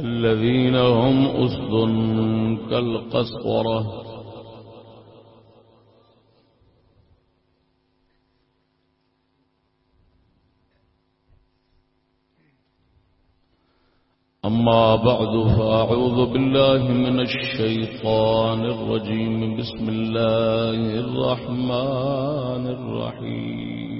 الذين هم أسد كالقسورة. أما بعد فأعوذ بالله من الشيطان الرجيم. بسم الله الرحمن الرحيم.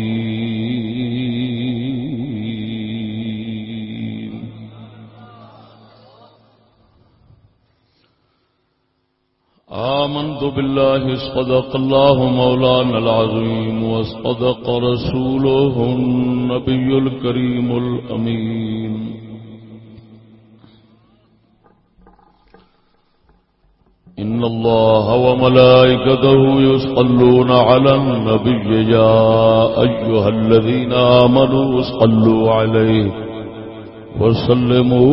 آمنت بالله صدق الله مولانا العظيم وصدق رسوله النبي الكريم الأمين. إن الله وملائكته يصلون على النبي يا أيها الذين آمنوا صلوا عليه وسلموا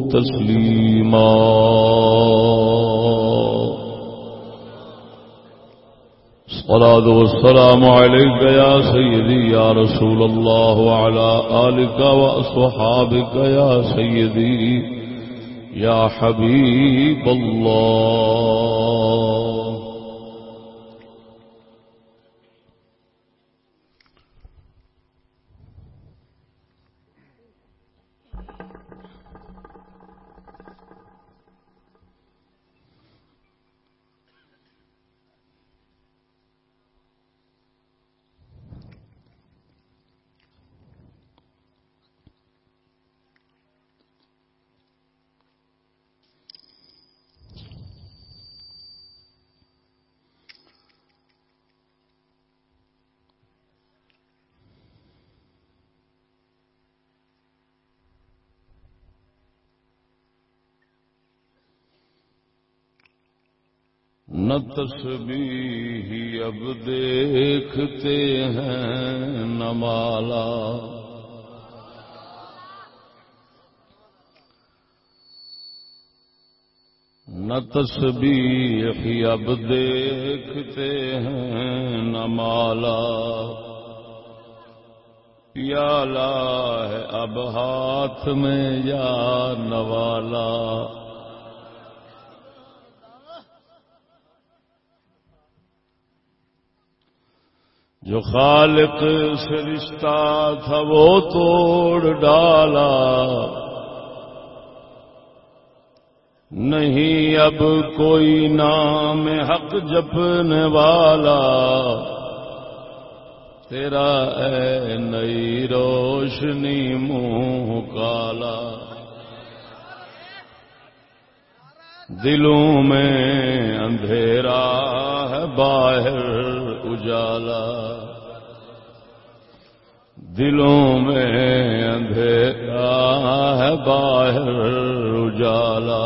تسليما. صلاة والسلام عليك يا سيدي يا رسول الله وعلى آلك وأصحابك يا سيدي يا حبيب الله نہ تسبیح اب دیکھتے ہیں نہ مالا۔ نہ تسبیح اب دیکھتے ہیں نہ مالا۔ پیالہ ہے اب ہاتھ میں یا نوالا۔ جو خالق سے رشتہ تھا وہ توڑ ڈالا۔ نہیں اب کوئی نام حق جپنے والا۔ تیرا اے نئی روشنی منہ کالا۔ دلوں میں اندھیرا ہے باہر۔ اجالا۔ دلوں میں اندھیرا ہے باہر اجالا۔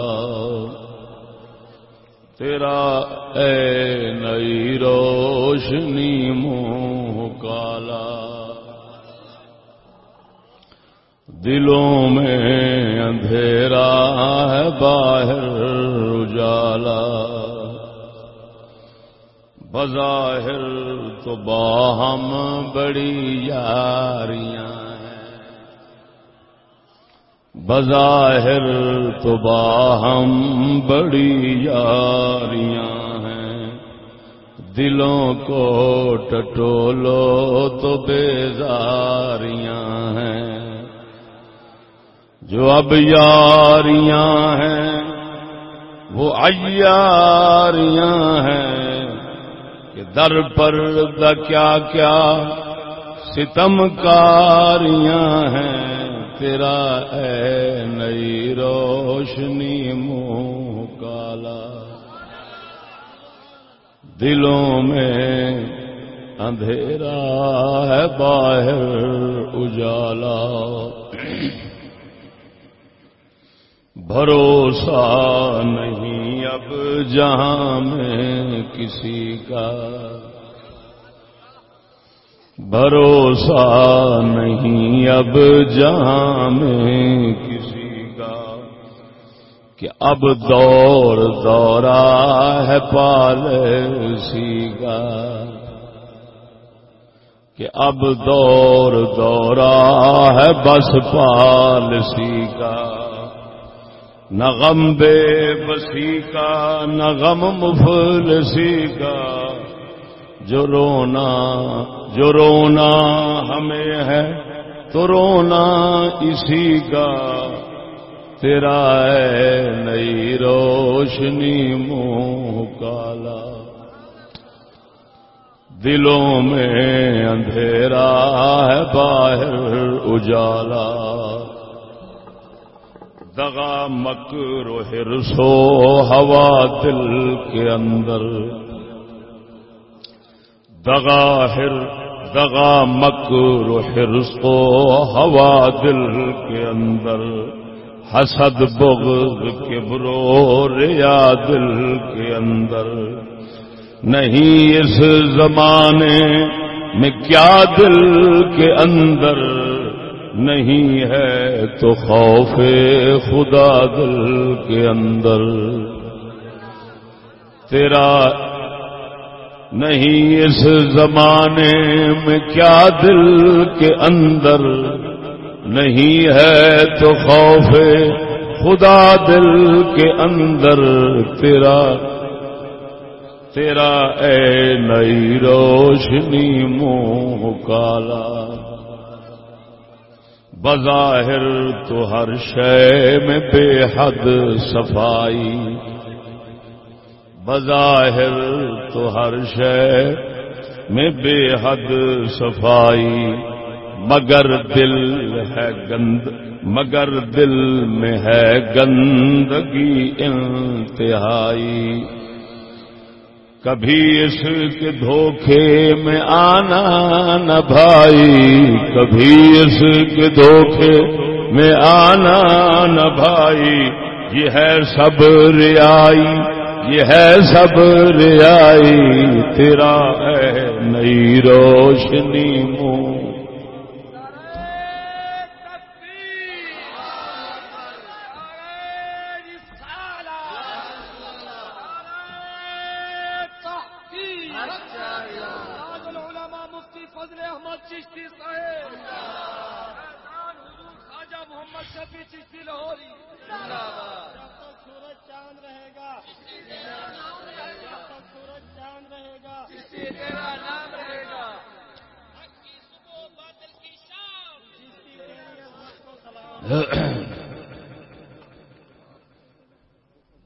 تیرا اے نئی روشنی منہ کالا۔ دلوں میں اندھیرا ہے باہر اجالا۔ بظاہر تو باہم بڑی یاریاں ہیں۔ بظاہر تو باہم بڑی یاریاں ہیں۔ دلوں کو ٹٹولو تو بیزاریاں ہیں۔ جو اب یاریاں ہیں وہ عیاریاں ہیں۔ کہ در پر دا کیا کیا ستم کاریاں ہیں، تیرا اے نئی روشنی منہ کالا۔ دلوں میں اندھیرا ہے، باہر اجالا۔ بھروسہ نہیں اب جہاں میں کسی کا بھروسہ نہیں، اب جہاں میں کسی کا کہ اب دور دورا ہے پال سی کا کہ اب دور دورا ہے بس پال سی کا نہ غم بے بسی کا، نہ غم مفلسی کا۔ جو رونا جو رونا ہمیں ہے، تو رونا اسی کا۔ تیرا ہے نئی روشنی منہ کالا۔ دلوں میں اندھیرا ہے، باہر اجالا۔ دغا مکر و ہرسو ہوا دل کے اندر۔ دغا ہر، دغا مکر و ہرس ہوا دل کے اندر۔ حسد، بغض کے برو ریا دل کے اندر۔ نہیں اس زمانے میں کیا دل کے اندر؟ نہیں ہے تو خوف خدا دل کے اندر۔ تیرا نہیں اس زمانے میں کیا دل کے اندر۔ نہیں ہے تو خوف خدا دل کے اندر۔ تیرا تیرا اے نئی روشنی منہ کالا۔ بظاہر تو ہر شے میں بے حد صفائی۔ بظاہر تو ہر شے میں بے حد صفائی۔ مگر دل ہے گند، مگر دل میں ہے گندگی انتہائی۔ کبھی اس کے دھوکے میں آنا نہ بھائی، کبھی اس کے دھوکے میں آنا نہ بھائی۔ یہ ہے سب ریائی یہ ہے سب ریائی تیرا ہے نئی روشنی منہ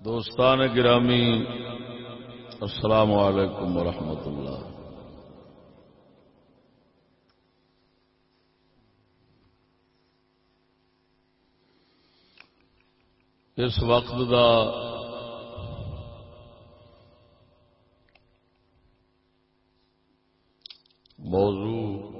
دوستان گرامی السلام علیکم ورحمۃ اللہ۔ اس وقت دا موضوع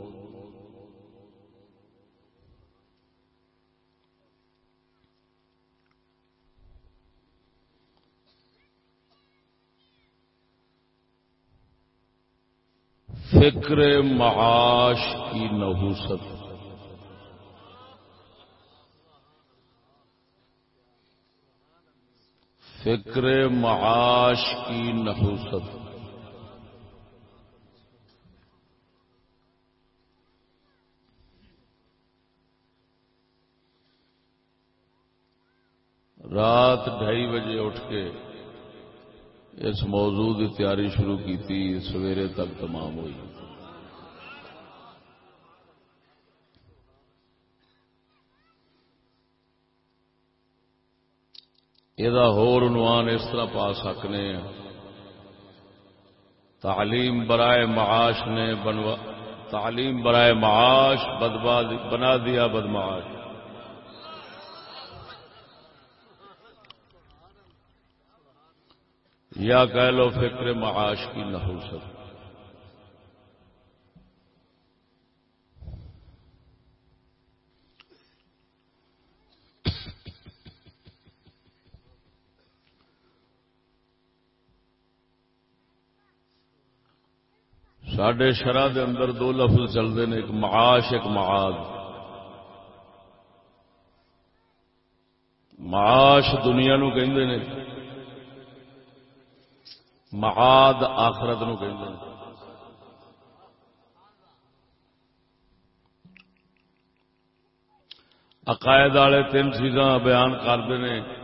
فکر معاش کی نحوست۔ فکر معاش کی نحوست۔ رات ڈھائی بجے اٹھ کے اس موضوع کی تیاری شروع کی تھی سویرے تک تمام ہوئی۔ یہ عنوان اس طرح پا سکنے تعلیم برائے معاش نے بنوا تعلیم برائے معاش بنا دیا بدماش یا کہہ لو فکر معاش کی نہ ہو ساڈے سڈے شرح دے اندر دو لفظ چلتے ہیں ایک معاش، ایک معاد۔ معاش دنیا نو کہ معاد آخرت نو کہ عقائد والے تین چیزاں بیان کرتے ہیں۔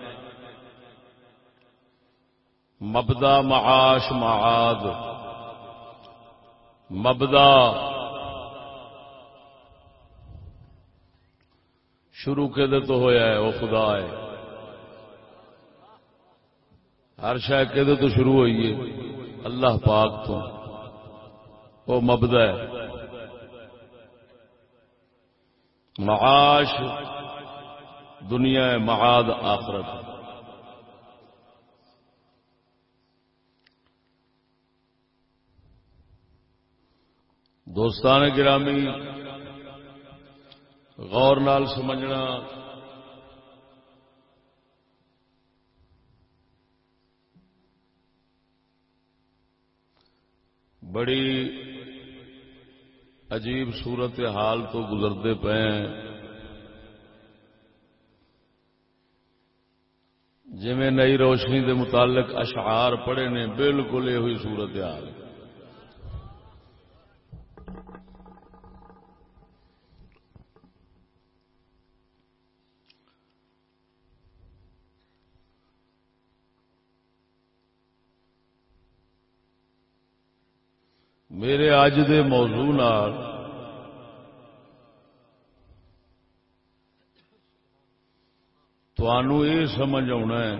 مبدا معاش معاد۔ مبدا شروع کے دے تو ہویا ہے، وہ خدا ہے۔ ہر شہ کے تو شروع ہوئی ہے؟ اللہ پاک تو۔ وہ مبدا ہے۔ معاش دنیا معاد آخرت۔ دوستان گرامی، غور نال سمجھنا بڑی عجیب صورت حال تو گزرتے پے جی نئی روشنی دے متعلق اشعار پڑے نے، بالکل یہ ہوئی صورت حال۔ میرے اج دے موضوع نال تو یہ سمجھ آنا ہے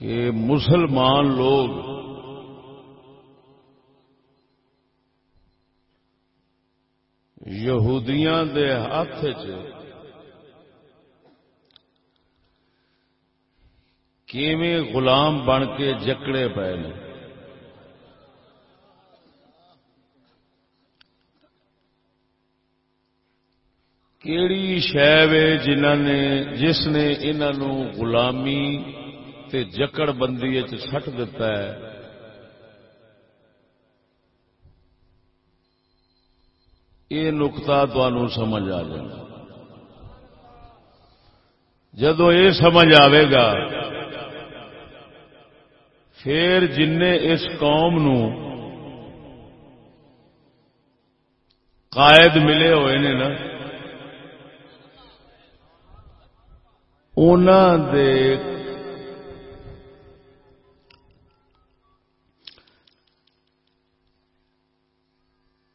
کہ مسلمان لوگ یہودیاں دے ہاتھ چ کیویں غلام بن کے جکڑے پے نے؟ کیڑی شہ جنہ نے، جس نے انہوں غلامی تے جکڑ بندی چٹ دیتا ہے، یہ نقتا تمہوں سمجھ آ جائے جدو یہ سمجھ آئے گا پھر جن نے اس قوم نو قائد ملے ہوئے نے نا دے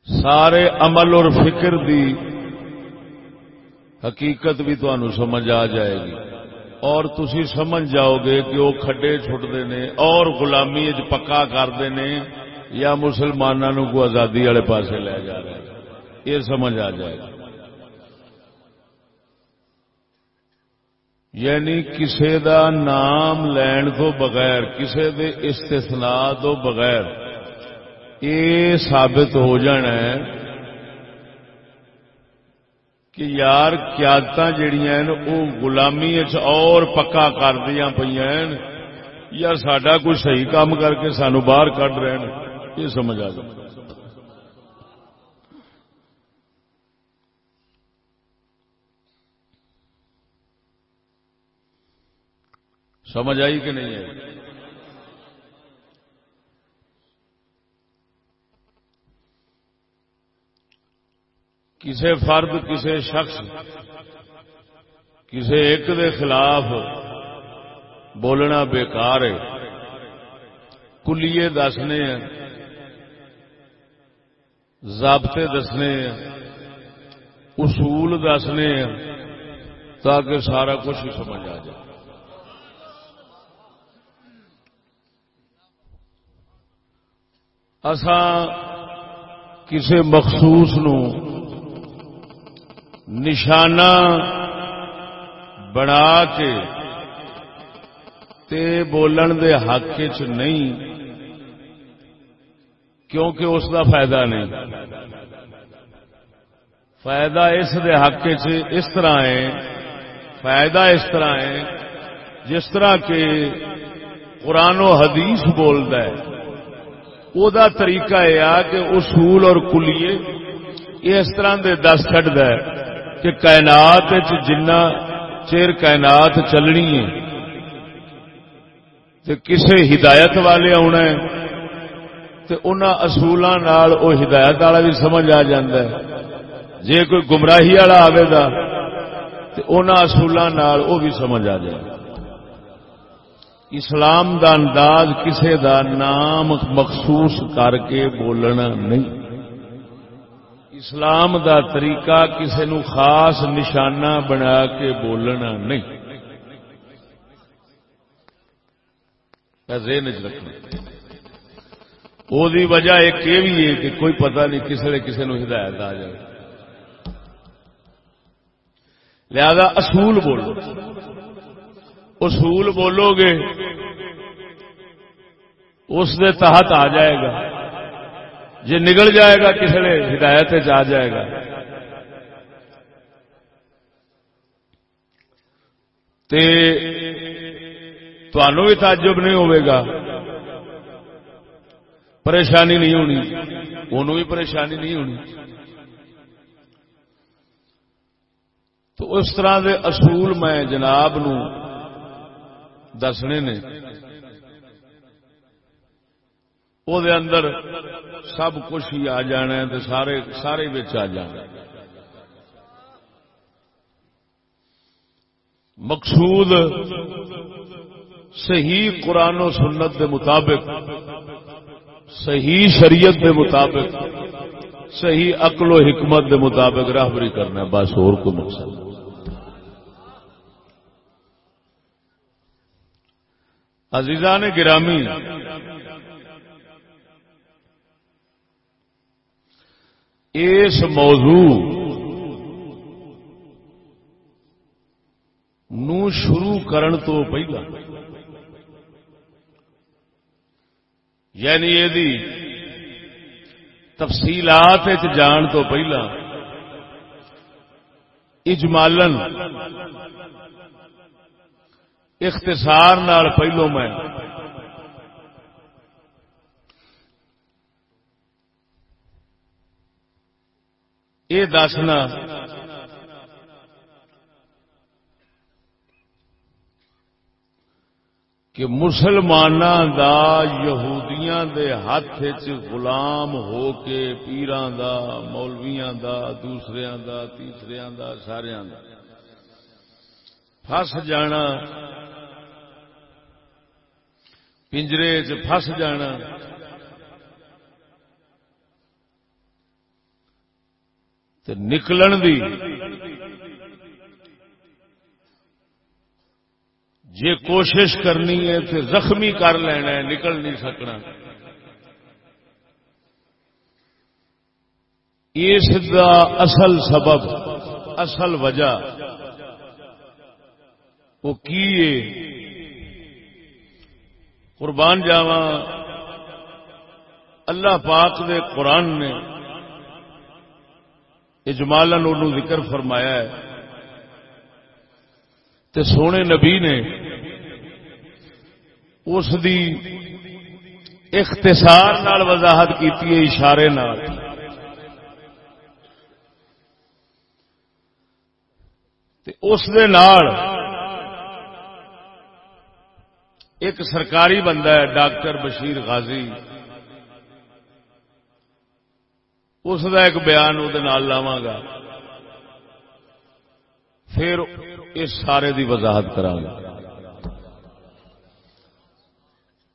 سارے عمل اور فکر دی حقیقت بھی تمہیں سمجھ آ جائے گی۔ اور تسی سمجھ جاؤ گے کہ وہ کھڈے چھٹتے ہیں اور گلامی پکا کرتے ہیں یا مسلمانوں کو آزادی والے پاسے لے جا رہے ہیں یہ سمجھ آ جائے گا۔ یعنی کسے دا نام لین تو بغیر، کسے دے استثناء تو بغیر۔ یہ ثابت ہو جانا ہے کہ یار قیادت جہیا وہ گلامی اور پکا کر دیا پہ یا سڈا کوئی صحیح کام کر کے سانو باہر کھ رہے ہیں؟ یہ سمجھ آ جائے سمجھ آئی کہ نہیں ہے کسی فرد کسی شخص کسی ایک دے خلاف بولنا بیکار ہے۔ کلیے دسنے ضابطے دسنے اصول دسنے تاکہ سارا کچھ ہی سمجھ آ جائے۔ اسان کسی مخصوص نو نشانہ بنا کے تے بولن دے حق چ نہیں، کیونکہ اس دا فائدہ نہیں۔ فائدہ اس دے حق چ اس طرح ہے، فائدہ اس طرح ہے، جس طرح کے قرآن و حدیث بولتا ہے۔ او دا طریقہ یہ آ کہ اصول اور کلیے اس طرح دے دس چڈ ہے۔ کہ کائنات جنہ چیر کائنات چلنی ہے، تے کسے ہدایت والے آنا ہے، تے انہاں اصولوں او ہدایت والا بھی سمجھ آ جاندا ہے۔ جے کوئی گمراہی والا آئے گا، تے انہاں اصولوں او بھی سمجھ آ جائے۔ اسلام دا انداز کسے دا نام مخصوص کر کے بولنا نہیں۔ اسلام دا طریقہ کسے نو خاص نشانہ بنا کے بولنا نہیں۔ ذہن چ رکھنا۔ وہ وجہ ایک یہ بھی ہے کہ کوئی پتہ نہیں کسی نے کسی ہدایت آ جائے۔ لہذا اصول بولو۔ اصول بولو گے، اس دے تحت آ جائے گا۔ جی نکل جائے گا، کسی نے ہدایت آ جائے گا۔ تے تو بھی تعجب نہیں ہوئے گا۔ پریشانی نہیں ہونی۔ انہوں بھی پریشانی نہیں ہونی۔ تو اس طرح دے اصول میں جناب نو دسنے نے۔ او دے اندر سب کچھ ہی آ جانا ہے تو سارے سارے بچ آ جانا مقصود صحیح قرآن و سنت دے مطابق صحیح شریعت دے مطابق صحیح عقل و حکمت دے مطابق راہبری کرنا ہے بس اور کوئی مقصد عزیزان گرامی اس موضوع نو شروع کرن تو پہلا۔ یعنی یہ تفصیلات جان تو پہلا۔ اجمالن اختصار نال پہلو میں یہ دسنا۔ کہ مسلمان دا، یہودیاں دے ہاتھ غلام ہو کے پیران دا، مولویاں دا، دوسریاں دا، تیسریاں دا سارا دا۔ فس جانا۔ پنجرے چ فس جانا۔ نکلن دی۔ جے کوشش کرنی ہے تو زخمی کر لینا ہے، نکل نہیں سکنا۔ اس دا اصل سبب، اصل وجہ وہ کی قربان جاوا اللہ پاک دے قرآن نے اجمالن ذکر فرمایا ہے۔ تے سونے نبی نے اس دی اختصار نال وضاحت کی اشارے نال۔ تے اس دے نال ایک سرکاری بندہ ہے، ڈاکٹر بشیر غازی۔ اس کا ایک بیان وہ لاوا گا۔ پھر اس سارے دی وضاحت کرا گا۔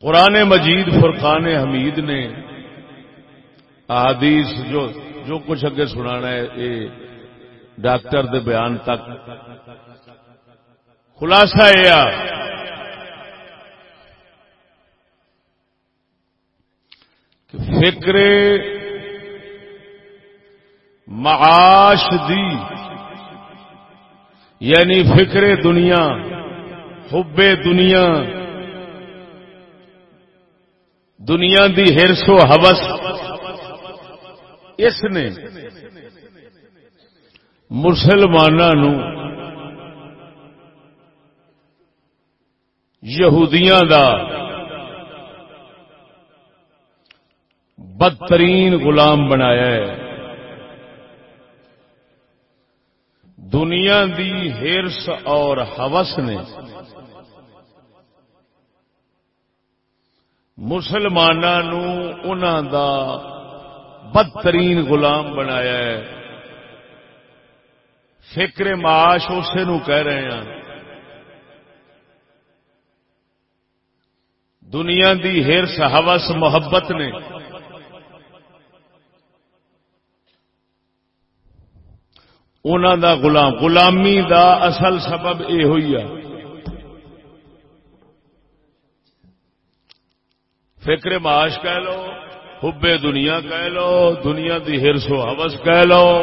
قرآن مجید، فرقان حمید نے آدیش جو جو کچھ اگے سنانا ہے یہ ڈاکٹر دے بیان تک۔ خلاصہ یہ فکر معاش دی یعنی فکر دنیا، حب دنیا دنیا دی ہرس و حوث۔ اس نے مسلمانوں یہودیاں دا بدترین غلام بنایا ہے۔ دنیا دی ہرس اور ہوس نے مسلمانوں دا بدترین غلام بنایا ہے۔ فکر معاش اسے نو کہہ رہے ہیں۔ دنیا دی ہرس ہوس محبت نے انہوں دا غلام، غلامی دا اصل سبب یہ ہوئی ہے۔ فکر معاش کہہ لو حبے دنیا کہہ لو، دنیا دی ہرس و حوث کہہ لو۔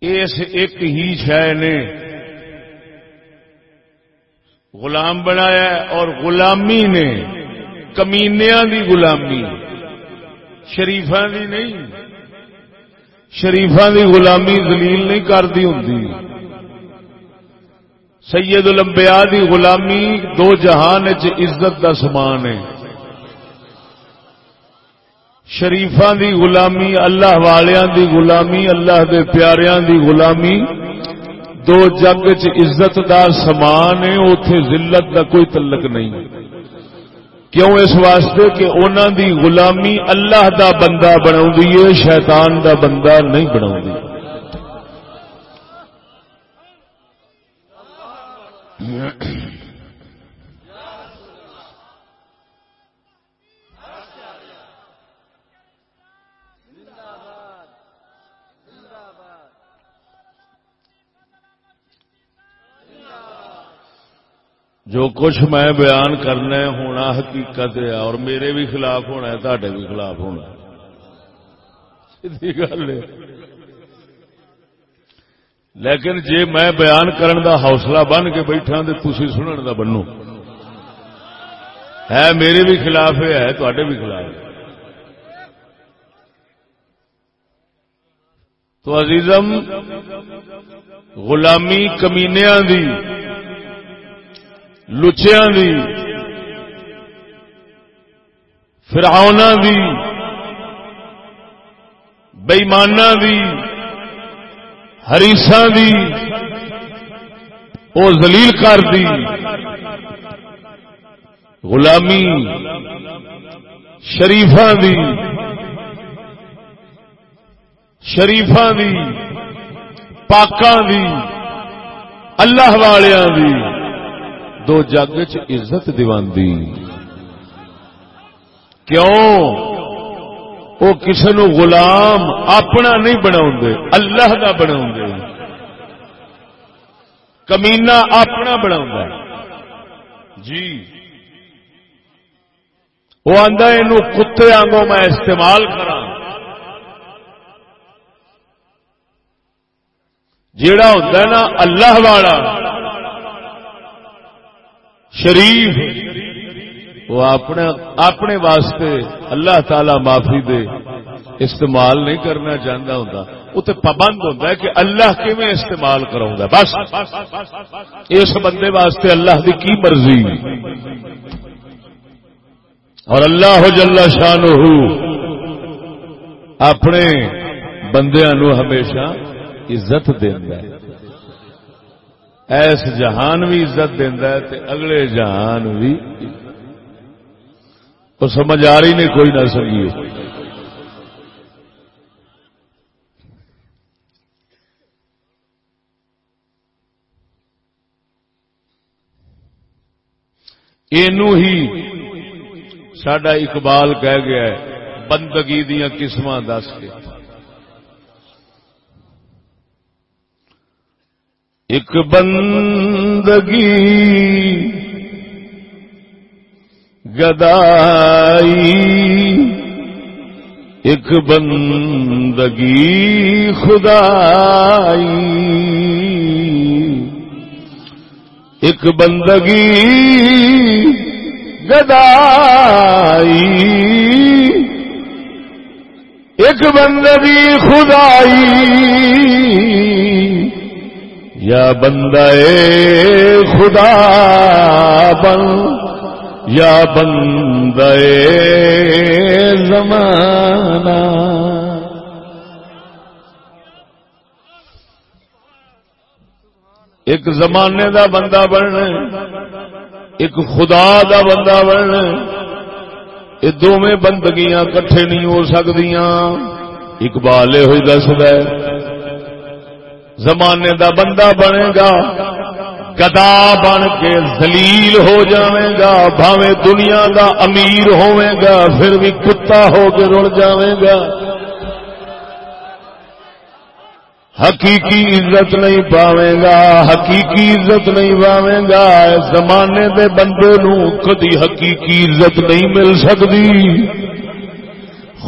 اس ایک ہی شہ نے غلام بنایا اور غلامی نے کمینیا دی غلامی۔ شریفان دی نہیں. شریفان دی غلامی دلیل نہیں کرتی ہوں سید الانبیاء دی غلامی دو جہان عزت دا سمان ہے. شریفان دی غلامی اللہ والیاں دی غلامی، اللہ دے پیاریاں دی غلامی دو جگ چ عزت دار سمان ہے اتے ذلت دا کوئی تلک نہیں. کیوں اس واسطے کہ انہوں دی غلامی اللہ دا بندہ بنا شیطان دا بندہ نہیں بنا Yeah. جو کچھ میں بیان کرنا ہونا حقیقت ہے اور میرے بھی خلاف ہونا ہے تے بھی خلاف ہونا گل ہے۔ لیکن جے میں بیان کرن دا حوصلہ بن کے بیٹھا تو تھی سنن دا بنو۔ ہے، میرے بھی خلاف ہے تے بھی خلاف ہے۔ تو عزیزم، غلامی کمینیاں دی لچیا دی فراؤنا دی بئیمانہ دی ہریساں دی، او زلیل کر دی۔ غلامی شریفاں دی شریفاں دی، پاکاں دی، اللہ والیاں دی۔ دو جگ چ عزت دیواندی۔ کیوں؟ وہ کسی نو غلام اپنا نہیں بنا اللہ کا بنا کمینا اپنا بنا جی۔ وہ آدھا یہ کتے آگوں میں استعمال کرا جیڑا ہوتا نا، اللہ والا۔ شریف وہ اپنے اپنے واسطے اللہ تعالی معافی دے۔ استعمال نہیں کرنا چاہتا ہوں وہ تو پابند ہوتا ہے کہ اللہ کیون استعمال کراؤں گا بس۔ اس بندے واسطے اللہ کی کی مرضی؟ اور اللہ جل شان اپنے بندیا نو ہمیشہ عزت دینا ایس جہان بھی عزت دینا ہے تے اگلے جہان بھی وہ سمجھ آ رہی نہیں، کوئی نہ سکی ہی سڈا اقبال کہہ گیا ہے، بندگی دیا قسم دس کے۔ ایک بندگی گدائی ایک بندگی خدائی۔ ایک بندگی گدائی ایک بندگی خدائی۔ یا بندہ خدا بن، یا بندے زمانہ۔ ایک زمانے دا بندہ بننا ایک خدا دا بندہ بننا یہ دونوں بندگیاں کٹھے نہیں ہو سکتی اقبال ہوئی دس زمانے دا بندہ بنے گا گدا بن کے زلیل ہو جائے گا بھاوے دنیا دا امیر ہوے گا پھر بھی کتا ہو کے رڑ جائے گا حقیقی عزت نہیں پاوے گا حقیقی عزت نہیں پاوے گا زمانے دے بندے نو کدی حقیقی عزت نہیں مل سکتی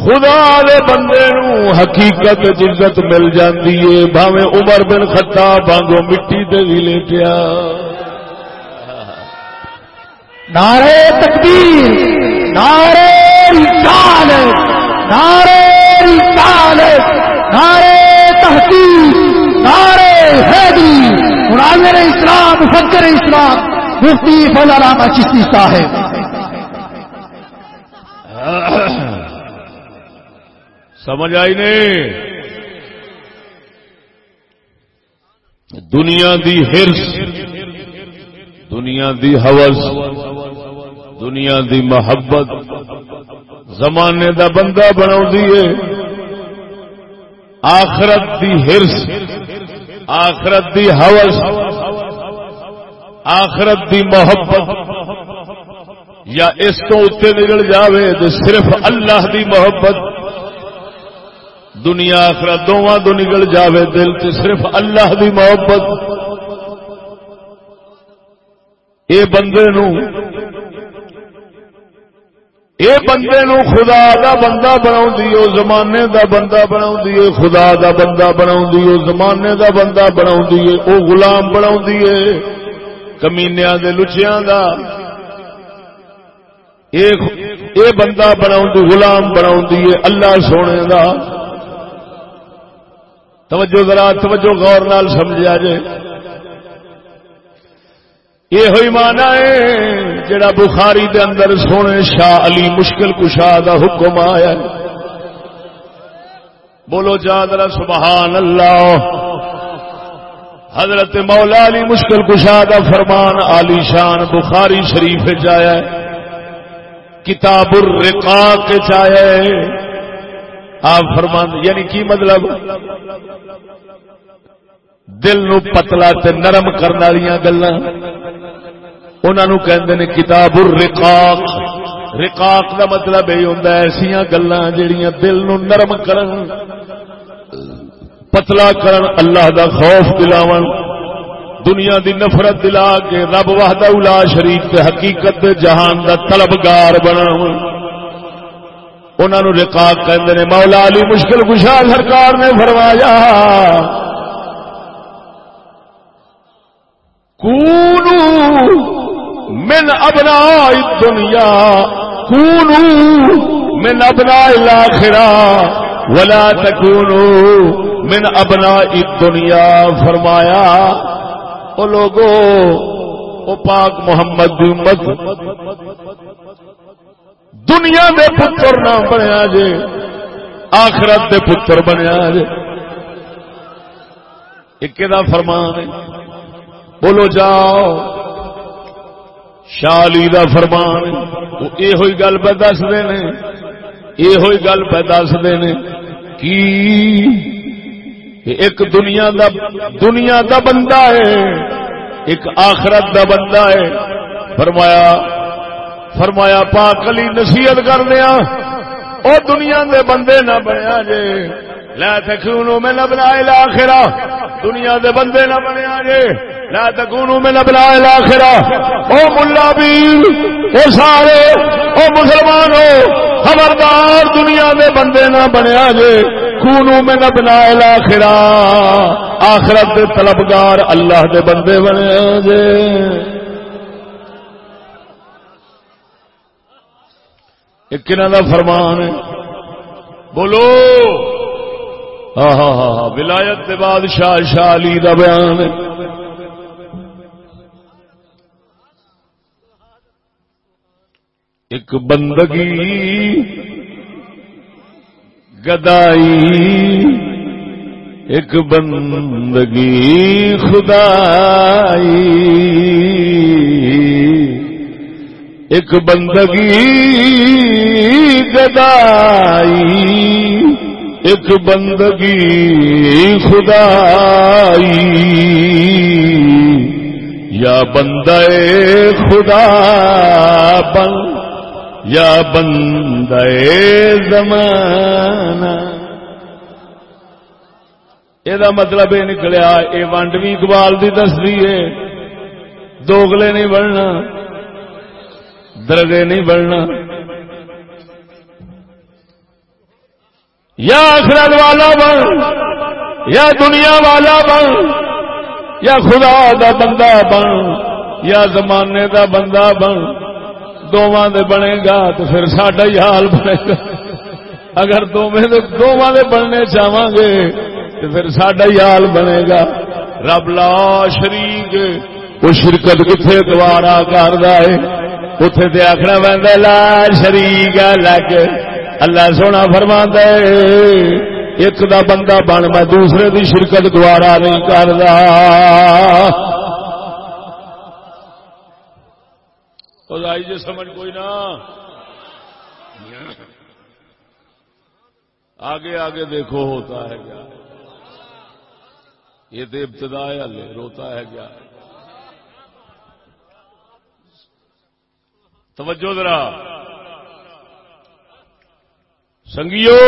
خدا دے بندے نو حقیقت عزت مل جاتی ہے۔ بھاوے عمر بن خطاب بانگو مٹی تے بھی لیٹیا نعرے تکبیر نعرے رسالت نعرے رسالت نعرے تحقیق نعرے حیدی۔ مناظر اسلام مفکر اسلام مفتی فضل علامہ چشتی صاحب۔ سمجھ آئی نہیں؟ دنیا دی ہرس، دنیا دی حوث دنیا دی محبت، زمانے دا بندہ بنا آخرت دی ہرس، آخرت دی حوث آخرت دی محبت، یا اس کو اتنے نکل جاوے تو صرف اللہ دی محبت دنیا آخر دونوں تو نکل جاوے دل سے صرف اللہ دی محبت۔ اے بندے نو، اے بندے نو خدا دا بندہ بنا زمانے دا بندہ بنا خدا دا بندہ بنا زمانے دا بندہ بنا او غلام بنا کمینیا دے لچیاں دا۔ اے اے بندہ بنا غلام بنا اللہ سونے دا۔ توجہ ذرا، توجہ غور نال سمجھا جے یہ ہوئی مانا ہے جڑا بخاری دے اندر سونے شاہ علی مشکل کشا دا حکم آیا بولو جا ذرا، سبحان اللہ۔ حضرت مولا علی مشکل کشا دا فرمان علی شان بخاری شریف چیا کتاب الرقاق چایا آپ فرمان یعنی کی مطلب؟ دل نو پتلا تے نرم کرنے والی گلا انہوں کہ کتاب الرقاق۔ رقاق دا مطلب یہ ہوں ایسا گلا جہیا دل نو نرم کرن۔ پتلا کرن اللہ دا خوف دلاو دنیا دی نفرت دلا کے رب وحدہ الا شریف کے حقیقت دے جہان دا طلبگار بناو انہوں رقاق کہ مولا علی مشکل کشا سرکار نے فرمایا، کونو من ابنا دنیا کونو من ابنا الاخرہ، ولا تکونو من ابنا دنیا فرمایا، او لوگو، او پاک محمد دی امت دنیا دے پتر نہ بنیا جے، آخرت دے پتر بنیا جے۔ ایک دا فرمان ہے، بولو جاؤ۔ شالی دا فرمان یہ ہوئی گل پہ دس دے یہ ہوئی گل پہ دس دے کی؟ ایک دنیا دا دنیا دا بندہ ہے، ایک آخرت دا بندہ ہے۔ فرمایا فرمایا، پاک علی نصیحت کر دیا او دنیا دے بندے نہ بنیا جے۔ لا تکونو میں نبلا الاخرہ۔ دنیا دے بندے نہ بنیا جے۔ لا تکونو میں نبلا الاخرہ۔ او ملا بیر او سارے، او مسلمان ہو خبردار، دنیا دے بندے نہ بنیا جے۔ کونو میں نبلا الاخرہ۔ آخرت دے طلبگار اللہ دے بندے بنیا جے۔ ایک فرمان ہے؟ بولو۔ ہاں ہاں ہاں ہاں ولایت کے بعد شاہ شاہ علی دا بیان ہے۔ ایک بندگی، گدائی۔ ایک بندگی، خدائی۔ ایک بندگی گدائی ایک بندگی خدائی۔ یا بندے خدا بن، یا بندے زمانہ۔ یہ مطلب یہ نکلیا یہ ونڈ بھی اقبال کی دستی ہے، دوگلے نہیں بڑھنا درگے نہیں بڑھنا۔ یا آخرت والا بن، یا دنیا والا بن، یا خدا دا بندہ بن، یا زمانے دا بندہ بن دونوں دے بنے گا تو پھر ساڈا ہی حال بنے گا۔ اگر دونوں دے بننے چاہاں گے تو پھر ساڈا ہی حال بنے گا۔ رب لا شریک، وہ شرکت کتنے دوارا کر اتے تو آخنا پہ لا شریک لگ اللہ سونا فرما ایک دا بندہ بن میں دوسرے دی شرکت دوارا نہیں کرتا آئی جی سمجھ کوئی نہ آگے آگے دیکھو ہوتا ہے کیا یہ تو ابتدا ہے روتا ہے کیا توجہ ذرا۔ سنگیو۔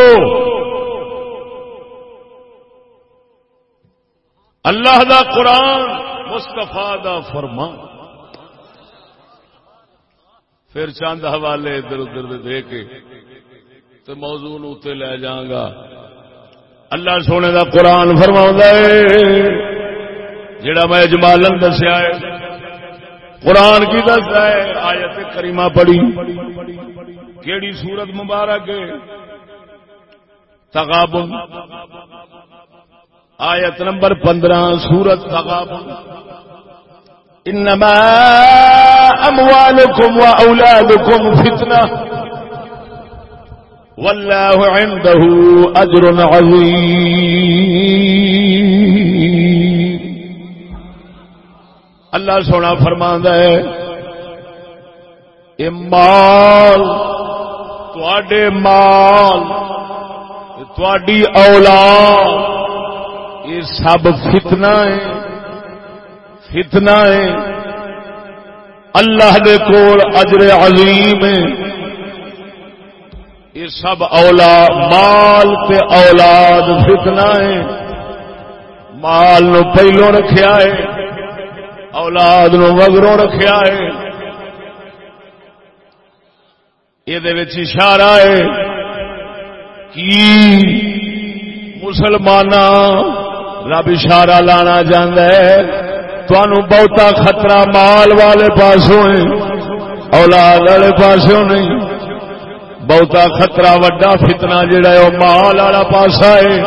اللہ دا قرآن مستفا دا فرمان پھر چند حوالے ادھر ادھر دے کے تو موضوع اتنے لے جاگا اللہ سونے دا قرآن فرما جڑا میں جمالن دسیا ہے۔ قرآن کی دس ہے، آیت کریمہ پڑھی۔ کیڑی سورت مبارک تغابن۔ آیت نمبر پندرہ، سورت تغابن۔ انما اموالکم و اولادکم فتنہ۔ واللہ عنده اجر عظیم۔ اللہ سونا فرما ہے۔ اے مال، تواڈے مال، تواڈی اولاد یہ سب فتنہ ہے۔ فتنہ ہے۔ اللہ دے کول اجر عظیم ہے۔ یہ سب اولاد، مال تے اولاد فتنا ہے۔ مال نو پہلو رکھیا ہے۔ اولاد نو مگروں رکھیا ہے۔ یہ اشارہ ہے کی مسلمان رب اشارہ لانا چاہتا ہے۔ تنوع بہتا خطرہ مال والے پاسوں اولاد والے پاسوں نہیں۔ بہتا خطرہ وڈا فتنا جڑا ہے، وہ مال والا پاسا ہے۔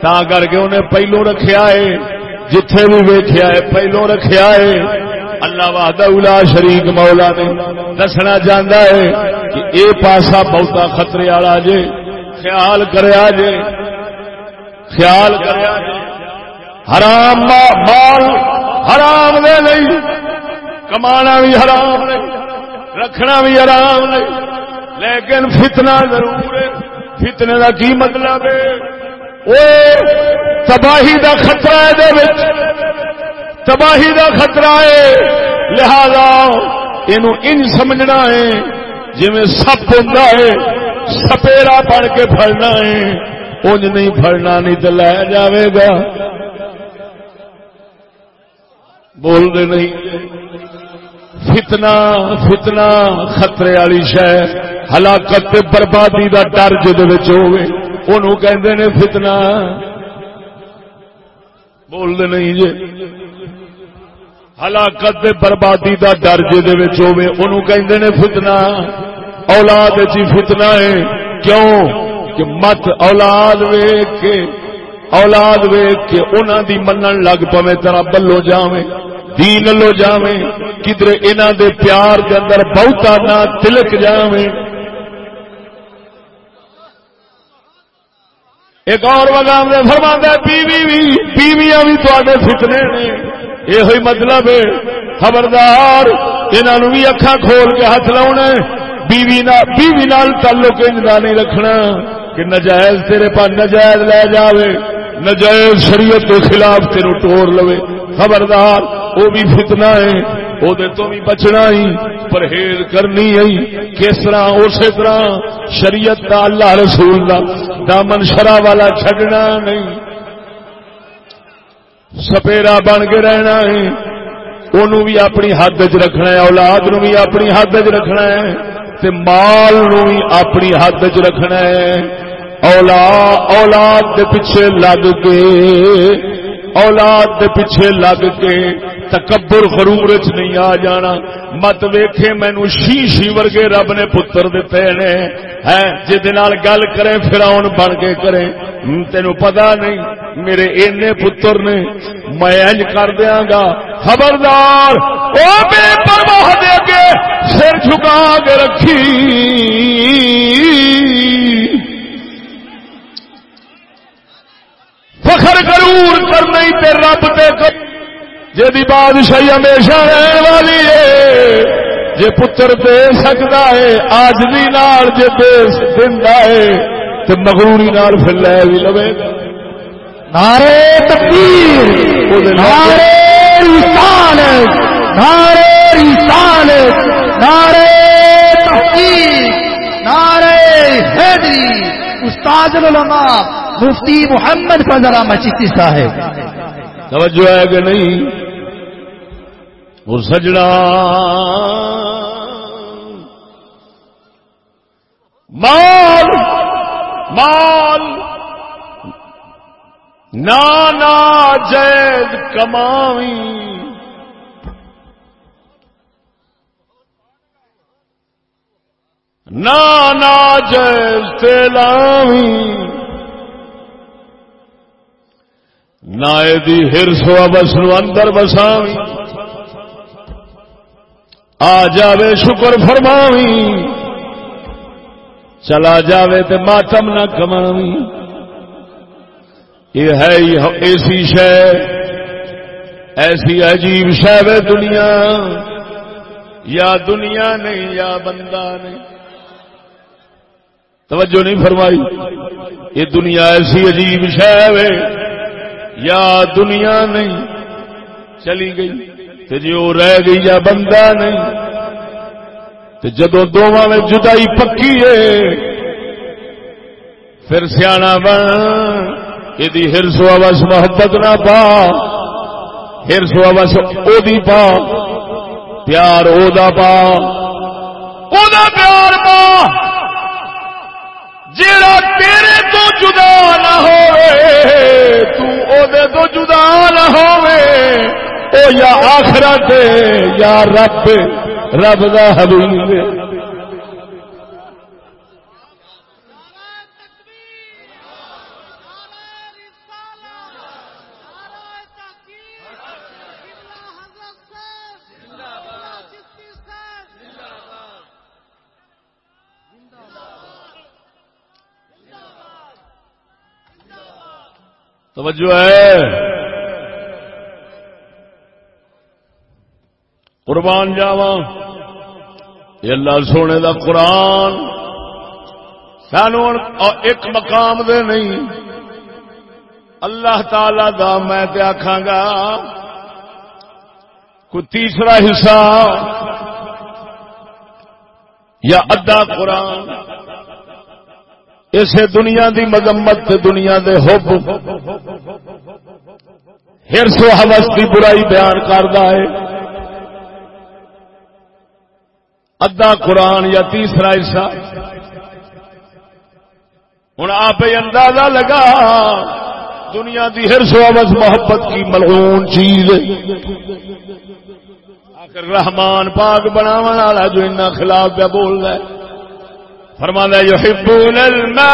تا کر کے انہیں پہلو رکھیا ہے۔ جتھے بھی ویخیا ہے، پہلو رکھیا ہے۔ اللہ وحدہ شریک مولا نے دسنا چاہتا ہے کہ اے پاسا بہتا خطرے والا جے، خیال کریا جے۔ خیال کریا جے۔ حرام مال حرام دے نہیں، کمانا بھی حرام نہیں رکھنا بھی حرام نہیں لیکن فتنہ ضرور ہے۔ فتنے کا کی مطلب ہے؟ تباہی کا خطرہ ہے تباہی کا خطرہ ہے۔ لہذا یہ ان سمجھنا ہے۔ جی سپ ہوں سپیرا پڑ کے پڑنا ہے۔ انج نہیں پڑنا نہیں تو لے جاوے گا۔ بول دے نہیں۔ فتنا فتنا خطرے والی شہ ہلاکت بربادی کا ڈر نے فتنا بولتے نہیں جی ہلاکت بربادی کا ڈر جہد نے فتنا اولاد چی فتنا ہے۔ کیوں؟ کہ مت اولاد ویگ کے، اولاد ویگ کے انہوں دی منن لگ پوے ترا بلو جاویں دین لو جاویں کدھر انہاں دے پیار دے اندر بہتا نہ تلک جاویں ایک اور مقام نے فرما بیوی بھی، بیویاں بھی تے فتنے نے۔ یہ مطلب ہے۔ خبردار انہوں بھی اکھا کھول کے ہاتھ لاؤنا بیوی بیوی نال تعلق انجنا نہیں رکھنا کہ نجائز تیرے پاس نجائز لے جاوے، نجائز شریعت کے خلاف تیرو ٹور لو خبردار وہ بھی فتنا ہے۔ وہ تو بھی بچنا ہی، پرہیز کرنی ہے کس طرح؟ اسی طرح شریعت کا اللہ رسول کا دامن شرا والا چھڈنا نہیں۔ سپیرا بن کے رہنا ہے۔ انہوں بھی اپنی حد چ رکھنا ہے، اولاد نو بھی اپنی حد چ رکھنا ہے۔ تے مال نو بھی اپنی حد چ رکھنا ہے۔ اولاد اولاد دے پیچھے لگ کے اولاد دے پیچھے لگ کے تکبر غرور چ نہیں آ جانا۔ مت ویکھے مینو شی شی ورگے رب نے پتر دیتے نے۔ ہے جہد گل کرے، فراؤن بن کے کرے۔ تینو پتا نہیں، میرے اینے پتر نے۔ میں انج کر دیا گا۔ خبردار، او بے پرواہ دے کے سر جھکا کے رکھی۔ فخر ضرور کرنا تے رب تے جی بادشاہی ہمیشہ رہن والی ہے جے پتر دے سکتا ہے آج بھی نال جے دے دیندا ہے تے مغروری نال پھر لے بھی لوے گا۔ نعرے تکبیر نعرے رسالت نعرے رسالت نعرے تحقیق نعرے حیدری استاد العلماء مفتی محمد فضل احمد چشتی صاحب۔ توجہ ہے کہ نہیں؟ وہ سجڑا۔ مال مال۔ نانا جید کماوی نانا جید تیلاوی دی ہرس و بس نو اندر بساوی آ جاوے شکر فرماوی چلا جاوے تے ماتم نہ کماوی یہ ہے ایسی شہ ایسی عجیب شہ دنیا۔ یا دنیا نہیں، یا بندہ نہیں۔ توجہ نہیں فرمائی۔ یہ دنیا ایسی عجیب شہ یا دنیا نہیں، چلی گئی۔ تے جی وہ رہ گئی یا بندہ نہیں، تے جدو دونوں میں جدائی پکی ہے، پھر سیاح بن یہ ہرس وس محبت نہ پا، ہرس وس او پا، پیار او دا پا۔ او دا پیار پا۔ جیڑا تیرے تو جدا نہ ہوئے، تو او تو جدا نہ ہوئے۔ او یا آخرت یا رب رب دا حبیب توجہ ہے۔ قربان جاوا یہ اللہ سونے دا قرآن۔ سانو ایک مقام دے نہیں۔ اللہ تعالی دا میں تے آخا گا، کوئی تیسرا حصہ یا ادا قرآن۔ اسے دنیا دی مذمت دنیا دے حب ہرس و حوث کی برائی بیان کرتا ہے۔ ادا قرآن یا تیسرا حصہ۔ ہوں آپ اندازہ لگا دنیا دی ہرس و حوث محبت کی ملعون چیز آخر رحمان پاک بناو جو ان خلاف پہ بول رہا ہے۔ فرمانا یحبون المال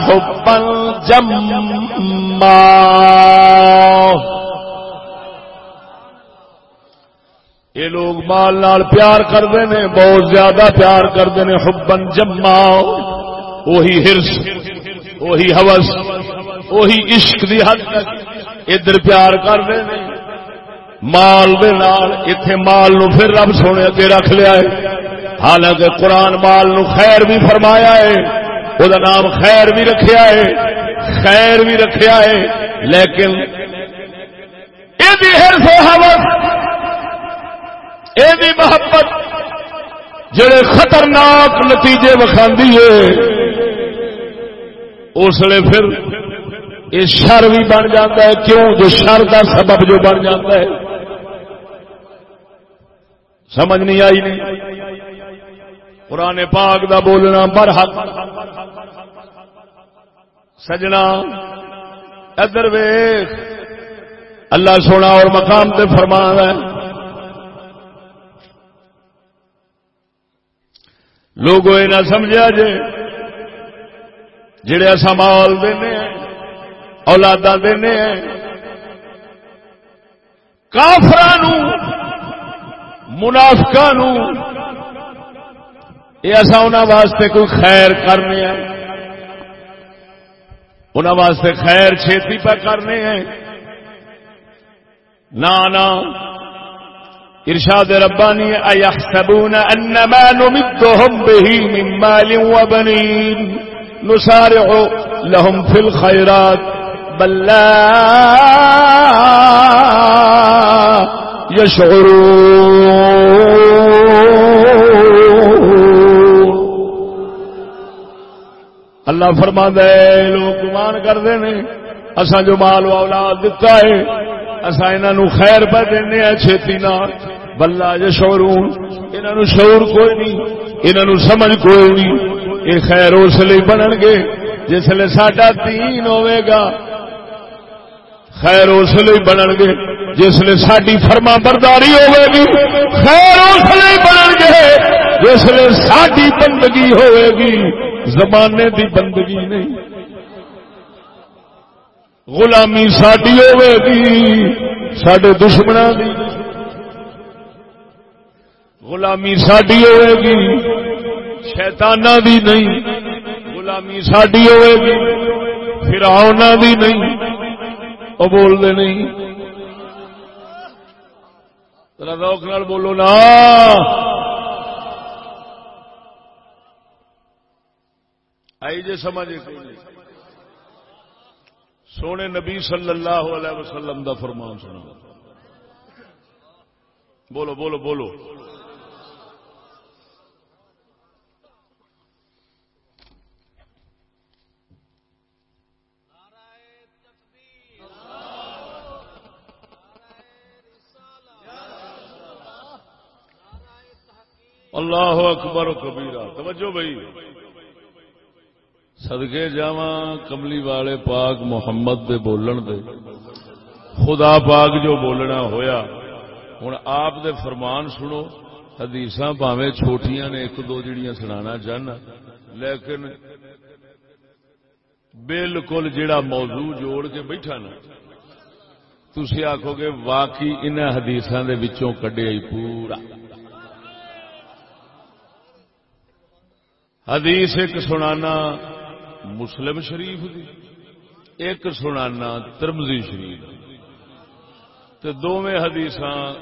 حبا جما یہ لوگ مال نال پیار کرتے ہیں، بہت زیادہ پیار کرتے ہیں حبن جما وہی ہرس، وہی ہوس وہی عشق دی حد تک ادھر پیار کرتے ہیں۔ مال دے نال اتے مال نو پھر رب سونے اگے رکھ لیا ہے۔ حالانکہ قرآن مال نو خیر بھی فرمایا ہے وہ نام خیر بھی رکھیا ہے، خیر بھی رکھیا ہے، لیکن یہ یہ محبت، جڑے خطرناک نتیجے وکھاندی ہے، اس لیے پھر یہ شر بھی بن جاتا ہے۔ کیوں؟ جو شر کا سبب جو بن جاتا ہے۔ سمجھ نہیں آئی۔ نہیں پرانے پاک دا بولنا برحق۔ سجنا۔ ادر ویخ اللہ سونا اور مقام تے فرما ہے۔ لوگ یہ نہ سمجھا جے۔ جڑے اصا مال دینے اولادا دینے کافران منافقا یہ اصا ان واسطے کوئی خیر کرنے ہیں۔ ان واسطے خیر چھتی پہ کرنے ہیں۔ نہ ارشاد ربانی، ایحسبون انما نمدهم به من مال وبنين نسارع لهم في الخيرات بل لا يشعرون اللہ فرما دے لوگ گمان کرتے ہیں اصا جو مال و اولاد دتا ہے اصا انہوں خیر پہ دینا چھتی نہ۔ بلا جو شورون انہوں شعور کوئی نہیں انہوں سمجھ کوئی نہیں۔ یہ خیر اس لیے بنن گے، جس ساڈا تین ہوے گا، خیر اس لیے بنن گے۔ جس لیے ساری فرما برداری ہوے گی، خیر اس لیے بنن گے۔ جس لیے ساری بندگی ہوے گی، زمانے دی بندگی نہیں۔ غلامی ساری ہوے گی سڈے دشمنوں کی غلامی ساری ہوئے گی شیتانا دی نہیں۔ غلامی ساری ہوئے گی پھر دی نہیں۔ وہ بولتے نہیں۔ روک نال بولو نا۔ آئی جی سمجھ سونے نبی صلی اللہ علیہ وسلم دا فرمان سنا بولو بولو بولو۔ اللہ اکبر کبیرہ۔ توجہ بھائی۔ سدگے جا کملی والے پاک محمد دے بولن دے۔ خدا پاک جو بولنا ہویا۔ ہوں آپ دے فرمان سنو۔ حدیث پاوے چھوٹیاں نے، ایک دو جڑیاں سنا چاہنا۔ لیکن بالکل جڑا موضوع جوڑ کے بیٹھا نا تھی آخو گے واقعی ان حدیث کڈیا پورا۔ حدیث ایک سنانا مسلم شریف دی، ایک سنانا ترمزی شریف تو دونوں حدیث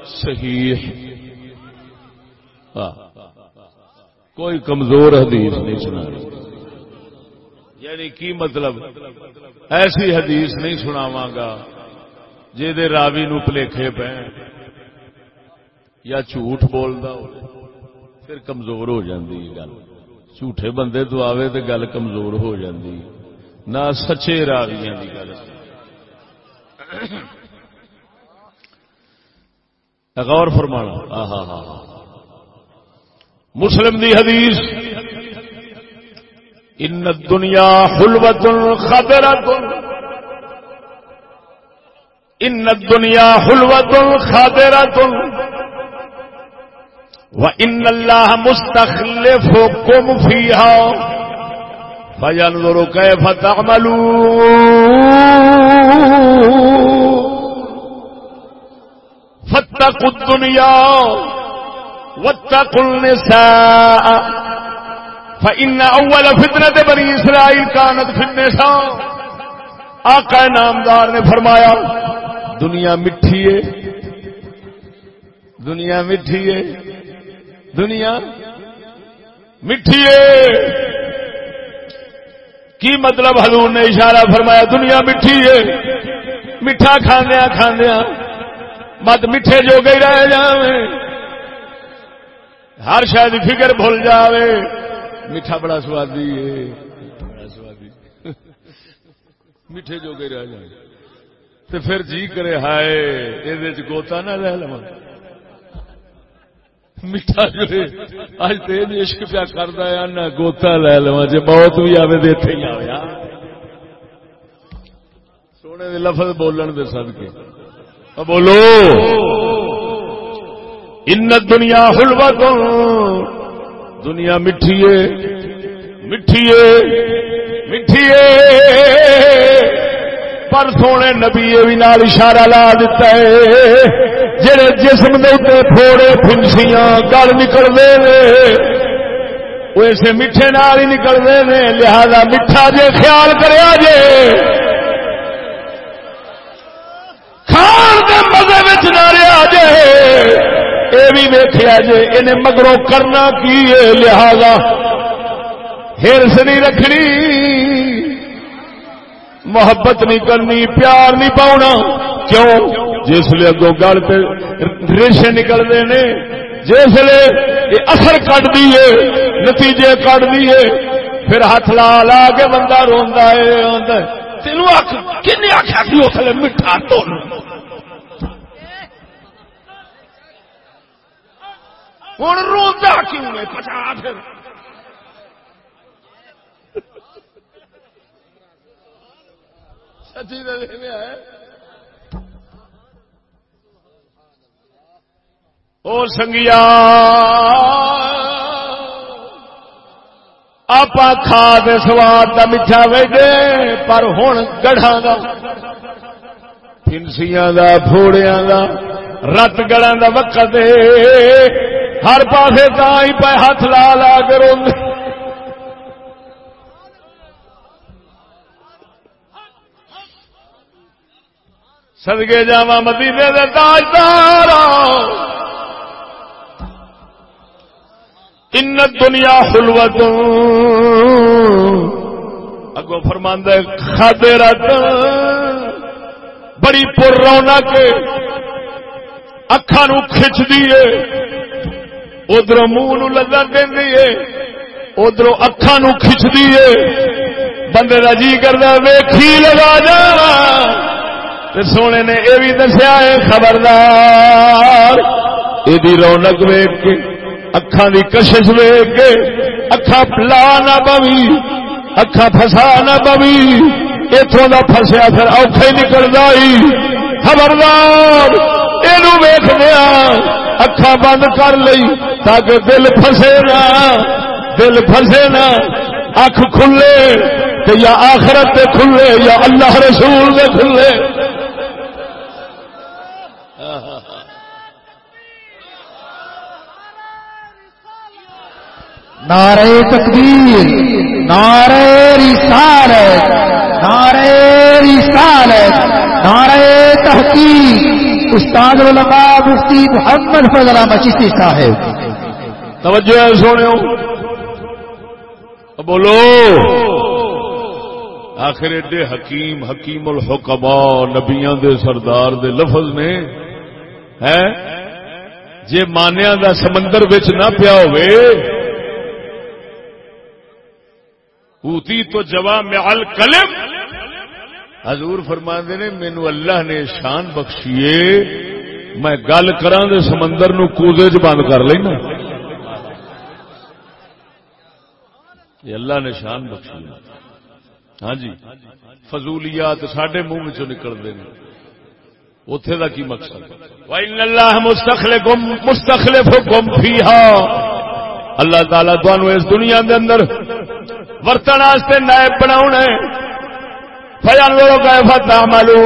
صحیح۔ ہاں۔ کوئی کمزور حدیث نہیں سنا یعنی کی مطلب؟ ایسی حدیث نہیں سناواں گا جی راوی نو پلیکھے پہ یا جھوٹ بولتا ہو، پھر کمزور ہو جاتی گل۔ جھوٹے بندے تو آوے تو گل کمزور ہو جاتی نہ سچے راویاں کی گل۔ غور فرمانا۔ مسلم دی حدیث۔ ان دنیا حلوت خبرت ان دنیا حلوت خبرت وَإِنَّ اللَّهَ مُسْتَخْلِفُكُمْ فِيهَا فَيَنْظُرُ كَيْفَ تَعْمَلُونَ واتقوا الدنيا واتقوا النساء فإن أول فتنة بني إسرائيل كانت في النساء آقا نامدار نے فرمایا، دنیا مٹھی ہے، دنیا مٹھی ہے دنیا مٹھی کی مطلب حضور نے اشارہ فرمایا؟ دنیا مٹھی ہے۔ میٹھا کھاندیا کھاندیا مت میٹھے جو گئی رہ جائے ہر شاید فکر بھول جاوے میٹھا بڑا سوادی ہے۔ بڑا سوادی۔ میٹھے جو گئی رہ جائے تو پھر جی کرے ہائے یہ گوتا نہ رہ لوا میٹھا جو ہے اج تو یہ عشق پیا کرتا ہے نہ گوتا لے لوا جی بہت بھی آئے تو اتنے ہی آیا سونے دے لفظ بولن دے سد کے بولو۔ ان دنیا حلوا دنیا مٹھی ہے مٹھی پر سونے نبی بھی نال اشارہ لا دیتا ہے۔ جڑے جسم دے اتنے تھوڑے پنسیاں گل نکلتے ہیں وہ اسے میٹھے نال ہی نکلتے ہیں لہذا میٹھا جے خیال کریا جے۔ کھان دے مزے نہ رہا جے۔ یہ بھی ویخیا جے، انہیں مگروں کرنا کی ہے؟ لہذا ہرس نہیں رکھنی۔ محبت نہیں کرنی، پیار نہیں پاؤنا۔ کیوں؟ جس لیے اگوں گل پہ ریشے نکلتے ہیں جس لیے اثر کٹ دیے نتیجے کٹ دیے پھر ہاتھ لا لا کے بندہ روا ہے تینوں کن آخیا کہ اس لیے میٹھا تو ہوں روتا کیوں پچا پھر۔ سچی او سنگیا آپ کھا دے سواد کا میٹھا ویڈے پر ہوں گڑھا دا۔ پنسیاں دا، پھوڑیاں دا، رت گڑا دا وقت ہر پاسے تھی پہ ہاتھ لا لا کرو سدگے جا مدینے دے تاجدار۔ ان دنیا خلوت اگو فرماند کھادے رت بڑی پر رونق اکھا نو کھچ دیے ادھر منہ لگا دینی ہے۔ ادھر اکھا نو کھچ دیے بندے کا جی کرتا ویکھی لگا جانا سونے نے یہ بھی دسیا ہے، خبردار۔ یہ رونق ویگ کے اکھان کی کشش ویگ کے اکھا پلا نہ پوی اکھا فسا نہ پوی۔ اتوں کا فسیا پھر اوکھے نکلتا خبردار یہ ویخ دیا ہاں، اکھا بند کر لی تاکہ دل فسے نہ، دل فسے نہ۔ اکھ کھلے یا آخرت کھلے یا اللہ رسول دے کھلے۔ نعرہ تکبیر، نعرہ رسالت نعرہ رسالت، نعرہ تحقیق۔ استاد العلماء مفتی محمد فضل مچیستی صاحب۔ توجہ ہے سونے بولو۔ آخر ایڈے حکیم حکیم الحکما نبیاں دے سردار دے لفظ نے ہے جے مانیا دا سمندر نہ پیا ہوئے تو جواب میں الکلم حضور فرما نے، مینو اللہ نے شان بخشیے، میں گل کرا دے سمندر نو کوزے چ بند کر لینا۔ یہ اللہ نے شان بخشی۔ ہاں جی فضولیات سڈے منہ چ نکلتے ہیں اتے کا کی مقصد؟ اللہ مستخل مستخلف گم فی اللہ تعالیٰ تمہوں اس دنیا دے اندر ورتن واسطے نائب بنا فجان لوگ گئے فتح ملو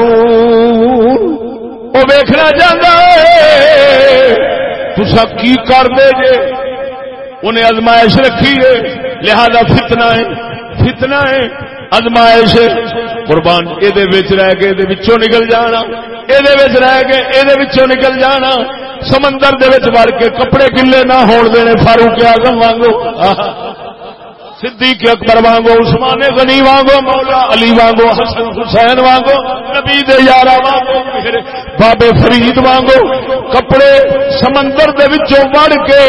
وہ ویخنا چاہتا ہے تسا کی کر دے جے؟ انہیں ازمائش رکھی ہے لہذا فتنا ہے فتنا ہے ازمائش قربان یہ رہ کے یہ نکل جانا۔ یہ رہ کے یہ نکل جانا۔ سمندر دے وڑ کے کپڑے کلے نہ ہون دینے فاروق آزم وانگو۔ صدیق اکبر وانگو، عثمان غنی وانگو، مولا علی وانگو، حسن حسین وانگو، نبی دے یارا وانگو بابے فرید وانگو۔ کپڑے سمندر دے وچوں وڑ کے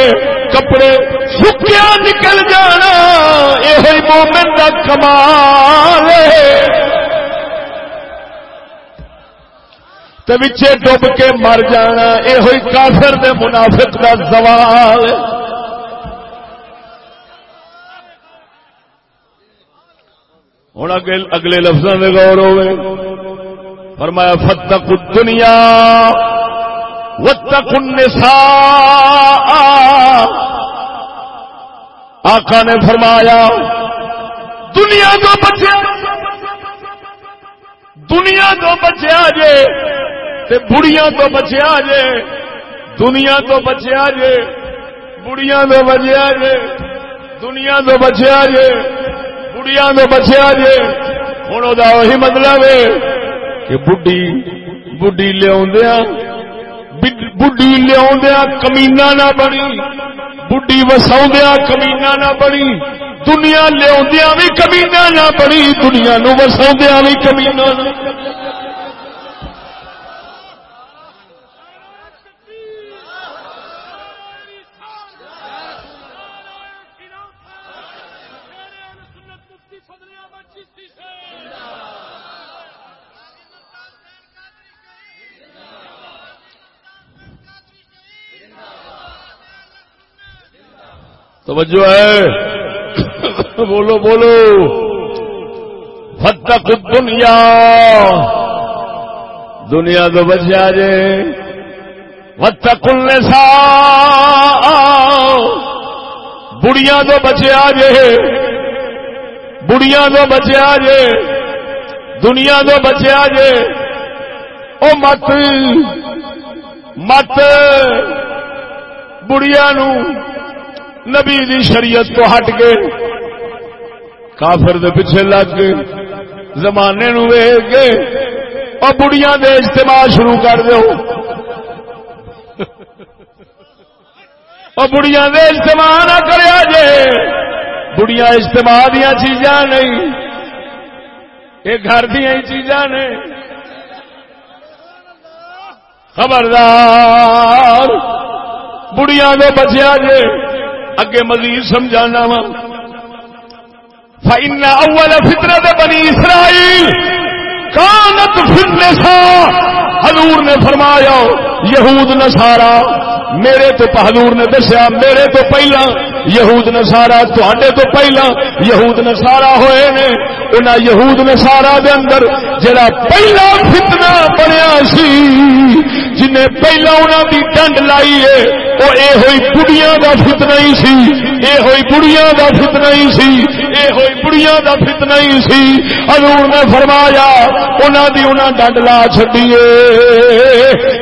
کپڑے سکیا نکل جانا۔ یہ مومن دا کمال تے ڈب کے مر جانا یہ کافر دے منافق دا زوال۔ ہوں اگلے لفظوں میں غور ہوئے۔ فرمایا فتق دنیا وتق النساء۔ آقا نے فرمایا، دنیا تو بچیا، دنیا تو بچیا جے۔ بڑیاں تو بچیا جے، دنیا تو بچیا جے بڑیاں تو بچیا جے، دنیا تو بچیا جے بڑھیا میں بچیا جے۔ ہوں وہی مطلب ہے کہ بڈی بڈی لیا بڈی لیا کمینا نہ بنی بڈی وساؤ کمینا نہ بنی، دنیا لیا بھی کمینا نہ بنی، دنیا نو وساؤ بھی کمینا نہ توجہ ہے؟ بولو بولو۔ فتق دنیا دنیا تو بچیا جے۔ فتق النساء۔ بڑیاں تو بچیا جے۔ بڑیاں تو بچیا جے۔ دنیا تو بچیا جے۔ او مت مت۔ بڑیا نو نبی دی شریعت تو ہٹ کے کافر دے پیچھے لگ کے زمانے نو ویگ کے اور بڑیاں دے اجتماع شروع کر دو اور بڑیاں دے اجتماع نہ کریا جے بڑیاں اجتماع دیا چیزاں نہیں۔ یہ گھر دیا ہی چیزاں نے۔ خبردار بڑیاں دے بچیا جے۔ اگے مزید سمجھانا وا۔ فائن اول فطرت بنی اسرائیل کانت فتنسا حضور نے فرمایا یہود نسارا میرے تو حضور نے دسیا، میرے تو پہلا، یہود نسارا تے تو پہلا، یہود نسارا ہوئے نے ان یہود نسارا دے اندر جڑا پہلا فتنہ بنیا سی، جنہیں پہلا انہوں دی ڈنڈ لائی ہے، وہ یہ ہوئی بڑیاں دا فتنہ ہی سی یہ ہوئی بڑیاں دا فتنہ ہی سی یہ ہوئی بڑیاں دا فتنہ ہی سی۔ حضور نے فرمایا انہوں دی انہوں ڈنڈ لا چڈیے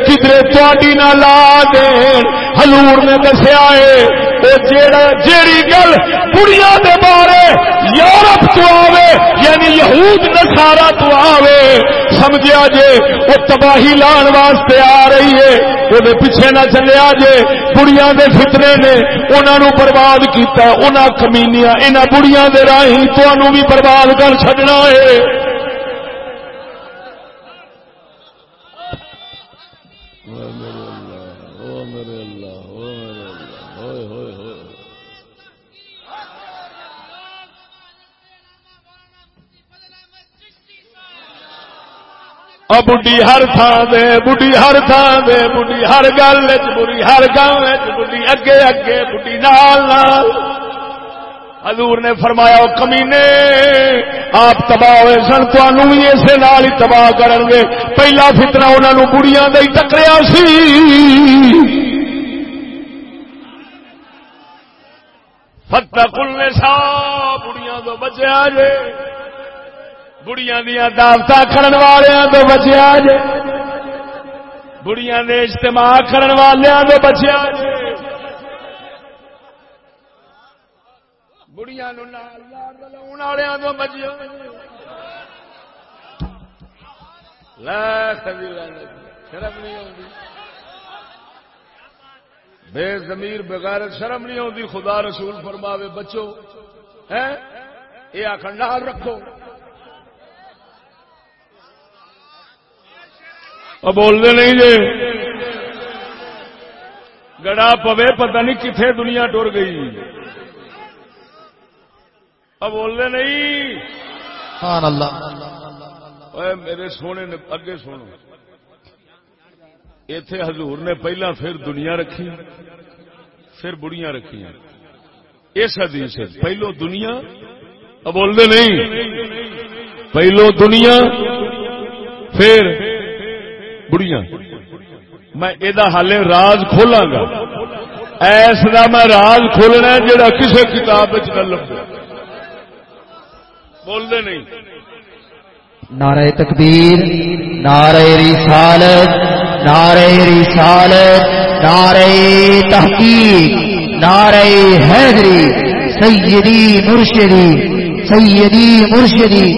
کدھر تھی نہ لا دین۔ حضور نے دسیا ہے جیڑی گل کڑیاں دے بارے یورپ تو آوے یعنی یہود نسارا تو آوے سمجھا جے وہ تباہی لان واسطے آ رہی ہے وہ پیچھے نہ چلیا جے، بڑیاں دے فطرے نے انہوں نے برباد کیتا، انہاں کمینیاں، انہاں بڑیاں دے راہی تو بھی برباد کر چڈنا ہے۔ بڑھی ہر تھان دے بڑھی ہر تھان دے بڑھی ہر گل بڑھی ہر گاؤں بڑھی اگے اگے بڑھی نال نال۔ حضور نے فرمایا کمینے آپ تباہ ہوئے سن تمہوں بھی اسے نال ہی تباہ کرن گے پہلا فتنا انہوں نے بڑیاں دے ٹکریا سی۔ فتح کلنے سا بڑیاں تو بچیا جے۔ بڑیاں دیا دعوت کرن والوں تو بچیا جے۔ بڑیاں نے اجتماع کرن والوں کے بچیا جے۔ بڑیاں والوں بچیا شرم نہیں آتی بے زمیر بغیر شرم نہیں آتی خدا رسول فرماوے بچو ہے یہ آخر نال رکھو بولتے نہیں جی گڑا پوے پتہ نہیں کتنے دنیا ٹر گئی اب بولتے نہیں۔ میرے سونے نے اگے سنو۔ اتے حضور نے پہلا پھر دنیا رکھی پھر بڑیاں رکھی۔ اس حدیث پہلو دنیا اب بولتے نہیں۔ پہلو دنیا پھر بڑیاں میں یہ حال راز کھولا گا۔ ایس کا میں راز کھولنا جڑا کسی کتاب نہ لگ بولتے نہیں۔ نعرہ تکبیر، نعرہ رسالت نعرہ رسالت، نعرہ تحقیق، نعرہ حیدری، سیدی مرشدی سیدی مرشدی،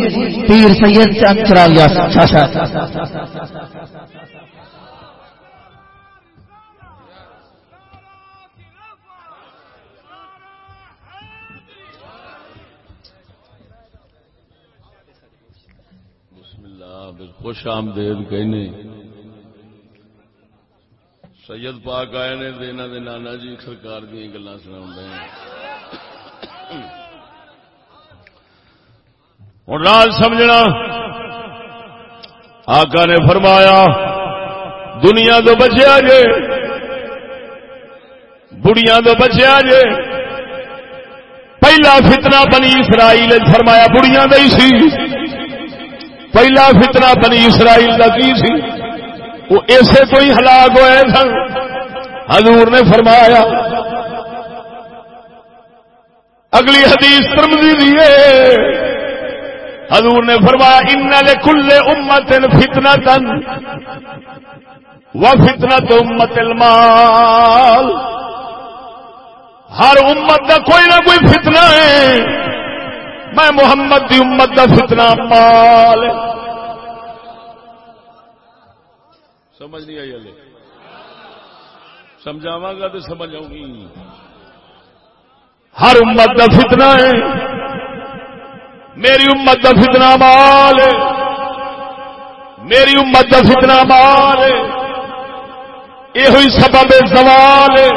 پیر سید چرالیا شاشا خوش آمدید کہنے سید پاک آئے نے دینا دے نانا جی سرکار دیا گلا سنا ہوں راج سمجھنا، آقا نے فرمایا، دنیا تو بچیا جے، بڑیاں تو بچیا جے۔ پہلا فتنہ بنی اسرائیل فرمایا، بڑیاں دئی سی۔ پہلا فتنہ بنی اسرائیل کا کی سی؟ وہ اسے تو ہی ہلاک ہوئے سن۔ حضور نے فرمایا، اگلی حدیث ترمزی دیے حضور نے فرمایا، ان کلے امت فتنا تن و فتنا تو امت المال۔ ہر امت کا کوئی نہ کوئی فتنہ ہے۔ میں محمد دی امت کا فتنا مال سمجھ نہیں آئی ہلے۔ سمجھاوا گا تو سمجھ آؤں گی۔ ہر امت کا فتنا ہے۔ میری امت کا فتنا مال ہے۔ میری امت کا فتنا مال ہے۔ یہ ہوئی سبب سوال ہے۔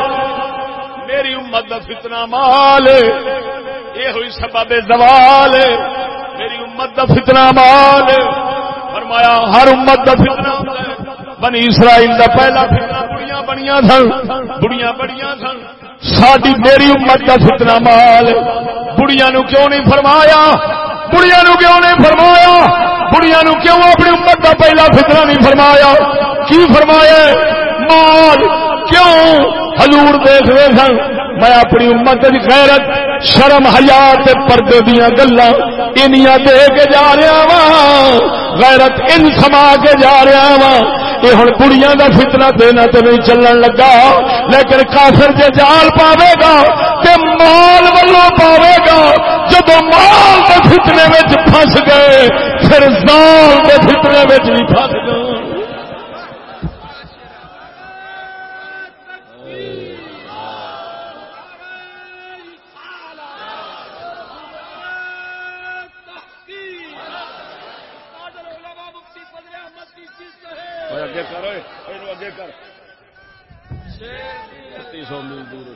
میری امت کا فتنا مال ہے۔ یہ ہوئی سبب زوال میری امت کا فتنا مال فرمایا، ہر امت کا فتنا بنی اسرائیل کا پہلا فتنا بڑیاں بڑیاں سن۔ بڑیاں بڑیاں سن۔ ساری میری امت کا فتنا مال بڑیاں نو کیوں نہیں فرمایا؟ بڑیاں نو کیوں نہیں فرمایا؟ بڑیاں نو کیوں اپنی امت کا پہلا فتنا نہیں فرمایا؟ کی فرمایا مال۔ کیوں؟ حضور دیکھ رہے سن۔ میں اپنی امت غیرت، شرم ہزار پردے دیا گلا انیا دے کے جا رہا وا غیرت ان سما کے جا رہا وا یہ ہوں کڑیاں کا فتنا دینا تو نہیں چلن لگا۔ لیکن کافر جے جال پاوے گا تے مال ولو پاوے گا جب مال کے فتنے میں پھنس گئے، پھر زال کے فتنے میں بھی پھنس گئے۔ سو میل دور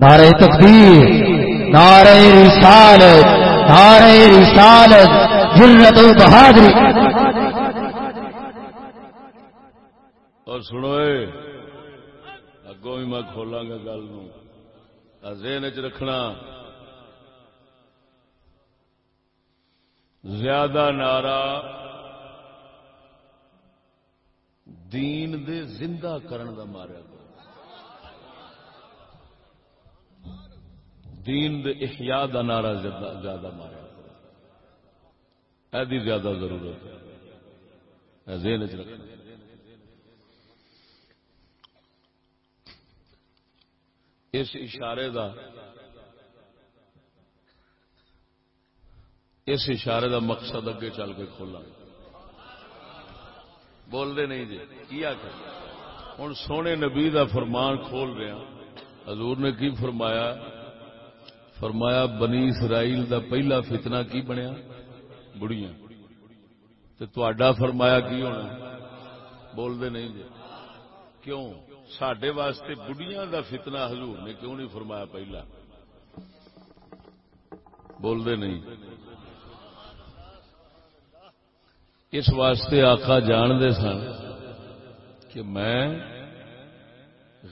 نعرہ تقدیر۔ نعرہ رسالت نعرہ رسالت جرت و بہادری اور سنو اگوں بھی میں کھولاں گا گل ذہن چ رکھنا۔ زیادہ نعرہ دین دے زندہ کرن دا ماریا کرو دین دے احیاء دا نعرہ زیادہ ماریا ایدی زیادہ ضرورت ہے۔ ذہن چ رکھنا۔ اس اشارے دا اس اشارے دا مقصد اگے چل کے کھولا بولتے نہیں جی۔ کیا کر ہوں سونے نبی دا فرمان کھول رہا ہاں۔ حضور نے کی فرمایا؟ فرمایا بنی اسرائیل دا پہلا فتنہ کی بنیا؟ بڑیاں تو فرمایا کی ہونا؟ بولتے نہیں جی۔ کیوں؟ سڈے واسطے بڑھیا دا فتنہ حضور نے کیوں نہیں فرمایا پہلا؟ بولتے نہیں۔ اس واسطے آقا جانتے سن کہ میں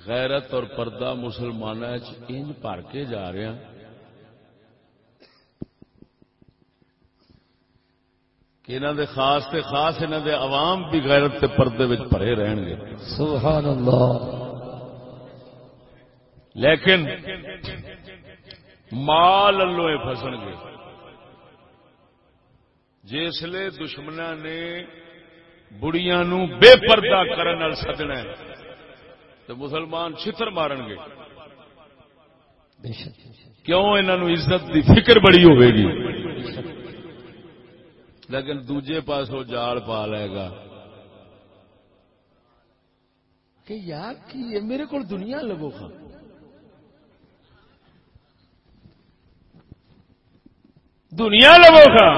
غیرت اور پردہ مسلمان انج بھر کے جا رہا۔ کہ انہوں دے خاص تے خاص انہوں دے عوام بھی غیرت تے پردے وچ پڑے رہن گے۔ سبحان اللہ لیکن مال اللہ فسن گے۔ جسے دشمنا نے بڑیاں نو بے پردہ کرن سدنا تو مسلمان چھتر مارن گے۔ کیوں انہوں عزت دی فکر بڑی ہوئے گی؟ لیکن دوجے پاس وہ جال پا لے گا۔ کہ یار کی میرے کو دنیا لگو خا دنیا لگو خا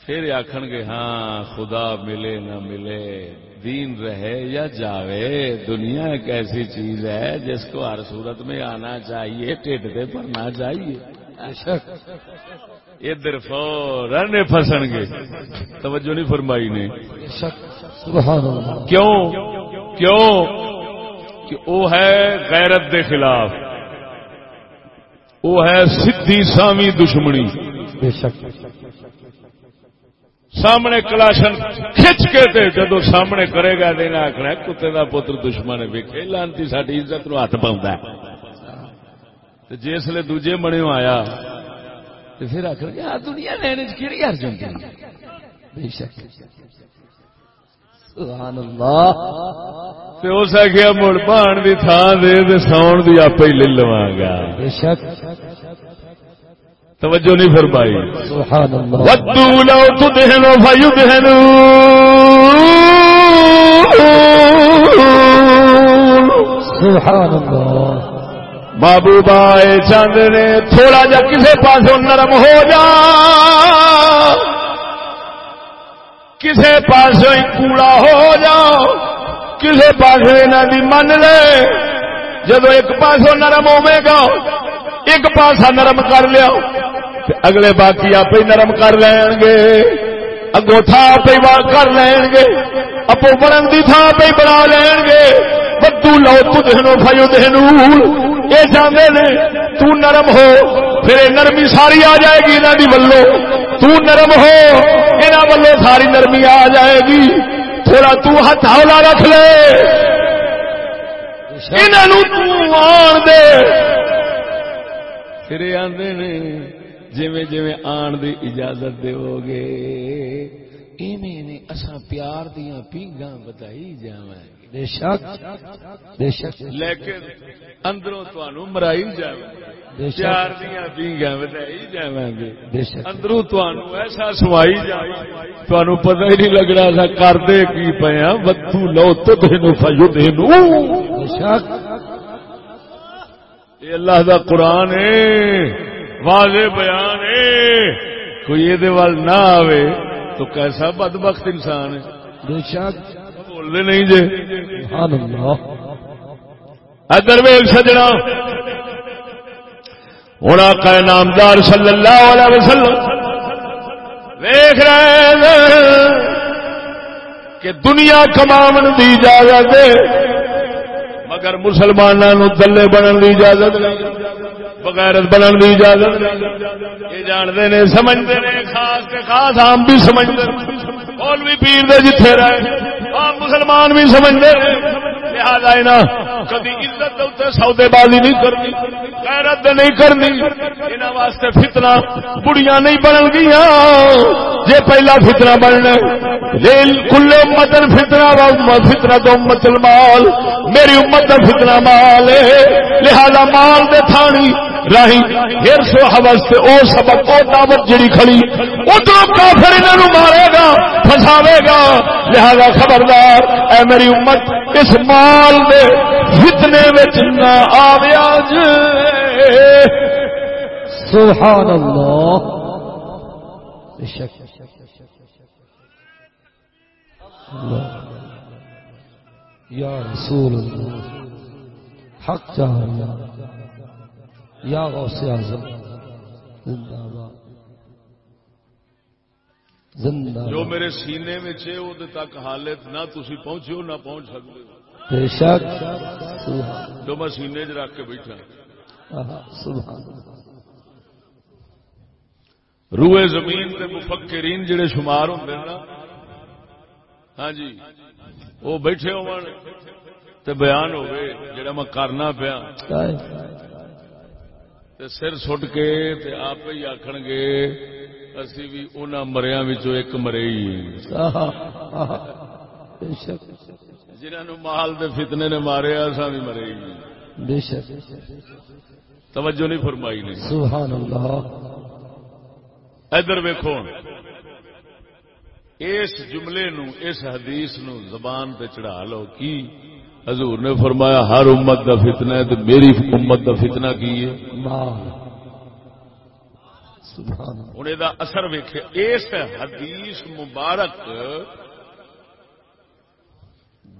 پھر آخن گے ہاں خدا ملے نہ ملے دین رہے یا جاوے دنیا ایک ایسی چیز ہے جس کو ہر صورت میں آنا چاہیے ٹھڈ پہ پڑنا چاہیے ادھر فورن فسن گے۔ توجہ نہیں فرمائی نے۔ کیوں؟ کیوں؟ کہ وہ ہے غیرت دے خلاف۔ وہ ہے سدھی سامی دشمنی۔ سامنے کلاشن کھچ کے تے جدو سامنے کرے گا دینا آخنا کتے کا پتر دشمن ویکے لانتی ساری عزت نو ہاتھ پاؤں جسے دوجے بنے آیا تو پھر آخر گیا دنیا لینے کہڑی ارجن بے شک۔ سبحان اللہ۔ اس آخیا مڑ بان کی تھان دے ساؤن کی آپ ہی لے لوا گا۔ بے شک۔ توجہ نہیں پھر پائی سبحان اللہ۔ ودو لو تدہنو فیدہنو سبحان اللہ۔ محبوبہ چند نے تھوڑا جا کسی پاس نرم ہو جا کسی پاس کوڑا ہو جا کسی پاس دی من لے جب ایک پاس نرم ہوے گا ایک پاسا نرم کر لیا اگلے باقی آپ ہی نرم کر لین گے اگو تھا آپ ہی کر لین گے اپو بڑن کی تھان پہ بنا لین گے بدو لو تہنو فائیو دہنو یہ چاہتے نے، تو نرم ہو، پھر نرمی ساری آ جائے گی انہوں کی ولو تو نرم ہو یہاں ولو ساری نرمی آ جائے گی۔ تھوڑا تو ہاتھ ہولا رکھ لے۔ آن دے۔ پھر آدھے نے جی جی آن دی اجازت دو گے ایویں اصا پیار دیا پیگاں بتائی جا بے شک بے شک۔ لیکن اندروں تنوع مرائی جائے پیار دیا پیگاں بتائی جا گے۔ اندروں تنوع ایسا سوائی جائے تنوع پتہ ہی نہیں لگنا سا کرتے کی پیا بتو لو بے شک۔ یہ اللہ دا قرآن ہے واضح بیان ہے کوئی یہ نہ آوے۔ تو کیسا بد بخت انسان ہے؟ بولنے نہیں جی ادر ویل سجنا۔ ہوں آقا نامدار صلی اللہ علیہ وسلم ویخ رہے کہ دنیا کما دی اجازت مگر مسلمانوں دلے بنن کی اجازت نہیں۔ بغیرت بنن کی اجازت یہ جانتے نے، سمجھتے نے، خاص کے خاص آم بھی سمجھتے۔ اور بھی پیر دے جتھے رہے عام مسلمان بھی سمجھتے۔ لہذا نا کدی عزت سودے بازی نہیں کرنی، غیرت نہیں کرنی انہوں واسطے فتنہ بڑیاں نہیں بنن گیا جے پہلا فتنہ بننا کل متن فتنہ و امت فتنہ تو امت المال، میری امت فتنہ مال لہذا مال دے تھانی راہی، ہر سو حوث سے او سبق، او دعوت جڑی کھڑی، ادھر کافر انہوں مارے گا، پھنساوے گا۔ لہذا خبردار، اے میری امت، اس مال دے فتنے وچ نہ آویا جے سبحان اللہ شک۔ یا رسول اللہ، حق چاہ یا غوث اعظم زندہ باد زندہ جو میرے سینے میں چھے وہ تک حالت نہ تسی پہنچو نہ پہنچ سکتے بے شک جو میں سینے چ رکھ کے بیٹھا۔ سبحان روئے زمین کے مفکرین جڑے شمار ہوں نا۔ ہاں جی وہ بیٹھے ہو تے بیان ہوئے جڑا میں کرنا پیا۔ تے سر سٹ کے تے آپ ہی آخن گے اسی بھی ان مریا ایک مرے ہی جنہوں مال دے فتنے نے مارے اصا بھی مرے ہی بے شک۔ توجہ نہیں فرمائی نے۔ سبحان اللہ۔ ادھر ویکو اس جملے نو اس حدیث نو زبان تے چڑھا لو۔ کی؟ حضور نے فرمایا ہر امت دا فتنہ ہے تو میری امت دا فتنہ کی ہے؟ ہوں یہ اثر ویخ اس حدیث مبارک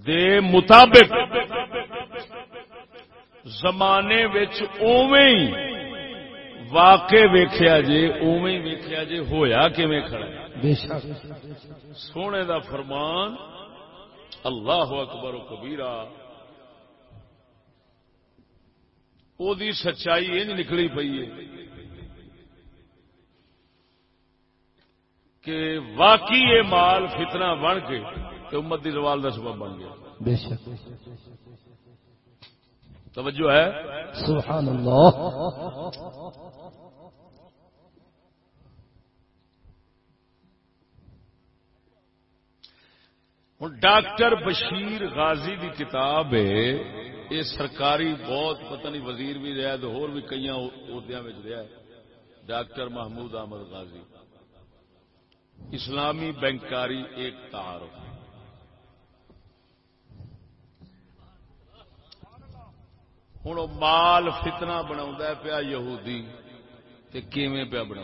دے مطابق زمانے اوویں واقع ویخیا جے اوویں ویخیا جے ہویا کھڑا سونے دا فرمان اللہ اکبر و کبیرہ۔ او دی سچائی انج نکلی پئی ہے کہ واقعی یہ مال فتنہ بن کے امت دی زوال کا سبب بن گیا۔ بے شک۔ توجہ ہے؟ سبحان اللہ۔ ہوں ڈاکٹر بشیر غازی دی کتاب ہے یہ سرکاری بہت، پتہ نہیں وزیر بھی رہا تو ہور بھی کئی عہدیاں رہا ہے۔ ڈاکٹر محمود احمد غازی۔ اسلامی بینکاری ایک تعارف۔ ہوں مال فتنہ بنا پیا یہودی کیویں پیا بنا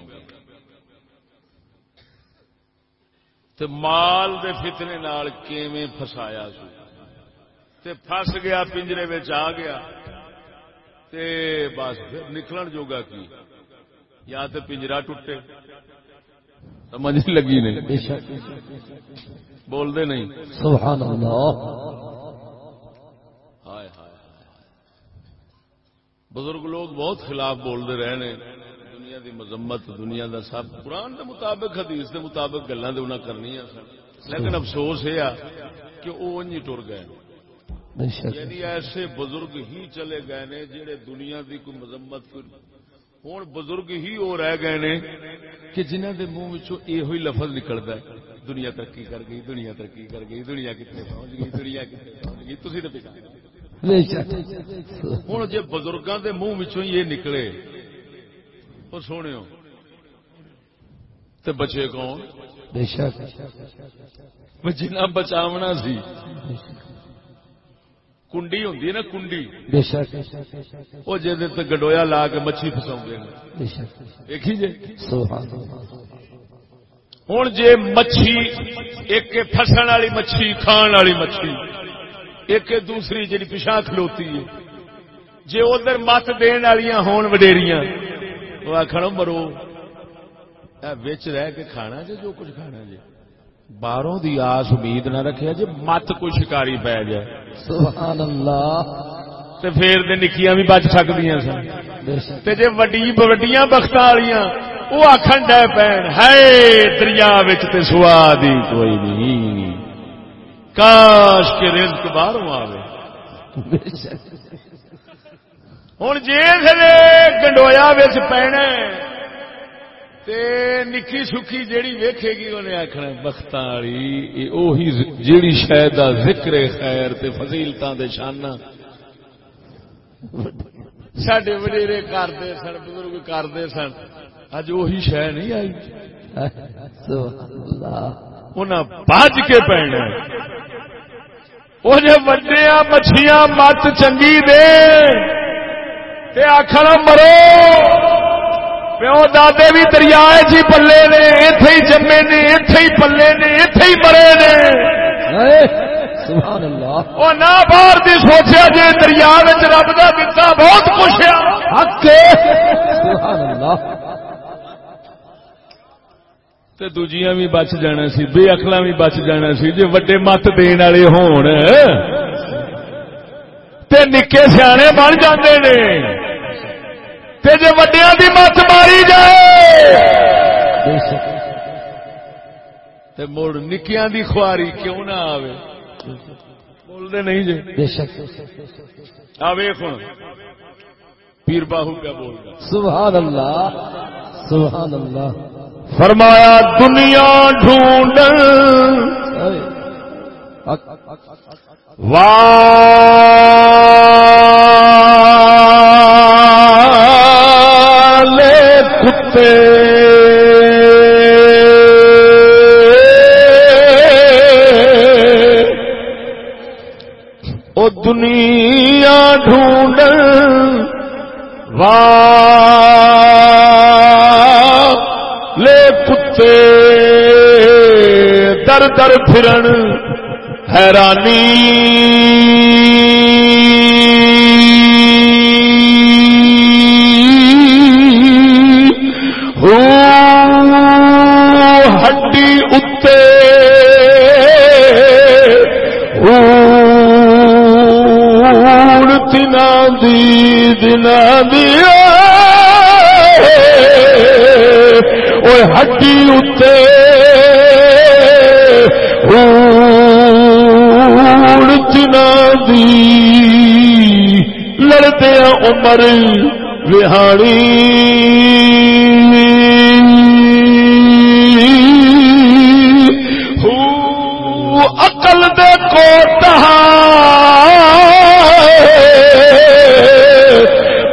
مال دے فتنے نال کیویں فسایا تے فس گیا پنجرے آ گیا۔ تے بس پھر نکلن جوگا کی؟ یا تے پنجرا ٹوٹے۔ سمجھ نہیں لگی نہیں؟ بول دے نہیں؟ سبحان اللہ ہائے ہائے بزرگ لوگ بہت خلاف بولتے رہے نے دی مذمت دنیا دا سب۔ قرآن دے مطابق حدیث دے مطابق گلا انہیں کرنی لیکن افسوس یہ کہ وہ انج ٹر گئے یعنی ایسے بزرگ ہی چلے گئے نے جہے دنیا دی کوئی مذمت کوئی ہوں بزرگ ہی وہ رہ گئے نے کہ جنہ دے منہ یہ لفظ نکلتا ہے۔ دنیا ترقی کر گئی دنیا ترقی کر گئی دنیا کتنے پہنچ گئی دنیا کتنے پہنچ گئی۔ تھی تو ہوں جی بزرگوں کے منہ یہ نکلے وہ سونے بچے کون؟ جنا بچاونا سی۔ کنڈی ہوں نا کنڈی۔ وہ جی گڈویا لا کے مچھی فساؤ دیکھی جی ہوں جی مچھی ایک فسن والی مچھی کھان والی مچھی ایک دوسری جی پچھا کھلوتی ہے۔ جی ادھر مت دن والی ہون وڈیریاں۔ وہ آخر مرو رہ کے کھانا جی جو کچھ کھانا جی باہروں دی آس امید نہ رکھے جی مت کوئی شکاری پی جائے سبحان اللہ تے پھر تے نکیاں بھی بچ سکدیاں سن تے جے وڈی وڈیاں بختاں والیاں وہ آکھن ڈے پین ہے دریا وچ تے سواد ہی کوئی نہیں کاش کے رزق باہروں آوے ہوں جسے گنڈویا بچ پینا تے نکی سکی جیڑی ویکھے گی انہیں آخنا بخت والی اوہی جیڑی شاید دا ذکر خیر تے فضیلتاں دے شانہ سڈے وڈیرے کرتے سن بزرگ کرتے سن اج وہی شہ نہیں آئی انہیں بج کے پینا وہ وڈیا مچھیاں مت چنگی دے تے آخر مرو۔ پیو دادے بھی دریا چی پلے نے اتے ہی جمے نے اتے ہی پلے نے اتے ہی مرے نے۔ وہ نہ باہر دی سوچیا جی دریا رب کا دتا بہت کچھ تے دوجیاں بھی بچ جانا سی بے اکلا بھی بچ جانا سی جی وڈے مت دین والے ہون۔ تے نکے سیانے بن جاندے نے۔ تے جے وڈیاں دی مت ماری جائے۔ تے مڑ نکیاں دی خواری کیوں نہ آوے؟ بول دے نہیں جی بے شک آ ویخ ہن۔ پیر باہو کیا بول رہا سبحان اللہ سبحان اللہ فرمایا دنیا ڈھونڈ۔ حق والے کتے۔ او دنیا ڈھونڈ والے کتے۔ در در پھرن حیرانی۔ عمر وہاڑی۔ اقل دے کوٹا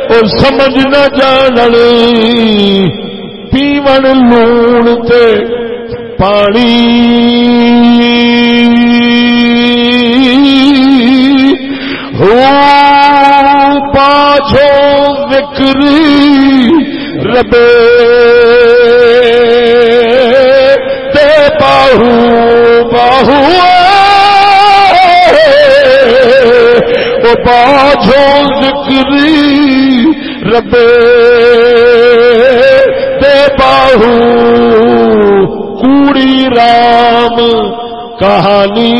اور سمجھ نہ جان پیون لون تے پانی۔ وکری ربے تے باہو باہو وہ پاچھو وکری ربے تے باہو۔ کوڑی رام کہانی۔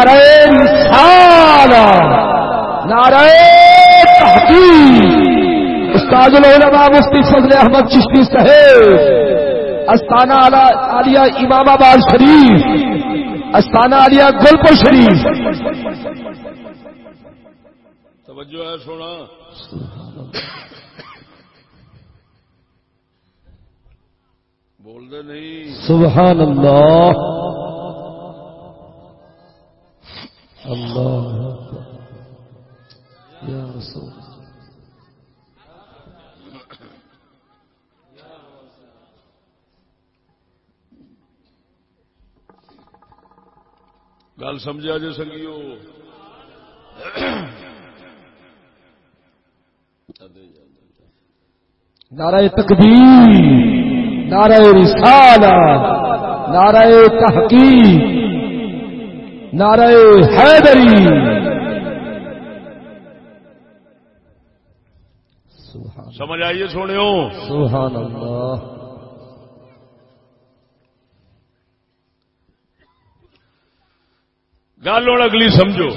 نعرہ رسالہ نعرہ تحقیق۔ استاد العلماء مفتی فضل احمد چشتی صاحب استانہ عالیہ امام آباد شریف استانہ عالیہ گلپور شریف۔ توجہ ہے سونا۔ بول دے نہیں۔ سبحان اللہ۔ اللہ یا رسول گل سمجھا جی سنگیو؟ نعرہ تکبیر نعرہ رسالہ نعرہ تحقیق۔ نعرہ حیدری۔ سمجھ آئیے سونے سبحان اللہ گل ہوں اگلی سمجھو۔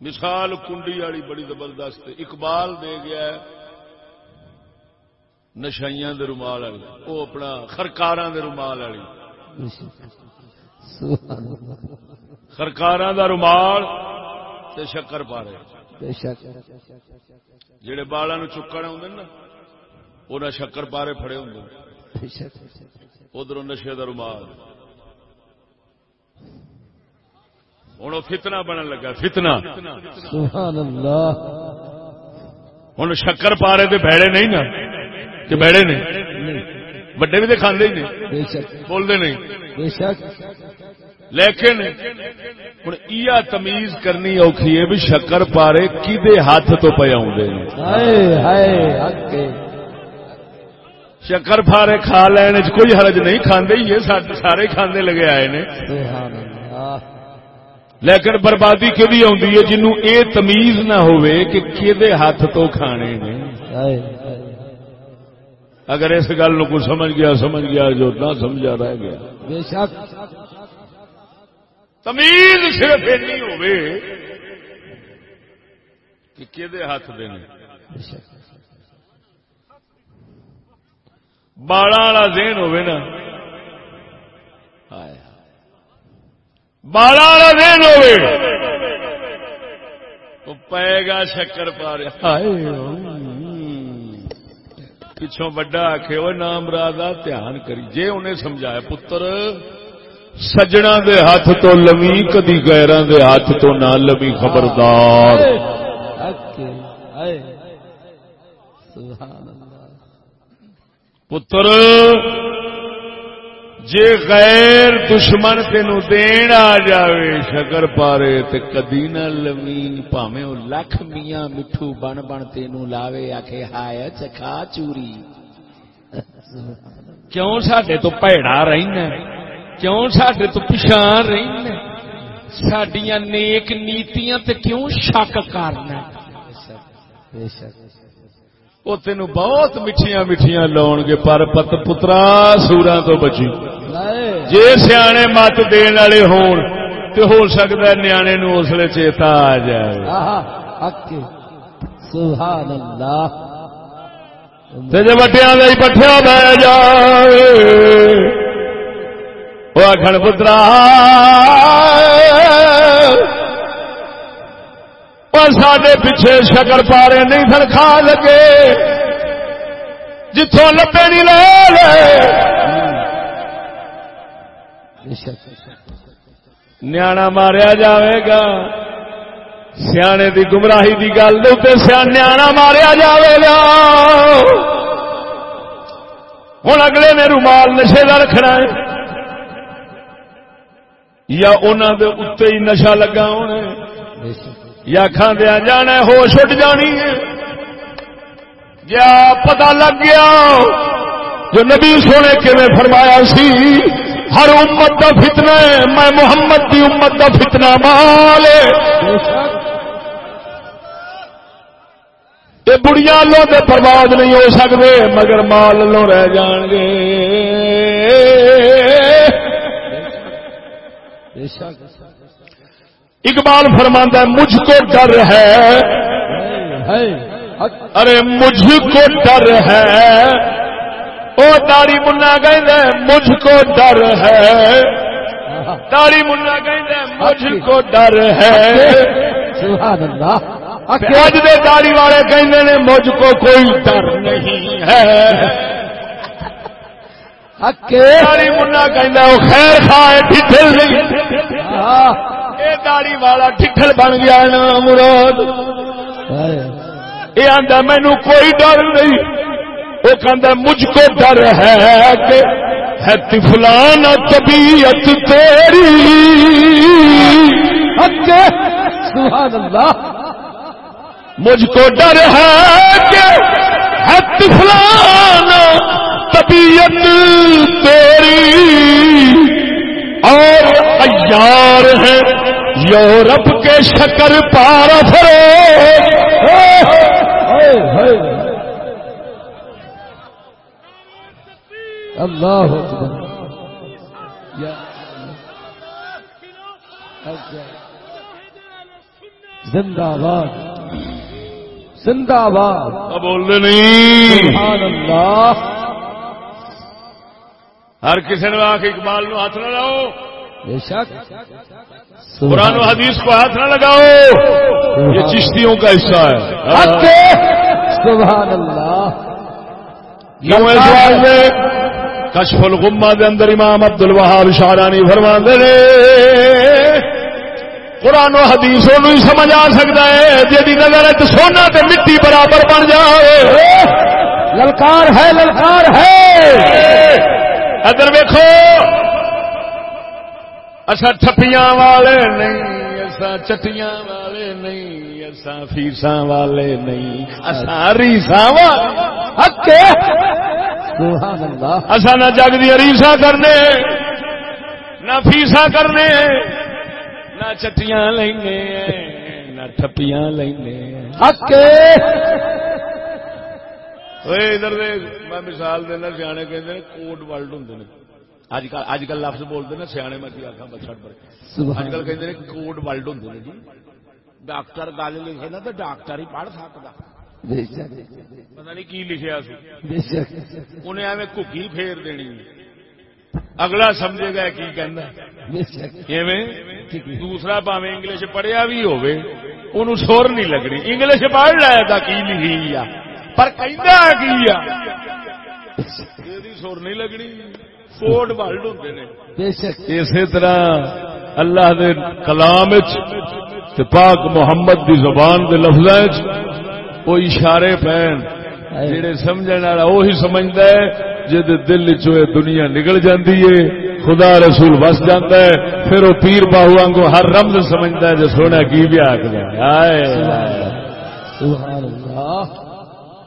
مثال کنڈی والی بڑی زبردست اقبال دے گیا نشائیاں دے رومال والی وہ اپنا خرکاراں دے رومال والی۔ خرکاراں دا رومال تے شکر پارے بے شک۔ جڑے بالاں نو چکن ہوندے نا انہاں شکر پارے بے شک۔ ادھر نشے دا رومال۔ ہوں وہ فتنہ بنن لگا اللہ۔ ہوں شکر پارے دے بھڑے نہیں نا۔ کہ بھڑے نے بڑے بھی تو کھاندے ہی نہیں۔ بولتے نہیں۔ لیکن ہوں یہ تمیز کرنی اوکھی ہے بھی شکر پارے کدے ہاتھ تو حق ہے۔ شکر پارے کھا لینے چ کوئی حرج نہیں کھاندے ہی ہے سا- سارے کھاندے لگے آئے نے۔ لیکن بربادی کدی آتی ہے جنوں اے تمیز نہ ہوئے کہ کدے ہاتھ تو کھانے نے۔ اگر اس گل کوئی سمجھ گیا سمجھ گیا جو نہ سمجھا رہ گیا۔ بے شک۔ تمیز صرف اینی ہوئے کہ کدے ہاتھ دے بالا والا ذہن ہوئے نا؟ بالا والا ذہن ہوئے۔ پائے گا شکر پا رہا پچھوں بڑا آخے وہ نام رادا دھیان کری۔ جے انہیں سمجھایا، پتر سجنا دے ہاتھ تو لمی کدی گیران دے ہاتھ تو نہ لمی خبردار۔ پتر جے غیر دشمن تینو دین آ جاوے شکر پارے تے کدی نہ لمی پاویں او لکھ میاں مٹھو بن بن تینو لاوے آکھے ہائے چکھا چوری۔ کیوں ساڈے تو پیڑا رہنا کیوں ساڈے تو پچھان رہنا ساڈیاں نیک نیتیاں تے کیوں شک کرنا وہ تین بہت میٹھیاں میٹھیاں لاؤ گے، پر پت پترا سورا تو بچی۔ ہائے جے سیانے مت دین والے ہون، تے ہو سکتا ہے نیانے نو اس لیے چیتا آ جائے۔ سبحان اللہ تے جے وڈیاں دا ہی بہ جائے۔ وہ آخر پترا سڈے پیچھے شکر پارے نہیں سن کھا لگے جتوں لبے نہیں لے لے ماریا جاوے گا سیانے دی گمراہی دی گل دے سیا نیانا ماریا جاوے گا ہوں اگلے نے رومال نشے کا رکھنا ہے یا انہوں دے اتنے ہی نشا لگا ہونا یا کھاندیا جانا ہے، ہوش جانی ہے۔ یا پتا لگ گیا جو نبی سونے کیویں فرمایا سی، ہر امت دا فتنہ ہے، میں محمد دی امت دا فتنہ مال یہ بڑیاں لو دے برباد نہیں ہو سکتے، مگر مال لو رہ جان گے۔ اقبال فرماندہ ہے مجھ کو ڈر ہے۔ ارے مجھ کو ڈر ہے۔ او داڑی منا کہ مجھ کو ڈر ہے۔ داڑی منا کہ مجھ کو ڈر ہے۔ سبحان اللہ تے اج دے داڑی والے کہندے نے مجھ کو کوئی ڈر نہیں ہے حق داڑی منا کہندا او خیر خواہ ٹھٹل نہیں آہا اے داڑی والا ٹھٹل بن گیا نا مراد یہ آندا مینو کوئی ڈر نہیں وہ کہندا مجھ کو ڈر ہے کہ ہے طفلان طبیعت تیری سبحان اللہ مجھ کو ڈر ہے کہ ہے طبیعت تیری اور ایار ہیں یورپ کے شکر پار اللہ زندہ باد۔ زندہ باد۔ بول نہیں۔ سبحان اللہ۔ ہر کسی نے آخ اقبال نو ہاتھ نہ لاؤ۔ بے شک۔ قرآن و حدیث کو ہاتھ نہ لگاؤ۔ یہ چشتیوں کا حصہ ہے۔ سبحان اللہ۔ کیوں میں کشف الغمہ دے اندر امام عبد الوہاب شارانی فرما دے قرآن و حدیث ہی سمجھ آ سکتا ہے۔ جی نظر ہے سونا تے مٹی برابر بن جائے۔ للکار ہے للکار ہے۔ ادھر ویکو اصا ٹھپیاں والے نہیں اصا چٹیاں والے نہیں اصا فیساں والے نہیں اصا والے اللہ۔ اصا نہ جگ دیا ریسا کرنے نہ فیسا کرنے نہ چٹیاں لینے نہ ٹھپیاں لینے۔ حق ادھر میں مثال دینا سیانے کہتے کوٹ ورلڈ ہوں اج کل اج کل لفظ بولتے نا سیانے میں آخا بچڑ پر اج کل کہتے کوٹ ورلڈ ہوں جی ڈاکٹر گل لکھے نا تو ڈاکٹر ہی پڑھ سکتا پتا نہیں کی لکھیا انہیں ایویں ککی پھیر دینی اگلا سمجھے گا کی کہنا دوسرا پاوے انگلش پڑھیا بھی ہوے انہوں سور نہیں لگنی انگلش پڑھ لایا تھا کی لکھی پر کہندا کی آ سور نہیں لگنی کوڈ ورلڈ ہوندے نے۔ بے شک۔ اسی طرح اللہ دے کلام وچ تے پاک محمد دی زبان دے لفظاں وچ وہ اشارے پین جڑے سمجھن والا وہی سمجھدا ہے جے دل چ دنیا نکل جاندی ہے خدا رسول بس جاتا ہے پھر وہ پیر باہو کو ہر رمز سمجھتا ہے جو سونا کی بھی آخ آئے۔ سبحان اللہ۔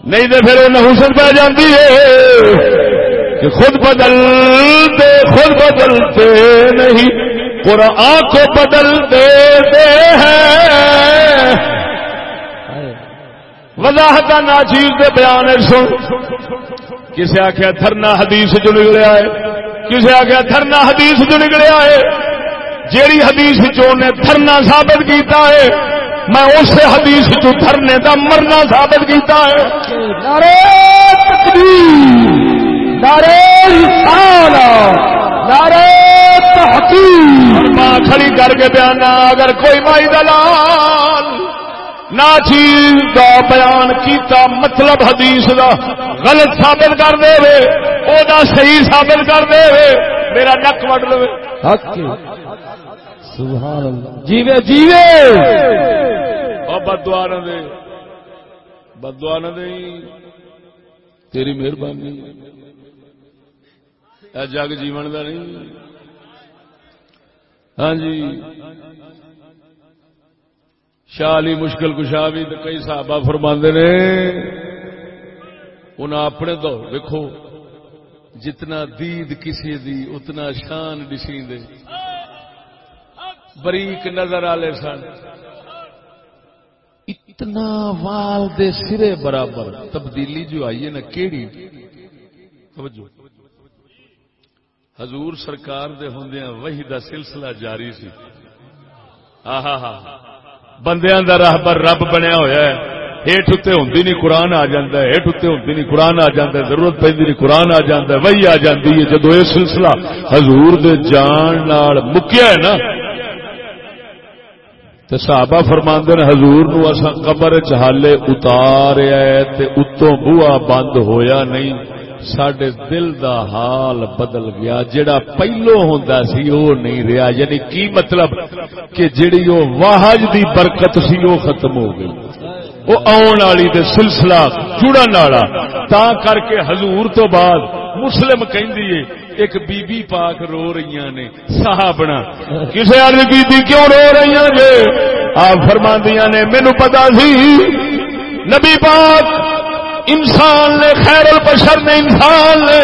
نہیں تو پھر انہیں پہ جاتی ہے کہ خود بدلتے خود بدلتے نہیں۔ قرآن کو بدل دیتے ہیں۔ وضاحت ناچیز دے بیان سن۔ کسے آخیا تھرنا حدیث جو نکلیا ہے کسے آخیا تھرنا حدیث جو نکلیا ہے جیڑی حدیث جو نے تھرنا ثابت کیتا ہے میں اس حدیث جو تھرنے دا مرنا ثابت کیتا ہے۔ نعرے تکبیر نعرے رسالہ نعرے تحقیق۔ ماں کھڑی کر کے بیان اگر کوئی مائی دلال نہ چیز کا بیان کیتا مطلب حدیث دا غلط ثابت کر دے وے، او دا صحیح ثابت کر دے وے، میرا نک وڈ لو سبحان اللہ۔ جیوے جیوے! اور بدعا نہ دے۔ بدعا نہ دے۔ تیری مہربانی۔ اے جگ جیون دا نہیں۔ ہاں جی۔ شاہ علی مشکل کشا بھی تو کئی صحابہ فرما نے۔ انہیں اپنے دو دیکھو جتنا دید کسی دی اتنا شان ڈسی دے بریک نظر والے سن۔ اتنا وال دے سرے برابر تبدیلی جو آئی ہے نا، کیڑی؟ توجہ۔ حضور سرکار دے ہوندیاں وہی دا سلسلہ جاری سی۔ آہا ہا۔ بندیاں دا راہبر رب بنیا ہویا ہے۔ ہیٹ اتنے ہوں نہیں، قرآن آ جاتا ہے۔ ہیٹ اتنے ہوں نہیں، قرآن آ جاتا ہے۔ ضرورت پہ نہیں، قرآن آ جاتا ہے۔ وہی آ جاتی ہے۔ جدو یہ سلسلہ حضور دے جان نال مکیا ہے نا تو صحابہ فرماندے نے، حضور نو اسا قبر چ حالے اتاریا ہے تے اتوں بوا بند ہویا نہیں سڈے دل دا حال بدل گیا. جڑا پہلو ہوندا سی وہ نہیں رہا یعنی کی مطلب کہ جڑی وہ واہج دی برکت سی وہ ختم ہو گئی۔ وہ آن والی تے سلسلہ جڑن والا۔ تا کر کے حضور تو بعد مسلم کہندی ہے، ایک بی بی پاک رو رہی نے، صحابنا۔ کسے عرض کی تھی، کیوں رو رہی نے آپ فرماندیاں نے مینو پتا سی، نبی پاک انسان نے خیر البشر نے انسان نے،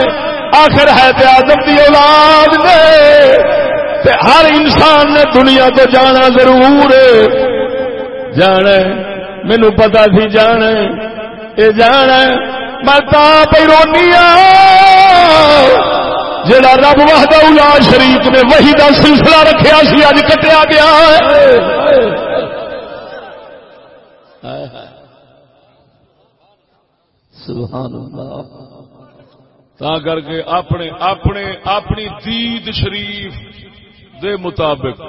آخر ہے تے آدم دی اولاد نے۔ تے ہر انسان نے دنیا تو جانا ضرور جانا مینو پتا سی جانا یہ جانا میں تا پہ رونی جڑا رب وحدہ الا شریف نے وہی کا سلسلہ رکھیا سی اج کٹیا گیا سبحان اللہ تا کر کے اپنے اپنے، اپنی دید شریف دے مطابق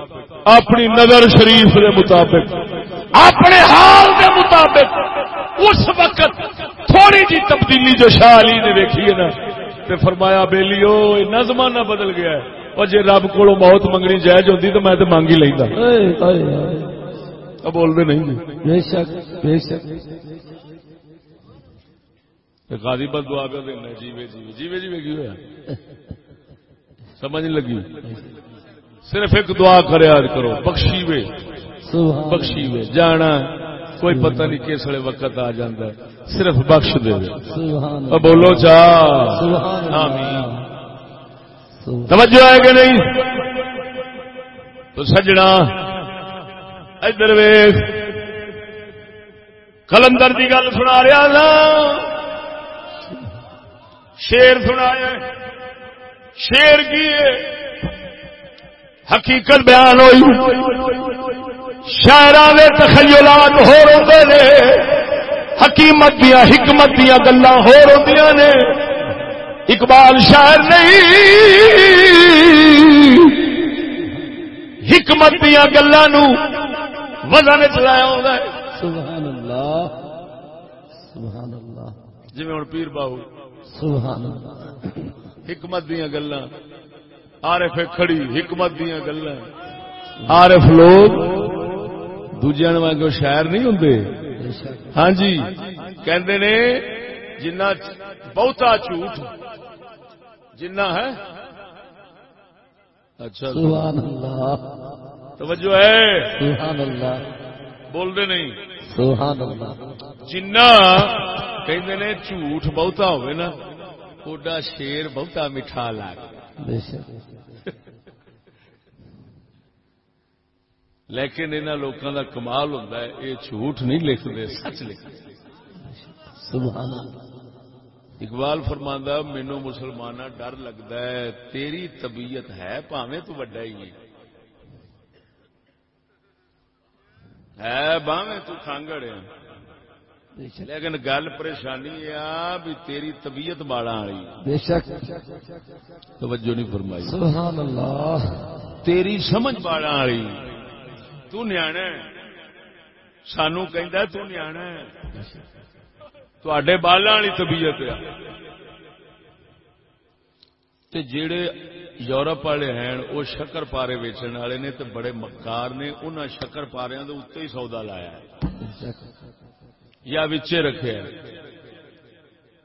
اپنی نظر شریف دے مطابق اپنے حال دے مطابق اس وقت تھوڑی جی تبدیلی جو شاہ علی نے دیکھی ہے نا تے فرمایا بیلی اتنا زمانہ بدل گیا ہے اور جی رب کو موت منگنی جائز ہوتی تو میں تو مانگ ہی لینا بولتے نہیں بے شک بے شک۔ غازی بد دعا پہ دینا جیوے جیوے جیوے جیوے کی ہوا سمجھ لگی۔ صرف ایک دعا کرے آج کرو بخشی وے بخشی وے جانا کوئی پتہ نہیں کس وقت وقت آ جاندہ ہے صرف بخش دے اب بولو آمین۔ سبحان توجہ ہے کہ نہیں؟ تو سجنا۔ ادھر ویخ کلندر کی گل سنا رہا تھا شیر سنایا شیر کی؟ حقیقت بیان ہوئی۔ شاعر تخیلات ہو رہے نے۔ حکیمت دیا حکمت دیا گلا ہو رہی نے۔ اقبال شاعر نہیں۔ حکمت دیا گلوں وزن چلایا ہوتا ہے۔ سبحان اللہ سبحان اللہ جی ہوں پیر باہو۔ سبحان اللہ حکمت دیا گلا آرف کھڑی حکمت دیا گلا آرف لوگ دوجے وگوں شاعر نہیں ہوں ہاں جی کہندے نے جنہ بہتا جھوٹ جنہ ہے۔ اچھا سبحان اللہ۔ توجہ ہے۔ سبحان اللہ۔ بول دے نہیں۔ سبحان اللہ۔ جنہ کہندے نے جھوٹ بہتا ہوئے نا اوڈا شیر بہتا میٹھا لگ بے شک۔ لیکن انہوں لوگوں کا کمال ہوتا ہے یہ جھوٹ نہیں لکھتے سچ لکھتے سبحان اللہ۔ اقبال فرماندہ مینو مسلمان ڈر لگتا ہے تیری طبیعت ہے پاویں تو وڈا ہی ہے۔ ہے باویں تو کھانگڑ ہے۔ لیکن گل پریشانی آ بھی تیری طبیعت بالا والی. بے شک. توجہ نہیں فرمائی. سبحان اللہ. تیری سمجھ بالا والی. تو نیانا۔ سانو کہندا تو نیانا تواڈے بالاں والی طبیعت ہے. تے جڑے یورپ والے ہیں وہ شکر پارے ویچن والے نے تے بڑے مکار نے انہاں شکر پاریاں دے اوتے ہی سودا لایا ہے. یا وچے رکھے ہے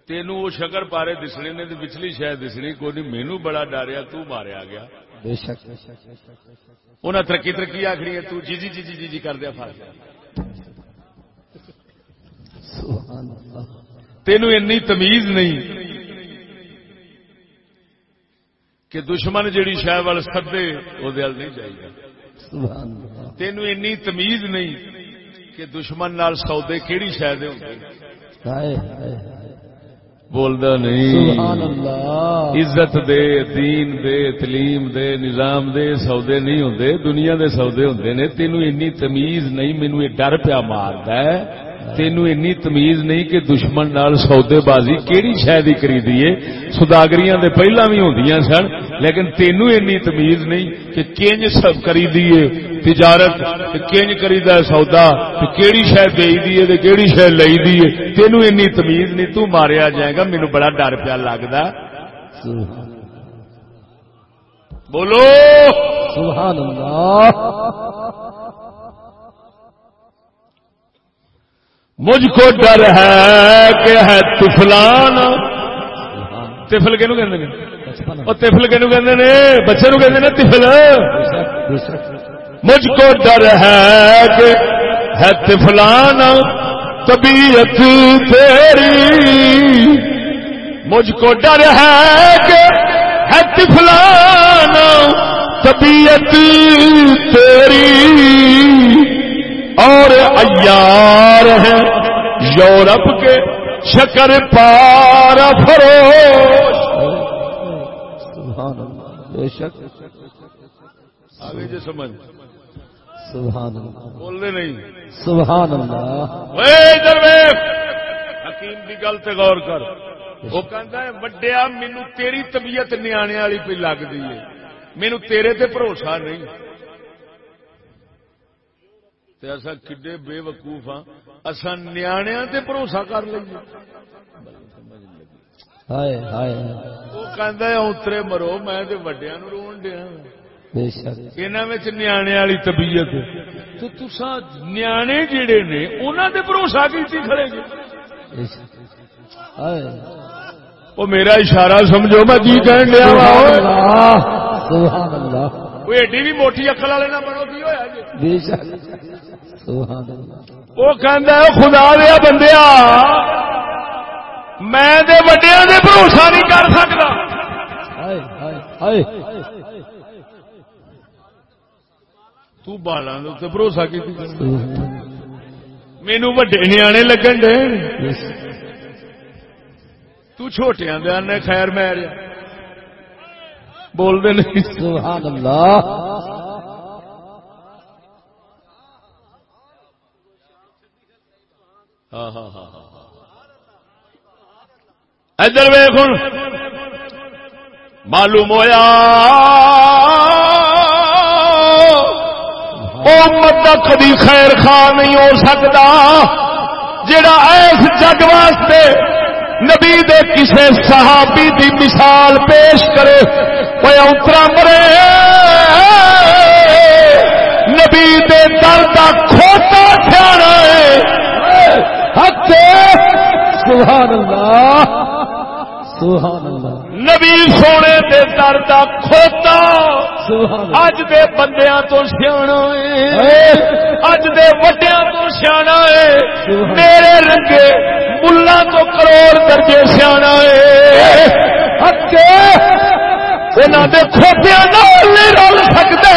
تینوں وہ شکر پارے دسنے نے پچھلی شاید دسنی کوئی نہیں مینوں بڑا ڈریا تو ماریا گیا۔ بے شک۔ انہیں ترقی ترقی آخری ہے تو جی جی جی جی جی جی کر دیا اللہ تینو انی تمیز نہیں کہ دشمن جیڑی شہ وال سدے وہ دل نہیں اللہ تینو انی تمیز نہیں کہ دشمن نال سودے کیڑی شہ دے ہوندے ہائے بولدا نہیں۔ سبحان اللہ۔ عزت دے دین دے تعلیم دے نظام دے سودے نہیں ہوندے دنیا دے سودے ہوندے نے۔ تینو انی تمیز نہیں مینوں یہ ڈر پیا ماردا ہے۔ تینو انی تمیز نہیں کہ دشمن نال سودے بازی کیڑی شے دی کریدی ہے سوداگریاں دے پہلا بھی ہوندیاں سن۔ لیکن تینو انی تمیز نہیں کہ کنج سب کریدی ہے، تجارت کنج کریدا ہے سودا، تے کیڑی شے بیچ دی ہے، تے کیڑی شے لئی دی تینو انی تمیز نہیں، تو ماریا جائے گا، مینوں بڑا ڈر پیا لگدا۔ بولو۔ سبحان اللہ۔ مجھ کو ڈر ہے کہ ہے تفلان تفل کہ تفل کہ بچے نو کہ تفل؟ مجھ کو ڈر ہے کہ ہے تفلان طبیعت تیری۔ مجھ کو ڈر ہے کہ ہے تفلان طبیعت تیری۔ اور ایار ہے یورپ کے شکر پار فروش سبحان اللہ بے شک۔ آگے جو سمجھ۔ سبحان اللہ۔ نہیں۔ سبحان اللہ۔ درویش حکیم دی گل تے غور کر۔ وہ کہندا ہے وڈیا مینوں تیری طبیعت نیانے والی پہ لگدی ہے۔ مینوں تیرے تے بھروسہ نہیں۔ تے اسا کڈے بے وقوف ہاں۔ اسا نیانیاں تے بھروسہ کر لئیے۔ ہائے ہائے۔ وہ کہندا ہے اترے مرو میں تے وڈیاں نو رون دیا بے شک۔ انہاں وچ نیانے والی طبیعت تو تساں نیانے جڑے نے انہاں تے بھروسہ کیتی کھڑے جے بے شک۔ ہائے۔ وہ میرا اشارہ سمجھو میں کی کہن دیا وا سبحان اللہ سبحان اللہ وہ ایڈی بھی موٹی اکل والے نہ بنو کی ہوا جی بے شک سبحان اللہ وہ کہندا ہے خدا دیا بندیا میں دے وڈیاں دے بھروسہ نہیں کر سکتا تو بالاں اوتے بھروسہ کیتی مینوں وڈے نیانے لگن دے۔ تو چھوٹیاں دے آنے خیر میں بول دے نہیں۔ سبحان اللہ ہاں ہاں ہاں ہاں۔ ادھر ویخ معلوم ہویا۔ او مت کبھی خیر خواہ نہیں ہو سکتا جڑا ایس جگ واسطے نبی دے کسے صحابی دی مثال پیش کرے وہ اترا مرے۔ نبی دے در کا کھوتا سیاح ہے۔ سبحان اللہ۔ سبحان اللہ۔ نبی سونے دے در دا کھوتا۔ اج دے بندیاں تو سیاح ہے۔ اج دے وڈیاں تو سیاح ہے۔ میرے رنگے ملا تو کروڑ درجے سیاح ہے۔ دے کھوتیاں نال نہیں رل سکتے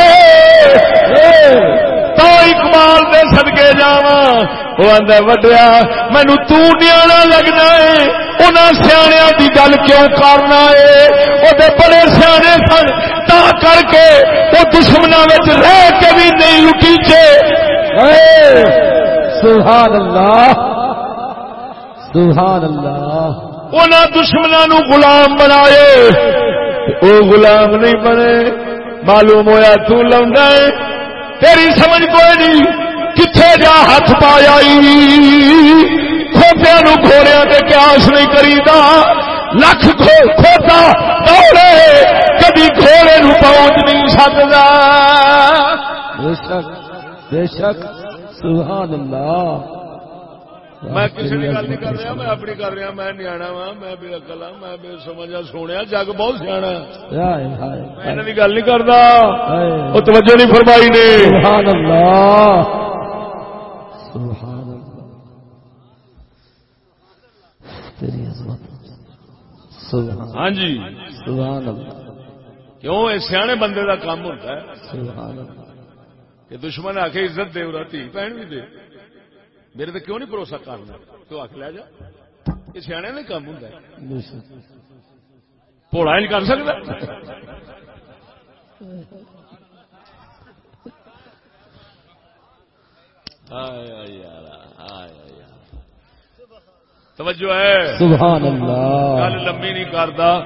تو اقبال دے سدکے جاوا وہ آدھا وڈیا مینو تیانا لگنا ہے۔ انہوں سیاح کی گل کیوں کرنا ہے؟ وہ بڑے سیانے سن۔ تا کر کے وہ میں رہ کے بھی نہیں لکیچے سبحان اللہ سبحان اللہ انہوں دشمنوں غلام بنائے۔ وہ غلام نہیں بنے۔ معلوم ہویا تو لونڈا ہے۔ تیری سمجھ کوئی نہیں کتنے جا ہاتھ پایا کھوتیا نو گھوڑیا کے قیاس نہیں کریتا لکھ کھو کھوتا دوڑے، کبھی کھوڑے نو پہنچ نہیں سکتا بے شک بے شک، سبحان اللہ۔ میں کسی کی گل نہیں کر رہا میں اپنی کر رہا میں نیانا وا میں بے اکل ہاں میں بے سمجھا سونے جگ بہت سیاح میں گل نہیں کرتا وہ توجہ نہیں فرمائی نے۔ سبحان اللہ۔ سبحان اللہ۔ تیری عظمت۔ سبحان ہاں جی۔ سبحان اللہ۔ کیوں؟ یہ سیانے بندے کا کام ہوتا ہے۔ سبحان اللہ۔ کہ دشمن آ کے عزت دے اور تھی بہن بھی دے۔ میرے تو کیوں نہیں بھروسہ کرنا؟ تو آخ لے جا۔ یہ سیانے کا کام شک پوڑا نہیں کر سکتا۔ توجہ ہے۔ سبحان اللہ۔ گل لمبی نہیں کرتا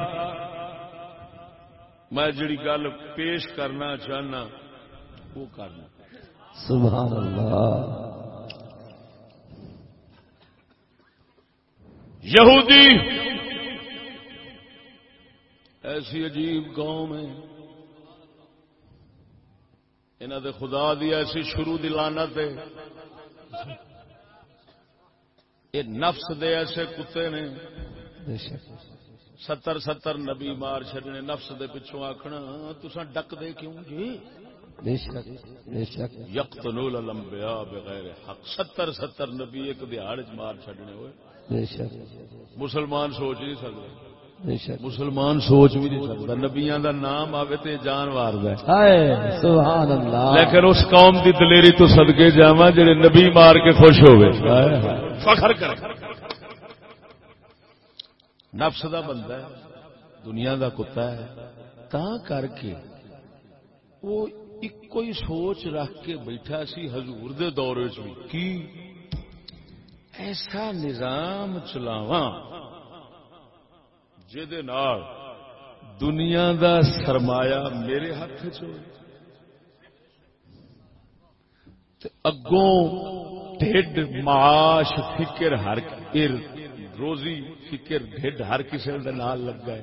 میں جڑی گل پیش کرنا چاہنا وہ کرنا۔ سبحان اللہ۔ یہودی۔ ایسی عجیب قوم ہے انہوں دے خدا دی ایسی شروع دی لانت ہے۔ یہ نفس دے ایسے کتے نے۔ ستر ستر نبی مار چڈنے نفس دے پچھوں آخنا تسا ڈک دے کیوں جی؟ بے شک بے شک الانبیاء بغیر حق۔ ستر ستر نبی ایک دہاڑ مار چڈنے ہوئے بے شک۔ مسلمان سوچ نہیں بے شک۔ مسلمان سوچ بھی نہیں سکتا۔ نبیاں دا نام آوے تے جان ہے۔ ہائے سبحان اللہ۔ لیکن اس قوم دی دلیری تو صدقے جاواں جڑے نبی مار کے خوش ہوئے۔ فخر کر۔ نفس دا بندہ ہے دنیا دا کتا ہے۔ تا کر کے وہ ایک کوئی سوچ رکھ کے بیٹھا سی حضور دے دور وچ بھی۔ کی؟ ایسا نظام چلاواں جہدے نال دنیا دا سرمایہ میرے ہاتھ چ اگوں ڈھڈ، معاش، فکر، ہر روزی، فکر، ڈھڈ ہر کسی دے نال لگ گئے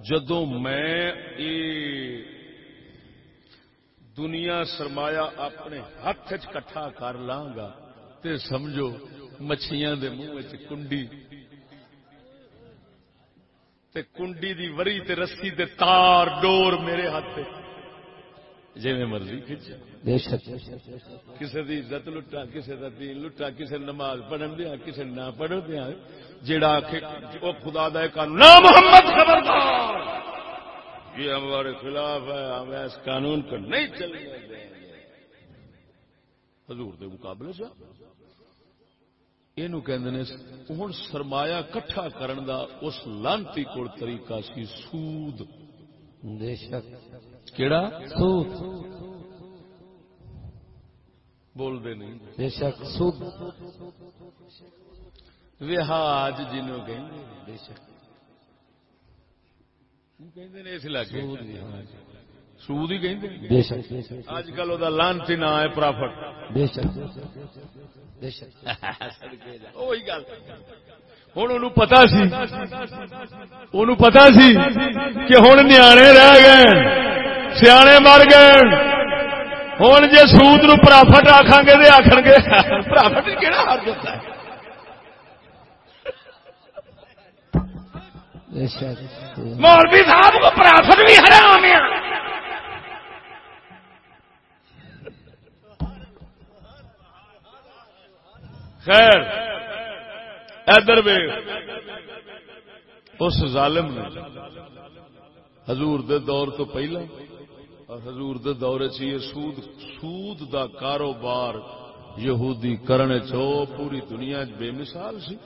جدوں میں اے دنیا سرمایہ اپنے ہاتھ چ کٹھا کر لاں گا تے سمجھو مچھیاں دے منہ وچ کنڈی تے کنڈی دی وری تے رسی تے تار ڈور میرے ہاتھ جی مرضی کھچ بے شک۔ کسی دی عزت لٹا کسی دا دین لٹا کسی نماز پڑھن دیا کسی نہ پڑھن دیا۔ جیڑا آخے او خدا دا قانون نا محمد خبردار! یہ ہمارے خلاف ہے ہمیں اس قانون کو نہیں چلنے دیں گے۔ حضور دے مقابلے سے۔ یہ ہوں سرمایہ کٹھا کرن دا اس لانتی کول طریقہ سی سود۔ بے شک۔ کیڑا؟ سود۔ بول دے نہیں جنوں کہیں اس بھی ہاں۔ سود ہی کہیں اج کل وہ لانتی نا ہے پرافٹ۔ بے شک۔ بے شک۔ وہی گل۔ ہوں انہوں پتا سی پتا سی کہ ہوں نیانے رہ گئے سیانے مر گئے ہوں جی سود نو پرافٹ آخان گے تو آخر گے پرافٹ کہڑا ہے؟ مولوی صاحب کو پرافٹ بھی حرام ہے۔ خیر، ادھر اس ظالم نے حضور دے دور تو پہلا اور حضور دے دور چ سود سود دا کاروبار یہودی کرنے چو پوری دنیا بے مثال سی۔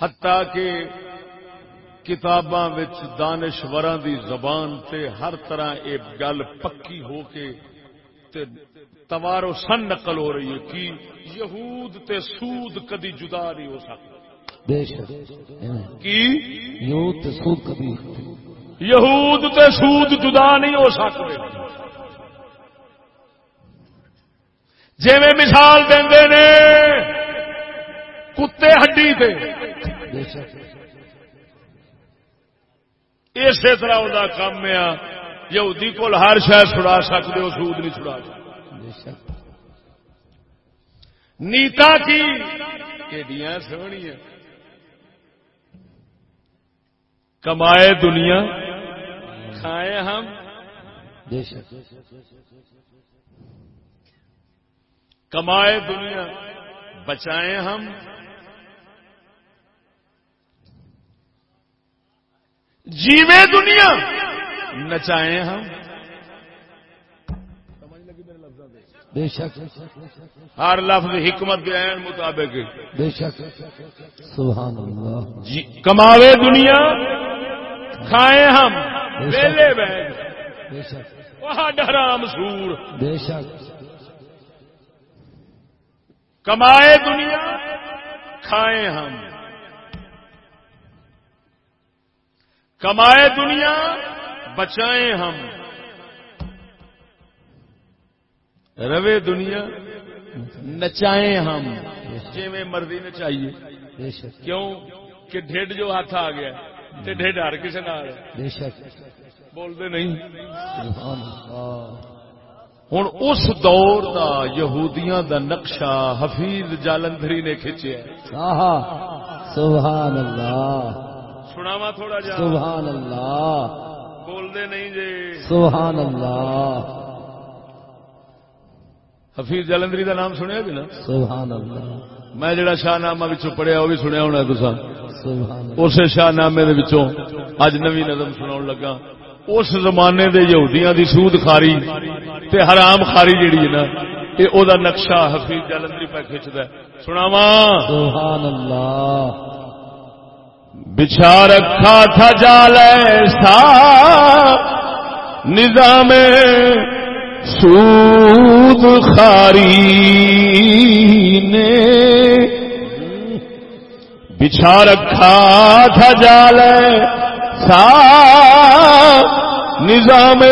حتیٰ کہ کتاباں وچ دانشوراں دی زبان تے ہر طرح یہ گل پکی ہو کے تے توارو سن نقل ہو رہی ہے کہ یہود تے سود کدی جدا نہیں ہو سکتا۔ بے شک۔ کی؟ یوں تے سود کبھی۔ یہود تے سود جدا نہیں ہو سکتے۔ جی مثال دے نے کتے ہڈی تے۔ اسی طرح وہ کام ہے یہودی کول ہر شہر چھڑا سکتے ہو سود نہیں چھڑا سکتے نیتا کی ایڈیاں سونیاں۔ کمائے دنیا کھائے ہم۔ کمائے دنیا بچائیں ہم۔ جیوے دنیا نچائیں ہم۔ بے شک ہر لفظ حکمت کے عین مطابق۔ بے شک۔ سبحان اللہ۔ جی کماوے دنیا کھائیں ہم ویلے بیگ بے شک۔ وہ ڈرام سور۔ بے شک۔ کمائے دنیا کھائیں ہم۔ کمائے دنیا بچائیں ہم۔ روے دنیا نچائیں ہم۔ جی میں مرضی نچائیے۔ کیوں؟ کہ ڈھڈ جو ہاتھ آ گیا تے ڈھڈ ہر کسی نال۔ بے شک۔ بولتے نہیں۔ ہوں اس دور دا یہودیاں دا نقشہ حفیظ جالندری نے کھچیا۔ سبحان اللہ۔ سناوا تھوڑا جا۔ سبحان اللہ۔ بولتے نہیں جی۔ سبحان اللہ۔ حفیظ جالندری دا نام سنیا کہ نا؟ سبحان اللہ میں جڑا شاہ نامہ پڑھیا وہ بھی سنیا ہونا تسا سبحان اس شاہ نامے اج نوی نظم سنا لگا۔ اس زمانے دے یہودیاں دی سود خاری تے حرام خاری جیڑی ہے نا یہ او دا نقشہ حفیظ جلندری پہ کھچتا ہے۔ سناوا سبحان اللہ بچھا رکھا تھا جال ایسا نظام سود خاری نے بچھا رکھا تھا جال سا نظام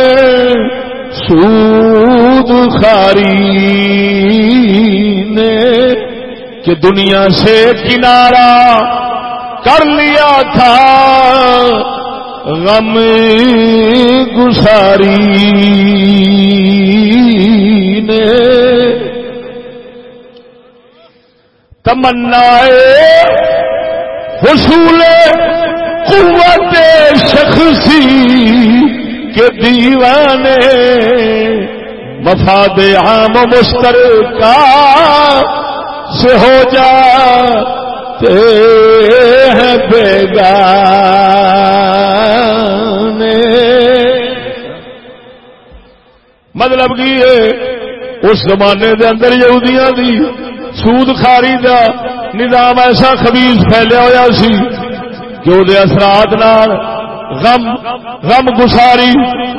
سود خاری نے کہ دنیا سے کنارا کر لیا تھا غم گساری نے تمنا حصول قوت شخصی کے دیوانے مفاد عام مشترکہ سے ہو جا ہیں بیگانے مطلب کی اس زمانے دے اندر یہودیاں دی سود خاری دا نظام ایسا خبیز پھیلیا ہوا سی کہ وہ اثرات نال غم غم گساری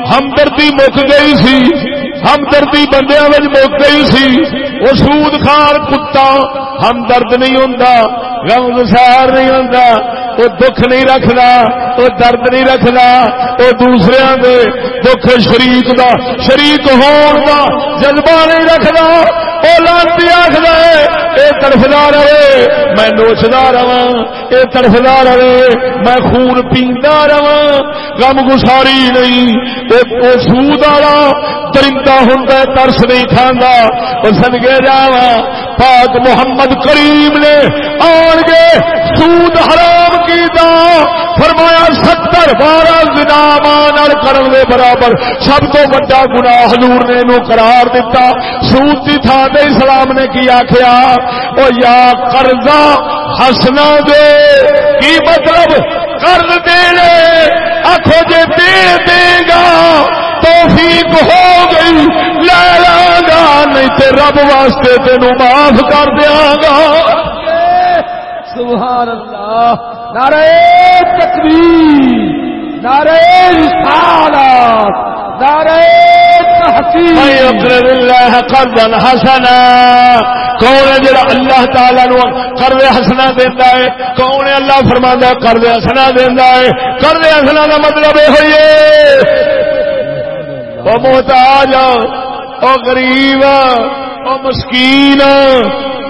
ہمدردی مک گئی سی، ہمدردی بندیاں مک گئی سی وہ سود خار کتا ہمدرد نہیں ہوں غم گسار نہیں ہوں وہ دکھ نہیں رکھنا، وہ درد نہیں رکھنا، وہ دوسرے دے دکھ شریک دا، شریک ہون دا جذبہ نہیں رکھنا، وہ لانتی آخر یہ تڑفدا رہے، میں نوچدا رہا یہ تڑفدا رہے، میں خون پیندا رہا غم گساری نہیں وہ سود والا درندہ ہوں ترس نہیں کھانا وہ سنگے جاوا پاک محمد کریم نے آن گے سود حرام کی دا فرمایا، ستر بارہ دن کرن دے برابر، سب تو بڑا گنا حضور نے نو قرار دیتا۔ سود کی تھان دے اسلام نے کی آخیا او یا قرضہ ہسنا دے۔ کی مطلب؟ قرض دے آخو جے دے دے گا۔ توفیق ہو گئی۔ لے گا۔ نہیں تے رب واسطے تین معاف کر دیا گا۔ سبحان اللہ۔ نعرہ تکبیر۔ نعرہ رسالت۔ نعرہ حسنا. کون ہے جڑا اللہ تعالی نو قرض حسنا دیندا ہے؟ کون ہے اللہ فرماندا ہے قرض حسنا دیندا ہے؟ قرض حسنا دا مطلب اے ہوئی ہے۔ او محتاج، او غریب، او مسکین،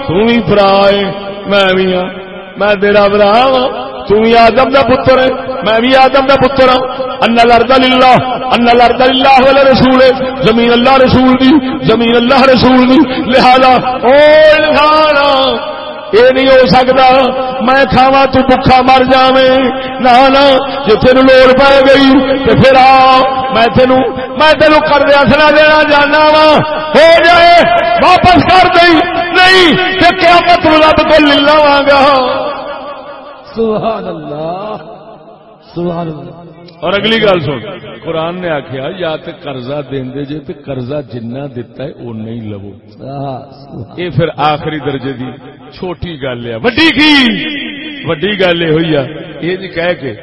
تو بھی برا ہے، میں بھی ہاں میں تیرا برا ہاں۔ تو بھی آدم دا پتر ہے، میں بھی آدم دا پتر ہوں ان لرد للہ، ان لرد للہ والا رسول زمین اللہ رسول دی، زمین اللہ رسول دی۔ لہذا، او انسان یہ نہیں ہو سکتا۔ میں کھاوا تو بکھا مر جا نہ جی تین لوڑ پی گئی تو پھر آ، میں تین میں تین کر دیا، سنا دینا، جانا وا۔ ہو جائے، واپس کر دئی نہیں تو کیا مت رب کو لے لوا گا سبحان اللہ سبحان اللہ۔ اور اگلی گل سن۔ قرآن نے آخیا یا تو قرضہ دے جے تو قرضہ جنہ دتا ہے وہ نہیں لو یہ پھر آخری درجے دی چھوٹی گل ہے۔ وڈی کی؟ وڈی گل یہ ہوئی ہے۔ یہ جی کہہ کے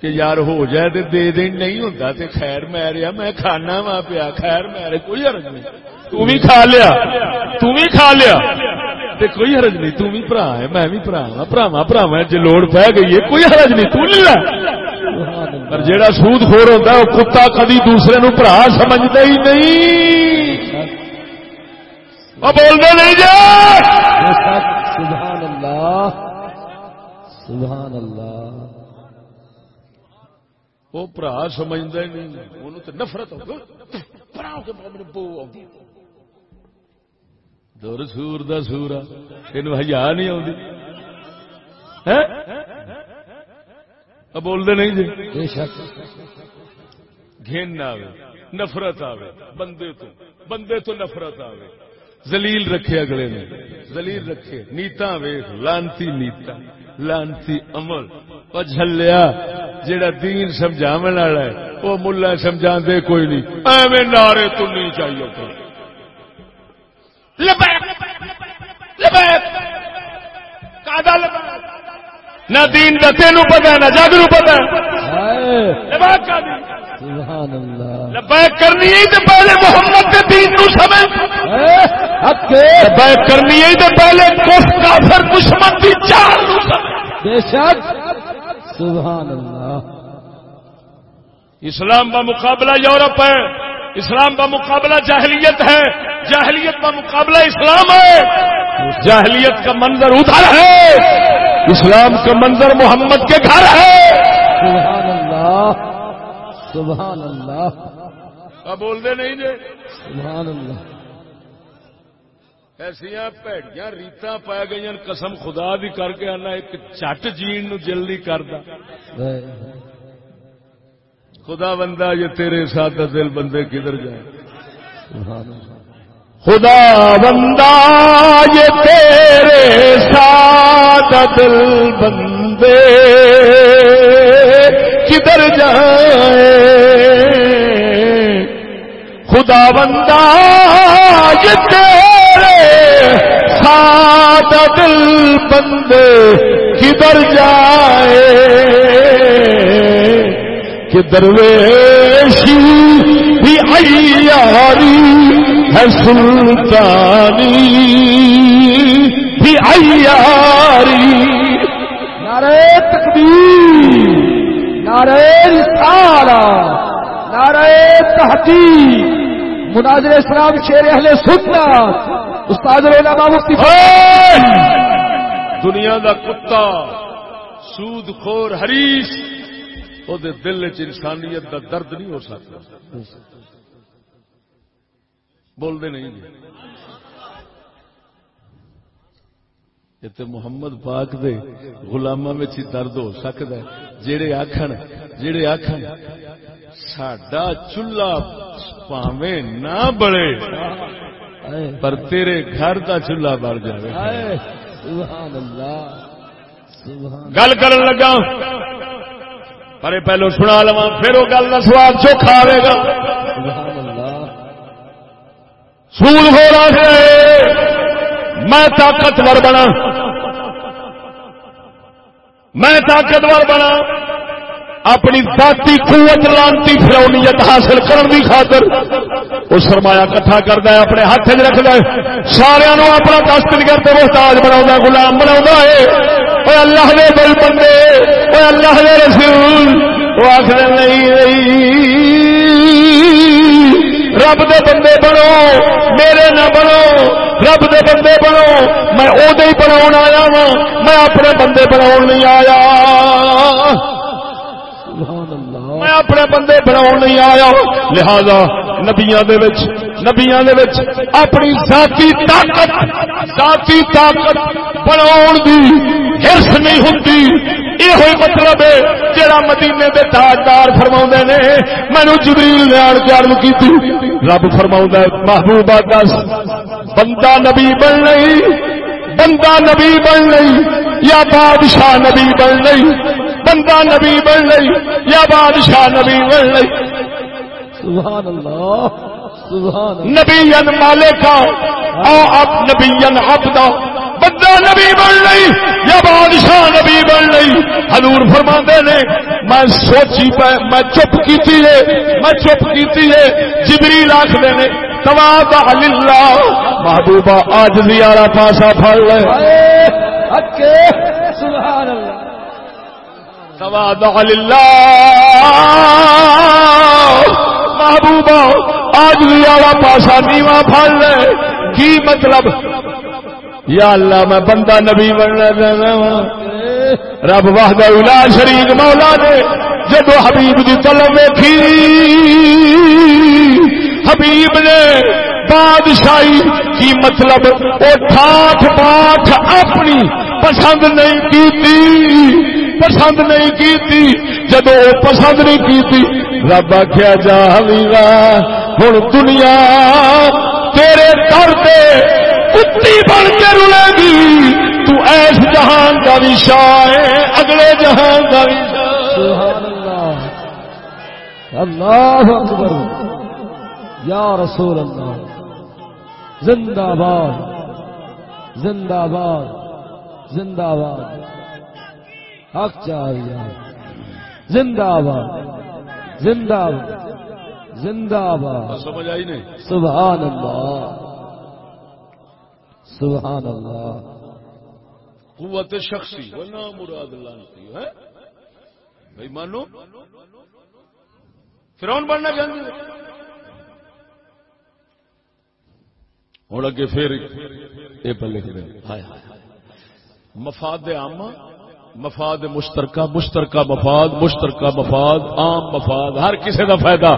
کہ یار ہو جائے تو دے دین نہیں ہوتا تے خیر میریا میں کھانا وا پیا خیر میرے کوئی حرج نہیں۔ تو بھی کھا لیا تو بھی کھا لیا۔ تے کوئی حرج نہیں تو بھی برا ہے میں بھی برا ہاں براوا براوا جی لوڑ پہ گئی ہے کوئی حرج نہیں تو لے پر جیڑا سود خور ہے وہ کتا کدی دوسرے نو برا سمجھتا ہی نہیں۔ بولتے نہیں جا سبحان اللہ سبحان اللہ وہ برا سمجھتا ہی نہیں انہوں تو نفرت دور سور دا سورا یہ ہزار نہیں آتی بولتے نہیں جی۔ گھن آئے نفرت آئے بندے تو بندے تو نفرت آئے زلیل رکھے اگلے نے۔ زلیل رکھے۔ نیتا ویخ لانتی نیتا لانتی عمل۔ اور جھلیا جیڑا دین سمجھا والا ہے وہ ملا سمجھا دے کوئی نہیں۔ ایویں نعرے تو نہیں چاہیے تو نہ دین کا تین پتا نہ جگ نو پتا لبیک کرنی ہے تو پہلے محمد کے دین نو سمجھ۔ لبیک کرنی ہے تو پہلے کف کافر دشمن کی چال نو سمجھ۔ بے شک۔ سبحان اللہ۔ اسلام کا مقابلہ یورپ ہے۔ اسلام کا مقابلہ جاہلیت ہے۔ جاہلیت کا مقابلہ اسلام ہے۔ جاہلیت کا منظر ادھر ہے اسلام کا منظر محمد کے گھر ہے۔ سبحان اللہ سبحان اللہ۔ اب بول دے نہیں جی سبحان اللہ۔ ایسا پیڑیاں ریتا پی گئی قسم خدا بھی کر کے آنا ایک چٹ جین نو جلدی کردا۔ خدا بندہ یہ تیرے ساتھ دل بندے کدھر جائیں؟ خدا بندہ یہ تیرے ساتھ دل بندے۔ کدھر جائیں خدا بندہ یہ تیرے ساتھ دل بندے۔ کدھر جائے؟ کہ درویشی بھی عیاری ہے سلطانی بھی عیاری۔ نعرے تکبیر نعرے رسالہ نعرے تحقیق مناظر اسلام شیر اہل سنت استاد علماء مفتی دنیا دا کتا سود خور حریص وہ دل چ انسانیت دا درد نہیں ہو سکتا۔ بولتے نہیں جی۔ یہ محمد پاک دے غلامہ میں چی درد ہو سکتا ہے۔ جڑے آخن جڑے آخن ساڈا چولہا پاوے نہ بڑے پر تیرے گھر کا چولہا بڑھ جائے گل کر لگا پر پہلو سنا لوا پھر وہ گل کا سواد چوکھا آئے گا۔ سود ہو رہا ہے میں طاقتور بنا۔ میں طاقتور بنا۔ اپنی ذاتی قوت لانتی فرونیت حاصل کرنے کی خاطر وہ سرمایہ کٹھا کرتا ہے، اپنے ہاتھ چ رکھتا ہے۔ سارا اپنا دست کرتے محتاج بنا گلام بنا ہے۔ اللہ دے بل بندے وہ اللہ دے رسول۔ وہ آخر نہیں۔ رب دے بندے بنو، میرے نہ بنو، رب دے بندے بنو، میں وہ ہی بنا آیا وا میں اپنے بندے بنا نہیں آیا۔ میں اپنے بندے بنا نہیں آیا۔ لہذا نبیا نبیا اپنی ذاتی طاقت ذاتی طاقت بنا ہرس نہیں ہوں یہ مطلب ہے جہاں مدینے کے تاجدار فرما نے۔ مینو جبریل نے آن کے ارد کی رب فرما محبوبہ دس، بندہ نبی بن نہیں، بندہ نبی بن نہیں، یا بادشاہ نبی بن نہیں۔ بندہ نبی بن لئی یا بادشاہ نبی بن لئی۔ سبحان اللہ سبحان نبی مالکا او اب نبی عبدا بندہ نبی بن لئی یا بادشاہ نبی بن لئی۔ حضور فرما نے میں سوچی پہ میں چپ کیتی ہے میں چپ کیتی ہے۔ جبریل آخر نے تواضع للہ محبوبہ آج زیارہ پاسا پھڑ لے۔ تواضع للہ محبوبہ، آج بھی والا پاسا نیوا پڑ لے۔ کی مطلب؟ یا اللہ، میں بندہ نبی بننا چاہتا ہوں رب واہدہ الا شریک مولا نے جب حبیب کی طلب ویکھی، حبیب نے بادشاہی کی مطلب وہ ٹھاٹ پاٹ اپنی پسند نہیں کی پسند نہیں کیتی جب وہ پسند نہیں کیتی، رب آخیا جا ہمیرا ہوں دنیا تیرے در دے کتی بن کے رلے گی۔ تو ایس جہان کا بھی شاہ اگلے جہان کا بھی اللہ اکبر۔ یا رسول اللہ۔ زندہ باد۔ زندہ باد۔ زندہ باد۔ حق چاہیے زندہ باد۔ زندہ باد۔ زندہ باد۔ سمجھ آئی نہیں؟ سبحان اللہ۔ سبحان اللہ۔ قوت شخصی۔ نام مراد لانتی ہے؟ بھائی مانو؟ فرون بننا چاہتے ہوں اگے پھر یہ ہائے ہائے۔ مفاد عامہ۔ مفاد مشترکہ مشترکہ مفاد مشترکہ مفاد عام مفاد ہر کسی کا فائدہ۔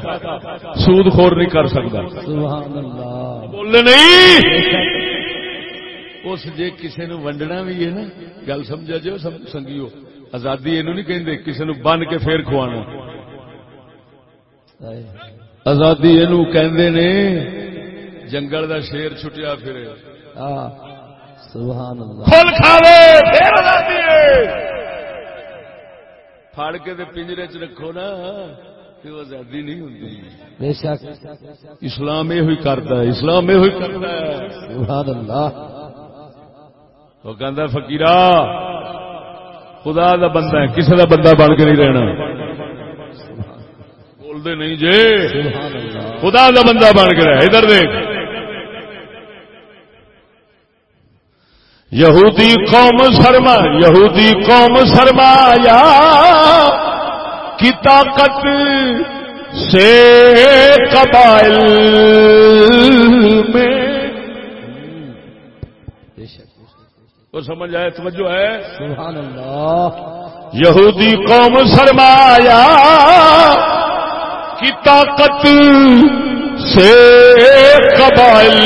سود خور نہیں کر سکتا۔ سبحان اللہ۔ بولنے نہیں! اس جے کسی نو ونڈنا بھی ہے نا گل سمجھا جو سنگیو۔ آزادی یہ نہیں کہندے کسی نو بن کے پھر کھوانا۔ آزادی یہ کہندے نے جنگل دا شیر چھٹیا پھرے۔ ہاں سبحان اللہ۔ پھل کھاوے پھر آزادی ہے۔ پھاڑ کے تے پنجرے چ رکھو نا آزادی نہیں ہوندی۔ بے شک۔ اسلام یہ ہوئی کرتا ہے اسلام یہ ہوئی کرتا ہے۔ سبحان اللہ۔ وہ کہندا فقیرا خدا دا بندہ ہے کسی دا بندہ بن کے نہیں رہنا۔ بول دے نہیں جے سبحان اللہ۔ خدا دا بندہ بن کے رہ ادھر دیکھ۔ یہودی قوم سرما یہودی قوم سرمایا کی طاقت سے قبائل میں۔ وہ سمجھ آئے توجہ ہے؟ سبحان اللہ یہودی قوم سرمایا کی طاقت سے قبائل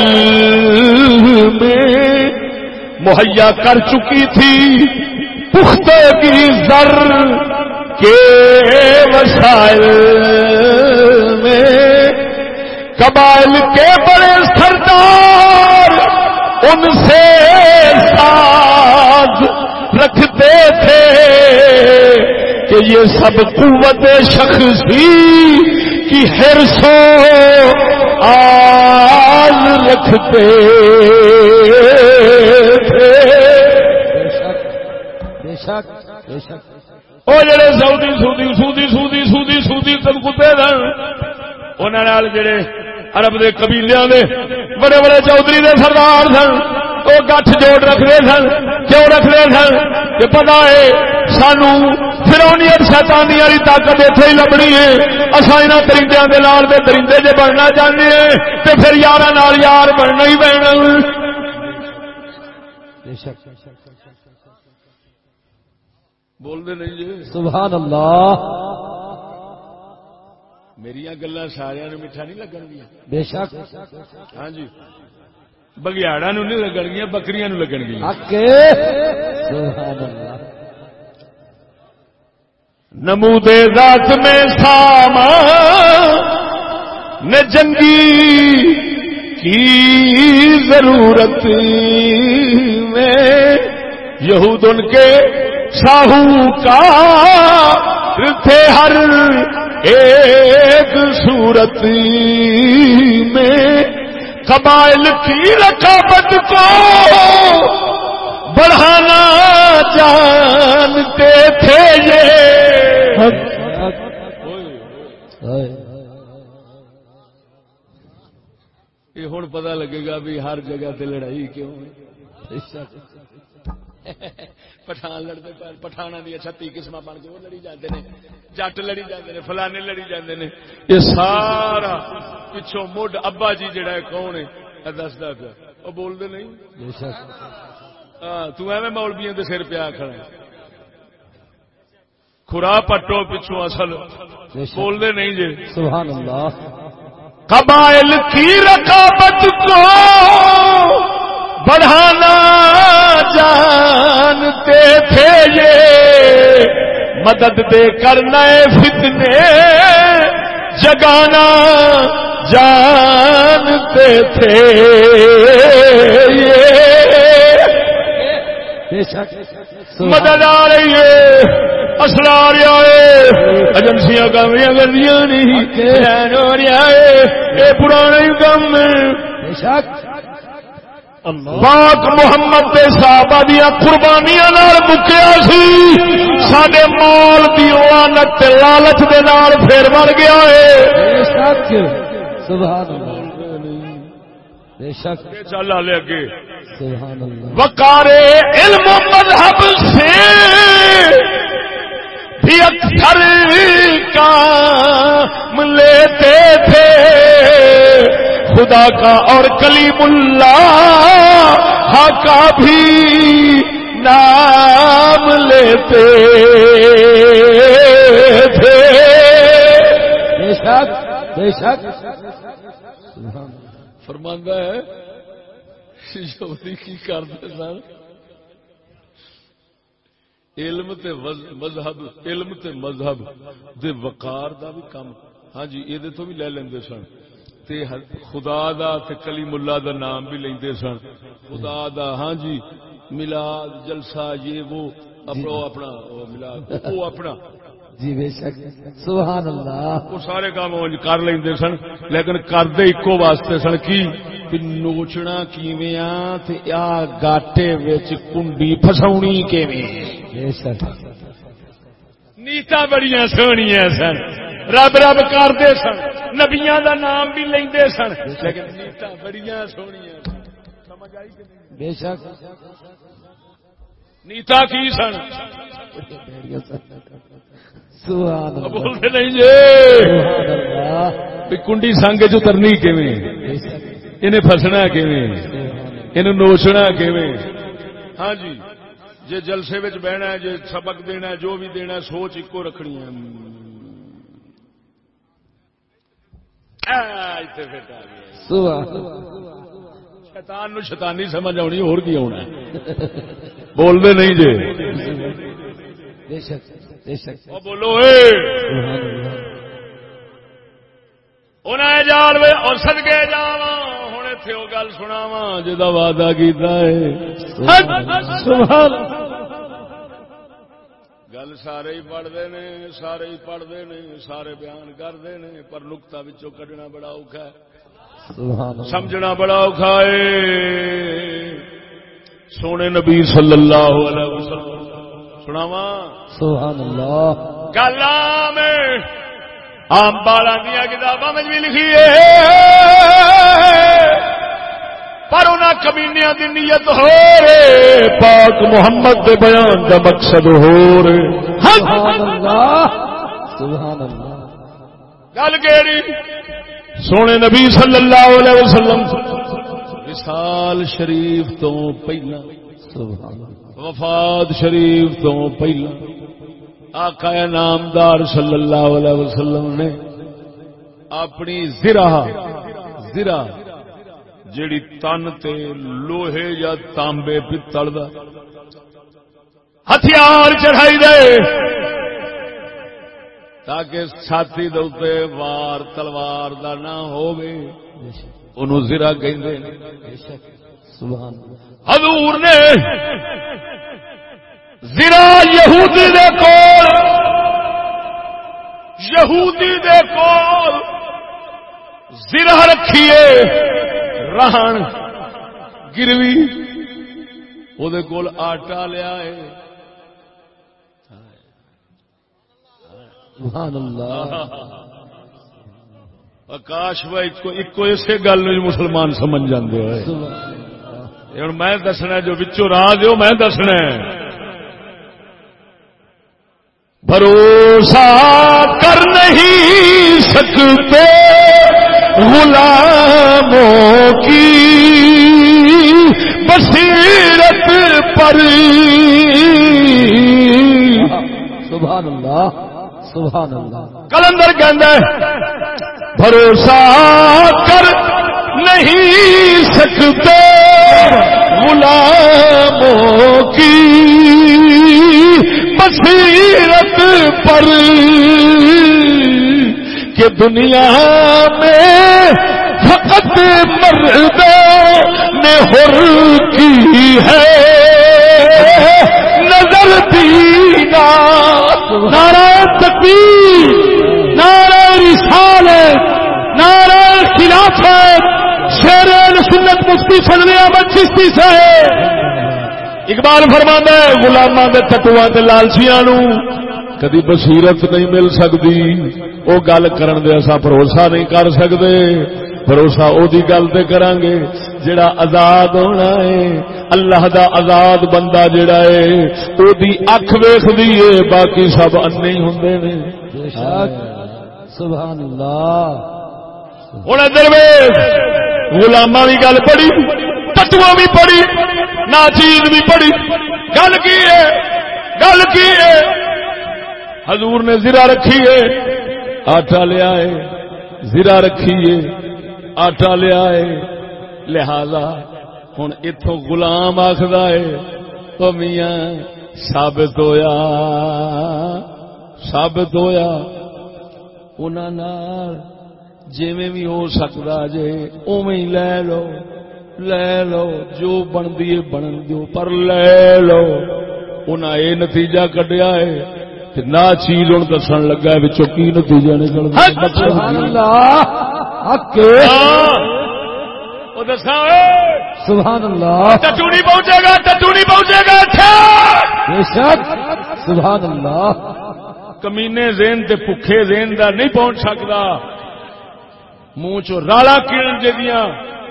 میں۔ مہیا کر چکی تھی پختگی زر کے وسائل میں۔ قبائل کے بڑے سردار ان سے ساز رکھتے تھے کہ یہ سب قوت شخصی کی ہرسو آل رکھتے۔ وہ جڑے سعودی سودی سودی سودی سودی سودی تم کتے سن انہوں جڑے عرب دے قبیلیاں دے، بڑے بڑے چودھری دے سردار سن وہ گٹھ جوڑ رکھتے سن، کیوں رکھتے سن؟ کہ پتا ہے سانو فرونیت شیطانی والی طاقت اتنے ہی لبنی ہے۔ اصا یہاں درندے دے نال دے درندے جے بننا چاہتے ہیں تو پھر یار یار بننا ہی پینا بول دے نہیں جی۔ سبحان اللہ۔ میری گلا سارا میٹھا نہیں لگن گیا بے شک۔ ہاں جی۔ بگیاڑا نو نہیں لگن گیا بکریاں نو لگن گیا سبحان اللہ۔ نمود ذات میں ساما نے جنگی کی ضرورت میں یہود ان کے ساہوکار تھے ہر ایک صورت میں قبائل کی رقابت کو بڑھانا جانتے تھے یہ۔ یہ ہوں پتا لگے گا بھی ہر جگہ تے لڑائی کیوں ہے؟ پٹھان لڑتے پہ پٹھانا دیا چھتی قسم بن کے وہ لڑی جاتے ہیں جٹ لڑی جاتے ہیں فلانے لڑی جاتے ہیں یہ سارا پچھوں مڈ ابا جی جڑا ہے کون ہے دستا پیا وہ بولتے نہیں بے شک ہاں تو ایویں مولبیاں دے سر پیا کھڑا خورا پٹو پچھوں اصل بولتے نہیں جی سبحان اللہ قبائل کی رقابت کو بڑھانا جانتے تھے یہ مدد دے کر نئے فتنے۔ جگانا جانتے تھے یہ۔ مدد آ رہی ہے اصل آ رہا ہے۔ ایجنسیاں کامیاں کردیا نہیں۔ ہو رہا ہے۔ یہ کام بے شک۔ پاک محمد دے صحابہ دیا قربانیاں نال مکیا سی سڈے مال دی لانت لالچ دے نال پھر بن گیا ہے۔ بے شک سبحان اللہ بے شک۔ چل آ لے اگے۔ سبحان اللہ وقار علم و مذہب سے بھی اکثر کام لیتے تھے۔ خدا کا اور کلیم اللہ کا بھی نام لیتے تھے۔ بے شک بے شک۔ سبحان فرماندہ ہے شوری کی کرتے سن علم تے مذہب علم تے مذہب دے وقار دا بھی کم۔ ہاں جی یہ تو بھی لے لیندے سن۔ تے خدا دا تے کلیم اللہ دا نام بھی لیندے سن۔ خدا دا ہاں جی میلاد جلسہ یہ وہ اپنا اپنا وہ میلاد وہ اپنا۔ جی بے شک۔ سبحان اللہ وہ سارے کام کر لیندے سن لیکن کردے اکو واسطے سن کی؟ کہ نوچنا کیویں آ؟ تے آ گاٹے وچ کنڈی پھساونی کیویں؟ بے شک۔ نیتا بڑیاں سونیاں سن۔ رب رب کرتے سن۔ نبیاں دا نام بھی لیندے سن۔ لیکن نیتا بڑیاں سونیاں۔ سن سمجھ آئی کہ نہیں؟ بے شک۔ نیتا کی سن؟ بولتے نہیں جی۔ کنڈی سنگ چ اترنی کیویں؟ انہیں فسنا کیویں؟ انہیں نوچنا کیویں؟ ہاں جی۔ جے جلسے بہنا ہے جے سبق دینا جو بھی دینا سوچ اکو رکھنی ہے آ، ایتھے فٹ آ گیا سبحان اللہ شیطان نو شیطانی سمجھ آنی اور کی آنا بول دے نہیں او بولو انہیں جال وے اور سدکے جاوا ہوں اتنے وہ گل سناوا جا وعدہ کیتا ہے سبحان گل سارے ہی پڑھتے نے سارے ہی پڑھتے نے سارے بیان کرتے نے پر نکتا بچوں کڈنا بڑا اوکھا ہے۔ سمجھنا بڑا اوکھا ہے۔ سونے نبی صلی اللہ علیہ وسلم سناوا سبحان اللہ۔ گل آم آم بالا دیا کتاباں میں بھی لکھی ہے۔ پر انہاں کمینیاں دی نیت ہو رے پاک محمد دے بیان دا مقصد ہو سبحان اللہ۔ گل کیڑی؟ سونے نبی صلی اللہ علیہ وسلم۔ وصال شریف تو پہلا۔ وفات شریف تو پہلا۔ آقا نامدار صلی اللہ علیہ وسلم نے اپنی زرا زرا جیڑی تن تے لوہے یا تانبے پتل دا ہتھیار چڑھائی دے۔ تاکہ چھاتی دے وار تلوار دا نہ ہووے۔ بے شک اونوں زرا کہندے سبحان حضور نے زرا یہودی دے کول، یہودی دے کول زرا رکھیے۔ رہن۔ گروی۔ وہ کول آٹا لیا ہے۔ سبحان اللہ۔ آکاش بھائی ایک اسی گل مسلمان سمجھ جاندے ہوئے۔ ہوں میں دسنا جو بچوں راہ دیو میں دسنا بھروسہ کر نہیں سکتے غلاموں کی بصیرت پر۔ سبحان اللہ سبحان اللہ۔ کلندر کہندا ہے بھروسہ کر نہیں سکتے غلاموں کی بصیرت پر۔ کہ دنیا میں فقط مرد نے ہر کی ہے۔ نظر دینا، نعرہ تکبیر، نعرہ رسالت، نعرہ خلافت۔ شیر سنت مفتی سنیا احمد سے اقبال فرما ہے گلاما کے تٹوا کے لالچیا کدی بصیرت نہیں مل سکتی۔ وہ گل کرن دے اسا بھروسہ نہیں کر سکتے۔ بھروسہ او دی گل تے کران گے جڑا آزاد ہونا ہے اللہ دا آزاد بندہ جڑا ہے او دی اکھ ویکھدی ہے باقی سب انے ہی ہوندے نے سبحان اللہ۔ ہن ادھر ویکھ غلاماں دی گل پڑھی تتواں بھی پڑھی ناچیز بھی پڑھی۔ گل کی ہے؟ گل کی ہے؟ حضور نے زرا رکھی ہے آٹا لیا ہے زرا رکھی ہے۔ آٹا لیا ہے۔ لہذا ہوں اتوں گلام آخر ہے تو میاں سابت ہویا۔ سابت ہویا۔ انہوں جیویں بھی ہو سکتا جے اویں لے لو لے لو۔ جو بنتی ہے بن دو پر لے لو۔ انہیں یہ نتیجہ کڈیا ہے۔ نہ چیز ہوں دسن لگا بچوں کی نتیجہ نکل سبحان اللہ۔ ٹٹو نہیں پہنچے گا ٹٹو نہیں پہنچے گا اچھا سبحان اللہ۔ کمینے زین تے پکھے زین دا نہیں پہنچ سکتا منہ چ رالا کیڑ جدیاں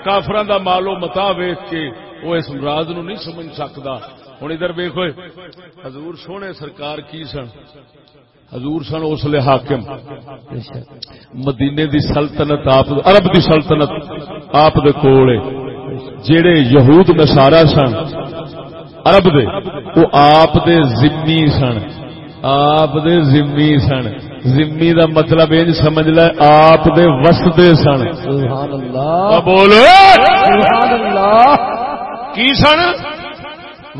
کافران دا مالو متا ویخ کے وہ اس راز نو نہیں سمجھ سکتا ہوں ادھر ویخو حضور سونے سرکار کی سن؟ حضور سن اس لیے حاکم۔ مدینے دی سلطنت آپ عرب دی سلطنت آپ دے کول جڑے یہود نسارا سن عرب دے وہ آپ دے ذمی سن۔ آپ دے ذمی سن۔ ذمی دا مطلب یہ سمجھ لے آپ دے وسدے سن۔ سبحان اللہ۔ بولو سبحان اللہ۔ کی سن؟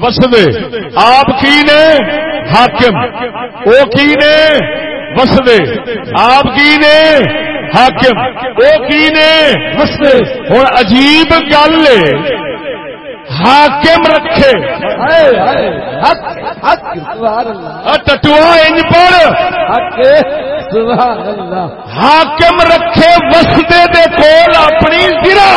وسدے۔ آپ کی نے؟ حاکم۔ او کی نے؟ وسدے۔ آپ کی نے؟ حاکم۔ او کی نے؟ وسدے۔ ہوں عجیب گل حاکم رکھے۔ ٹٹوا انج پڑ حاکم رکھے وسدے دے کول اپنی گرا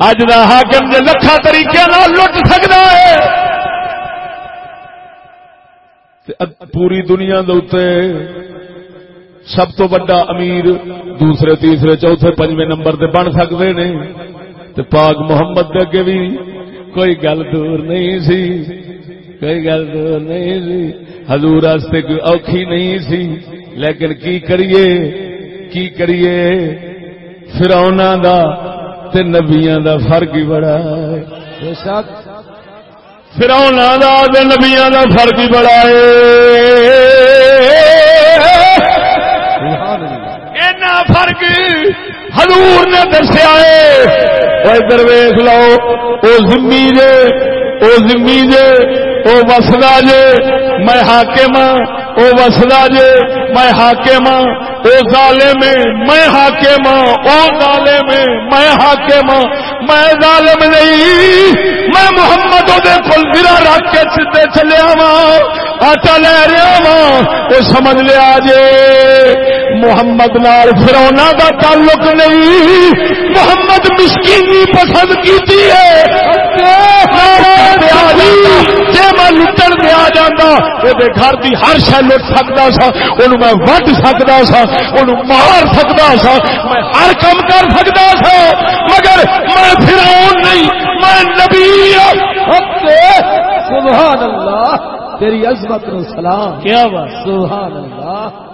اج کا حاکم جی لکھا طریقے لٹ سکتا ہے۔ پوری دنیا دے سب تو بڑا امیر دوسرے، تیسرے، چوتھے پنجے نمبر تے بن سکتے نے۔ تے پاک محمد دے اگے بھی کوئی گل دور نہیں سی۔ کوئی گل دور نہیں سی۔ حضور راستے کوئی اوکھی نہیں سی۔ لیکن کی کریے کی کریے؟ فرونا دا تے نبیاں دا فرق ہی بڑا ہے۔ فرونا دا تے نبیاں دا فرق ہی بڑا ہے۔ فرق حضور نے دسیا ہے۔ ادھر ویخ لو وہ زمی جے وہ زمی جے وہ وسدا جے میں حاکم ہاں، او وسدا جے میں حاکم ہاں، او ظالم، میں حاکم ہاں، او ظالم، میں حاکم ہاں۔ میں ظالم نہیں، میں محمد دے کل گرا رکھ کے سیدے چلیا وا آٹا لے رہا وا وہ سمجھ لیا جے محمد نال فرونا کا تعلق نہیں۔ محمد مسکینی پسند کی جی میں لٹن دیا جانا وہ گھر ہر شہ لٹ سکتا سا ان میں وڈ سکتا سا ان مار سکتا سا میں ہر کام کر سکتا سا۔ مگر میں فراؤن نہیں میں نبی سبحان اللہ تیری عظمت سلام۔ کیا بات؟ سبحان اللہ۔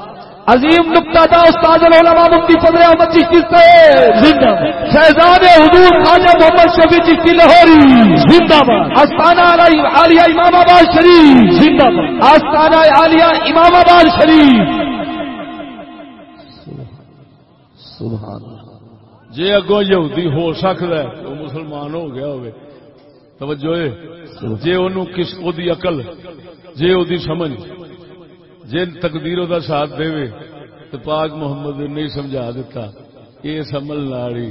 عظیم نقطہ تھا استاد العلماء مفتی فضل احمد چشتی سے زندہ شہزاد حضور خواجہ محمد شفیع چشتی لاہوری۔ زندہ باد۔ آستانہ عالیہ امام آباد شریف۔ زندہ باد۔ آستانہ عالیہ امام آباد شریف۔ سبحان اللہ۔ جے اگوں یہودی ہو سکتا ہے وہ مسلمان ہو گیا ہوئے۔ توجہ ہے۔ جے انہوں کس او دی عقل جے او دی سمجھ۔ جے تقدیر دا ساتھ دے تو پاک محمد نے نہیں سمجھا دیتا یہ سمجھ لاڑی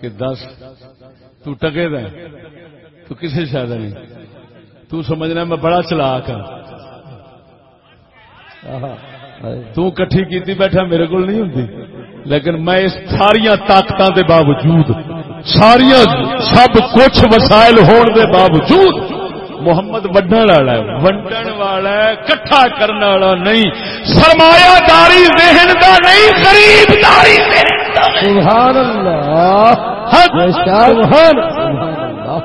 کہ دس، تو ٹکے دا تو کسے شاید نہیں۔ تو سمجھنا میں بڑا چلاک ہاں۔ تو کٹھی کیتی بیٹھا میرے کو نہیں ہوتی لیکن میں اس ساریا طاقت دے باوجود ساریا سب کچھ وسائل ہون دے باوجود محمد وڈن والا ہے ونڈن والا ہے کٹھا کرنے والا نہیں۔ سرمایہ داری ذہن دا نہیں غریب داری ذہن دا نہیں۔ سبحان اللہ۔ سبحان اللہ۔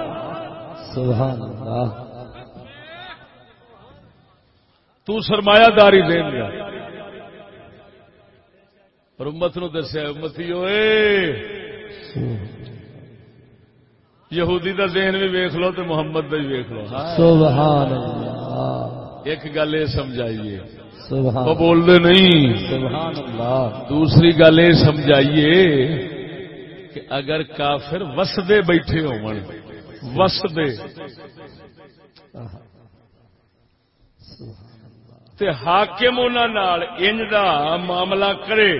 سبحان اللہ۔ تو سرمایہ داری دین گا اور امت نو دسیا امتی ہوئے یہودی دا ذہن بھی ویخ لو تو محمد دا بھی ویخ لو۔ سبحان اللہ۔ ایک گل یہ سمجھائیے۔ وہ بول دے نہیں۔ سبحان اللہ۔ دوسری گل یہ سمجھائیے کہ اگر کافر وسدے بیٹھے ہو وسدے۔ تے حاکم انہاں انج دا معاملہ کرے۔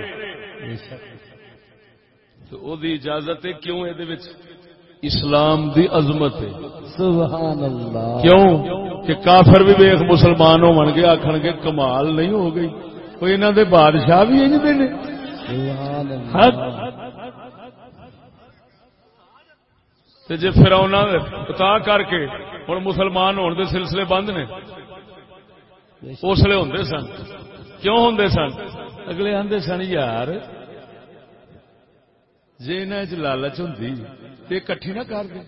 تو او دی اجازت ہے کیوں وچ؟ اسلام دی عظمت ہے۔ سبحان اللہ کیوں؟ کہ کافر بھی ویخ مسلمان ہو گے آخر گے کمال نہیں ہو گئی۔ کوئی انہوں دے بادشاہ بھی انج دے تے جے پھر تا کر کے ہوں مسلمان ہونے دے سلسلے بند نے۔ اس لیے ہوں سن۔ کیوں ہوں سن؟ اگلے آدھے سن یار جی چ لالچ ہوں تو کٹھی نہ کر دے۔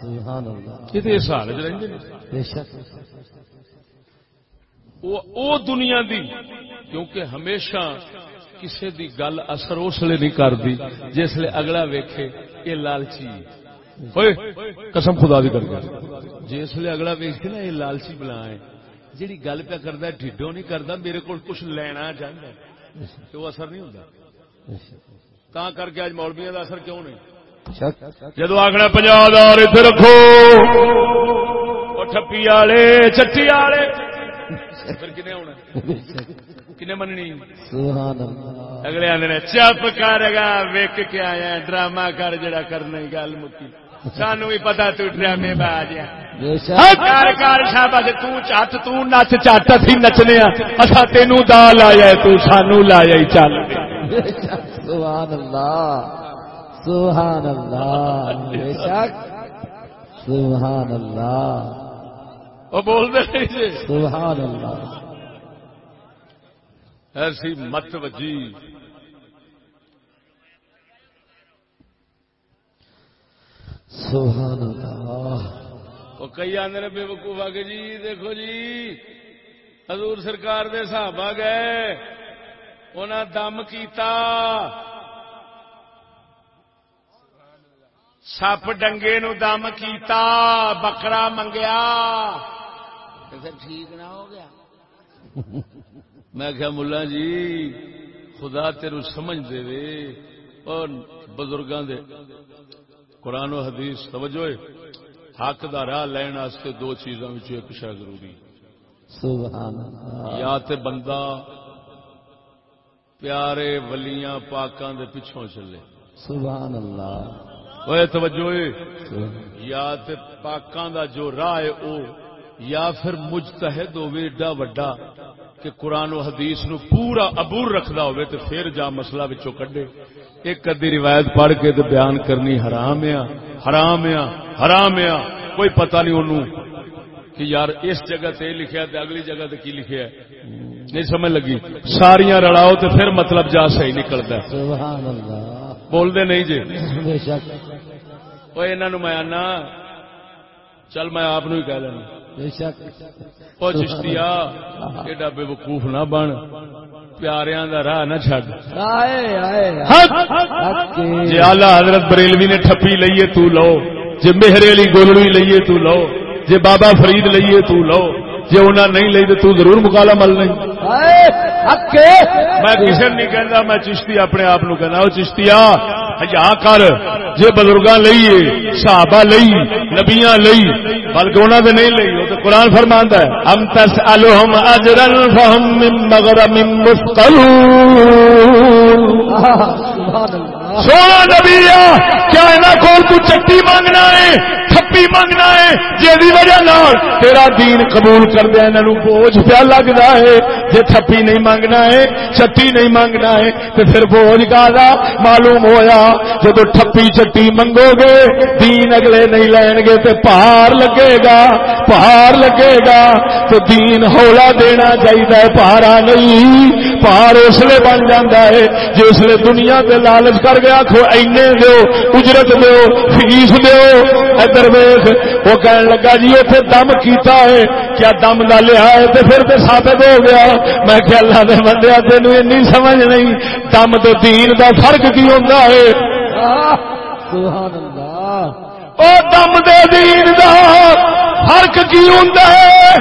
سبحان اللہ یہ تو اس حال چ رہتے ہیں بے شک۔ او دنیا دی کیونکہ ہمیشہ کسی دی گل اثر اس لیے نہیں کرتی جس لیے اگلا ویکھے یہ لالچی۔ ہے۔ ہوئے قسم خدا دی کر جس لیے اگلا ویکھے نا یہ لالچی بلا ہے جیڑی گل پہ کرتا ڈھڈو نہیں کرتا میرے کو کچھ لینا چاہتا ہے تو اثر نہیں تا کر کے اج مولویاں دا اثر کیوں نہیں؟ جدو آخنا پنجاب دار اتنے رکھو ٹپی والے چٹی والے مننی؟ اگلے آدھے چپ کر گا ویک کے آیا ڈرامہ کر جڑا کرنا گل مکی۔ سانو بھی پتا ڈرامے باز شک۔ کار کار شاباش تو چٹ اسی نچنے اصا تینو دا لایا تو سانو لایا چل۔ سبحان اللہ۔ سبحان اللہ. بے شک. سبحان اللہ. وہ بول دے سبحان اللہ. ایسی مت وجی. سبحان اللہ. وہ کئی آدھے نے بے وقوف آ کے جی دیکھو جی حضور سرکار دے صحابہ گئے انہاں دم کیتا سپ ڈنگے نو دم کیتا بکرا منگیا ٹھیک نہ ہو گیا میں کیا ملا جی خدا تیرو سمجھ دے وے اور بزرگاں دے قرآن و حدیث توجہ حق دا راہ لین واسطے دو چیزاں وچ ایک شے ضروری سبحان اللہ یا تے بندہ پیارے ولیاں پاکاں دے پیچھوں چلے سبحان اللہ اوے توجہ یا تے پاکاں دا جو راہ ہے او یا پھر مجتہد ہوے ایڈا وڈا کہ قرآن و حدیث نو پورا عبور رکھدا ہوے تے پھر جا مسئلہ وچوں کڈے ایک ادی روایت پڑھ کے تے بیان کرنی حرام ہے حرام ہے حرام ہے کوئی پتہ نہیں اونوں کہ یار اس جگہ تے لکھیا تے اگلی جگہ تے کی لکھیا ہے نہیں سمجھ لگی ساریاں رلاؤ تے پھر مطلب جا صحیح نکلدا ہے سبحان اللہ بول دے نہیں جی بے شک وہ میں آنا چل میں آپ ہی کہہ لینا وہ چشتیا ایڈا بے وقوف نہ بن پیاریاں دا راہ نہ چھڈ جی آلہ حضرت بریلوی نے ٹھپی لئیے تو لو جی مہرے علی گولڑی لئیے تو لو جی بابا فرید لئیے تو لو جی انہیں نہیں لئی تو تو ضرور مکالا مل نہیں میں کسی نہیں کہنا میں چشتی اپنے آپ کہنا وہ چشتیا ہجا کر جی بزرگ لئیے صحابہ لئی، نبیاں لئی، بلکہ انہوں نے نہیں لئی وہ تو قرآن فرمان ہے، ہم تس الحم اجرن فہم مغرم مستقل سونا نبی کیا یہاں کو چٹی مانگنا ہے، تھپی مانگنا ہے جی وجہ نال تیرا دین قبول کر دیا بوجھ پیا لگتا ہے۔ جی تھپی نہیں مانگنا ہے، چٹی نہیں مانگنا ہے تو پھر بوجھ کا معلوم ہویا جب ٹھپی چٹی منگو گے، دین اگلے نہیں لین گے تو پہاڑ لگے گا، پہاڑ لگے گا۔ تو دین ہولا دینا چاہیے پہاڑا نہیں، پہاڑ اس لیے بن جاتا ہے جس لیے دنیا کے لالچ کر گیا آخو اینے دو اجرت دو فیس دو ادھر ویخ وہ کہنے لگا جی اتنے دم کیتا ہے، کیا دم نہ لیا ہے تو پھر تو ثابت ہو گیا۔ میں کیا اللہ نے بندیا تین این سمجھ نہیں، دم تو دین دا فرق کی ہوتا ہے۔ او دم دے دین دا فرق کی ہوتا ہے۔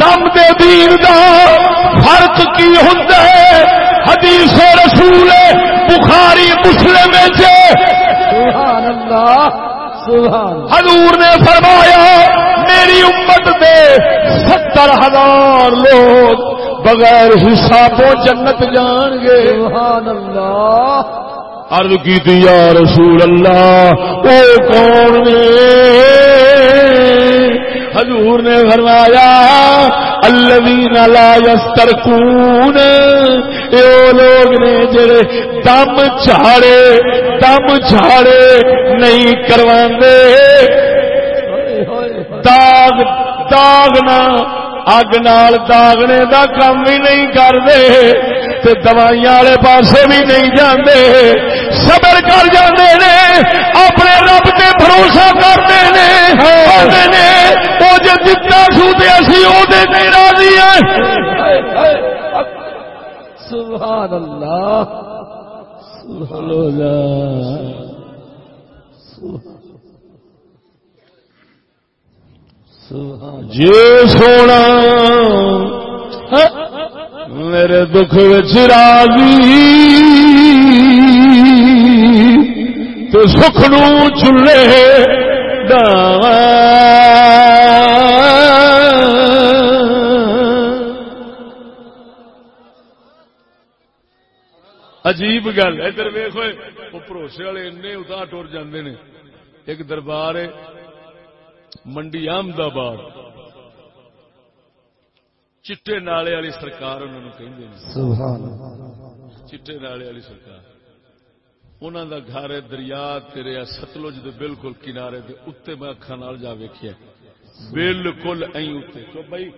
دم دے دین دا فرق کی ہوتا ہے۔ حدیث رسول بخاری مسلم حضور نے فرمایا میری امت دے ستر ہزار لوگ بغیر حسابوں جنت جان گے۔ عرض کی یا رسول اللہ او کون حضور نے فرمایا، الذین لا یسترکون۔ اے او لوگ نے جڑے دم چھاڑے دم چھاڑے نہیں کرواندے۔ داغ داغ نہ اگ نال داغنے دا کام بھی نہیں کرتے تے دوائیاں والے پاسے بھی نہیں جاندے صبر کر جاندے نے اپنے رب تے بھروسہ کرتے نے آندے نے او جو دتا سو تے اسی او دے تے راضی ہیں سبحان اللہ سبحان اللہ جی سونا ہاں، میرے دکھ راضی تو سکھ نو چلے عجیب گل ادھر ویخ وہ بھروسے والے این اتار ٹر جاندے نے۔ ایک دربار ہے منڈی احمد آباد چٹے نالے والی سرکار انہوں چٹے نالے والی سرکار۔ انہوں دا گھر دریا تیرے ستلج دے بالکل کنارے دے اتنے میں اکھا نال جا ویکھیا۔ بالکل این اتنے تو بھائی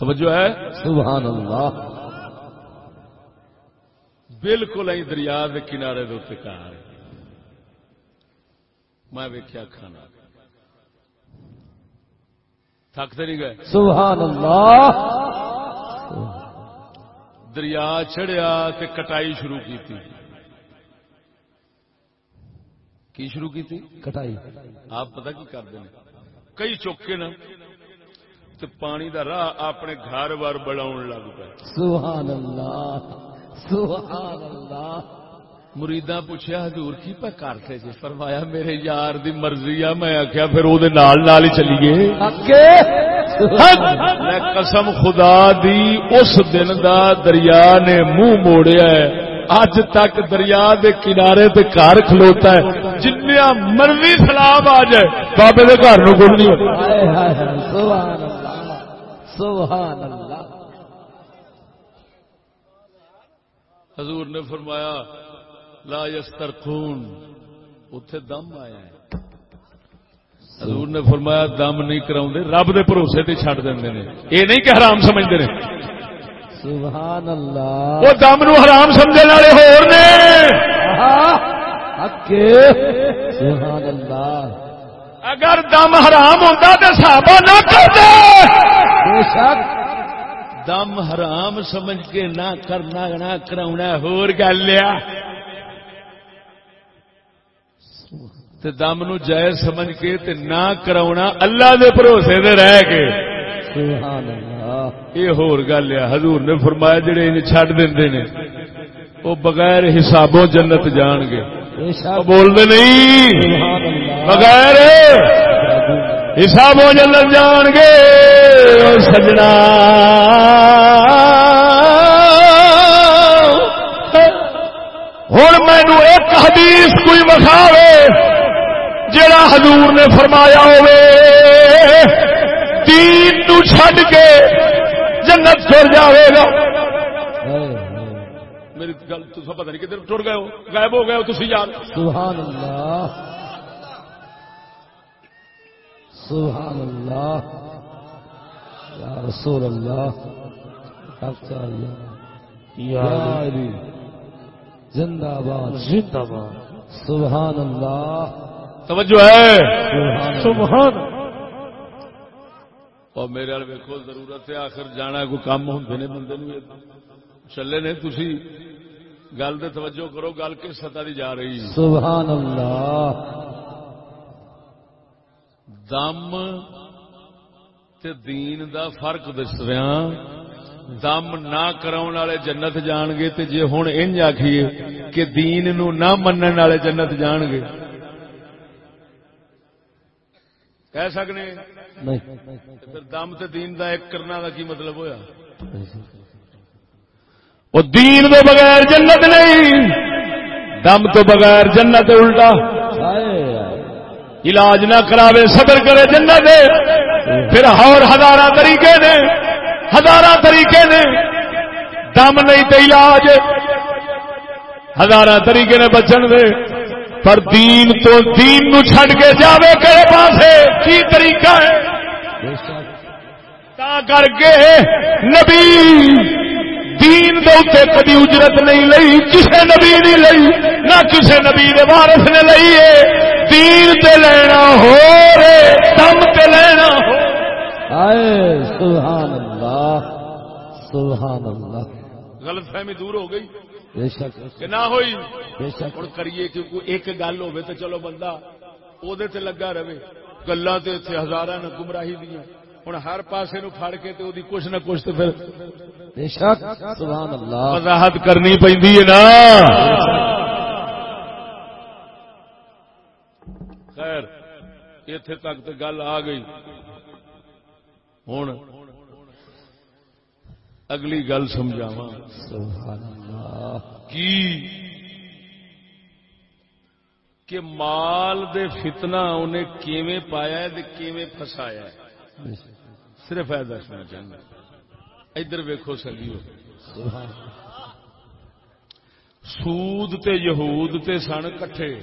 توجہ ہے؟ سبحان اللہ۔ بالکل این دریا دے کنارے دے اتنے کار میں ویکیا کھانا تھکتے نہیں گئے؟ سبحان اللہ دریا چڑھیا تے کٹائی شروع کی تھی کی شروع کی تھی کٹائی۔ آپ پتہ کی کرتے ہیں کئی چوکے نا تے پانی دا راہ اپنے گھر بار بڑھاؤ لگ پہ سبحان اللہ سبحان اللہ مریدا پوچھا حضور کی پہ کرتے جی? فرمایا میرے یار دی مرضی آ میں آخیا پھر وہ نال ہی چلیے. میں قسم خدا دی اس دن دا دریا نے منہ موڑیا ہے۔ اج تک دریا دے کنارے تے گھر کھلوتا ہے۔ جنیا مرضی سلام آ جائے۔ بابے دے گھر نو گل نہیں سبحان اللہ سبحان اللہ۔ حضور نے فرمایا لا یستر خون اتے دم آیا ہے. حضور نے فرمایا دم نہیں کراؤ رب دے بھروسے تے چھڈ دیں یہ نہیں کہ حرام سمجھتے ہیں سبحان اللہ وہ دم نو حرام سمجھنے والے ہور نے. سبحان اللہ اگر دم حرام ہوتا تو صحابہ نہ کرتے بے شک. دم حرام سمجھ کے نہ کرنا نہ کراؤنا ہور گل لیا تے دم نو جائز سمجھ کے تے نہ کراونا اللہ دے بھروسے دے رہ کے۔ سبحان اللہ۔ یہ ہور گل ہے حضور نے فرمایا جڑے انہیں چھڈ دیندے نے وہ بغیر حسابوں جنت جان گے۔ بول دے نہیں بغیر حسابوں جنت جان گے۔ او سجنا۔ ہوں مینو ایک حدیث کوئی وکھاوے۔ جڑا حضور نے فرمایا ہوئے دین نو چھڈ کے جنت چڑ جاوے گا۔ میری گل تو پتہ نہیں کدھر ٹر گئے ہو غائب ہو گئے ہو تسی یار۔ سبحان اللہ۔ سبحان اللہ۔ یا رسول اللہ۔ یا علی۔ زندہ باد زندہ باد۔ سبحان اللہ۔ توجہ ہے؟ سبحان اور میرے وال ویکو ضرورت ہے آخر جانا کوئی کام ہوں نے بندے نو چلے نے تھی گل دے توجہ کرو گل کس سطح دی جا رہی؟ سبحان اللہ۔ دم تے دین دا فرق دس رہا۔ دم نہ کراؤن والے جنت جان گے تے جے ہن انج آکھیے کہ دین نو نہ منن والے جنت جان گے۔ کہہ سکنے؟ پھر دم تے دین دا ایک کرنا دا کی مطلب ہویا؟ وہ دین تو بغیر جنت نہیں دم تو بغیر جنت الٹا۔ علاج نہ کراوے صبر کرے جنت پھر اور ہزارہ طریقے نے ہزارہ طریقے نے۔ دم نہیں تو علاج۔ ہزارہ طریقے نے بچن دے۔ پر دین تو دین نو چھڈ کے جاوے کہے پاسے؟ کی طریقہ ہے؟ تا کر کے نبی دین دے اتنے کبھی اجرت نہیں لئی کسے نبی نہیں لئی نہ کسے نبی دے وارث نے لئی ہے۔ دین تے لینا ہو رے دم تے لینا ہو۔ ہائے سبحان اللہ سبحان اللہ۔ غلط فہمی دور ہو گئی۔ بے شک. کہ نہ ہوئی. بے شک. ہوں کریے کیونکہ ایک گل ہوے تو چلو بندہ وہ لگا رہے. گلا تو اتنے ہزار نے گمراہی دیا ہوں ہر پاسے نو پھڑ کے تے کچھ نہ کچھ تو پھر بے شک. سبحان اللہ. وضاحت کرنی پی نا. خیر اتے تک تو گل آ گئی. ہوں اگلی گل سمجھاوا کی؟ کہ مال دے فتنہ انہیں کیویں پایا ہے کیویں پھسایا ہے؟ صرف یہ دسنا چاہنا۔ ادھر ویکو سلیو۔ سود تے یہود تے سن کٹھے۔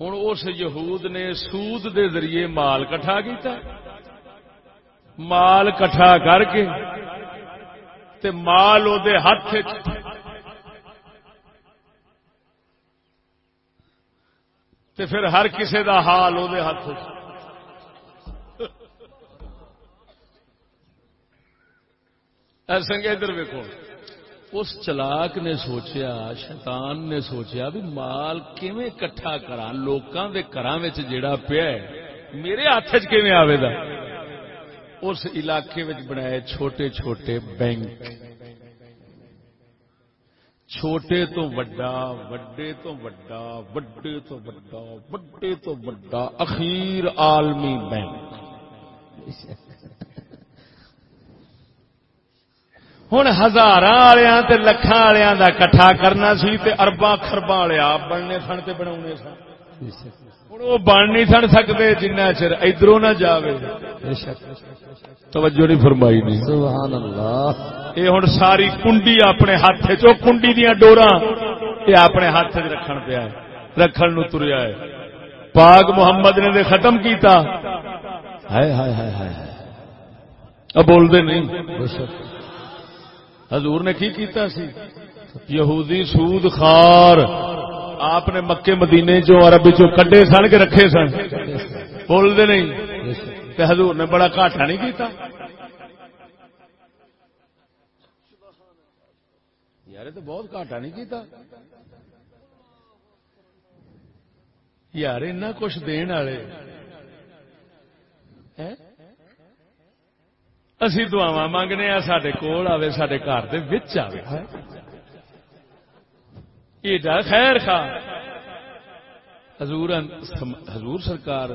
ہوں اس یہود نے سود دے ذریعے مال کٹھا کیتا۔ مال کٹھا کر کے تے مال او دے ہاتھ تے پھر ہر کسے دا حال او دے ہاتھ چ- ایسے ادھر ویکو اس چلاک نے سوچیا، شیطان نے سوچیا بھی مال کیویں کٹھا کرا لوکاں دے گھراں وچ جیڑا پیا ہے، میرے ہاتھ چ کیویں آوے دا؟ اس علاقے وچ بنائے چھوٹے چھوٹے بینک۔ چھوٹے تو وڈا، وڈے تو وڈا، وڈے تو وڈا، وڈے تو وڈا اخیر عالمی بینک۔ ہوں ہزار والے لکھان والوں کا کٹھا کرنا سی تے ارباں خرباں والے آپ بننے سن تے بنا سن۔ ہوں وہ بن نہیں سن سکتے جنہ چر ادھروں نہ جاوے۔ شک۔ توجہ نہیں فرمائی نہیں۔ سبحان اللہ۔ یہ ہوں ساری کنڈی اپنے ہاتھ چ کنڈی دیا ڈورا یہ اپنے ہاتھ چ رکھن پیا رکھن نو تریا ہے۔ پاک محمد نے دے ختم کیتا۔ ہائے ہائے ہائے ہائے اب بول دے نہیں حضور نے کی کیتا سی؟ یہودی سود خار۔ آپ نے مکے مدینے چو عرب چو کڈے سن کے رکھے سن بول دے نہیں۔ بے تے حضور نے بڑا گھاٹا نہیں کیتا۔ یار تو بہت گھاٹا نہیں کیتا۔ یار اینا کچھ دین والے۔ اسی دعوا منگنے آ سڈے کول آوے سڈے گھر دے وچ آوے۔ ایڈا خیر خواہ۔ حضور حضور سرکار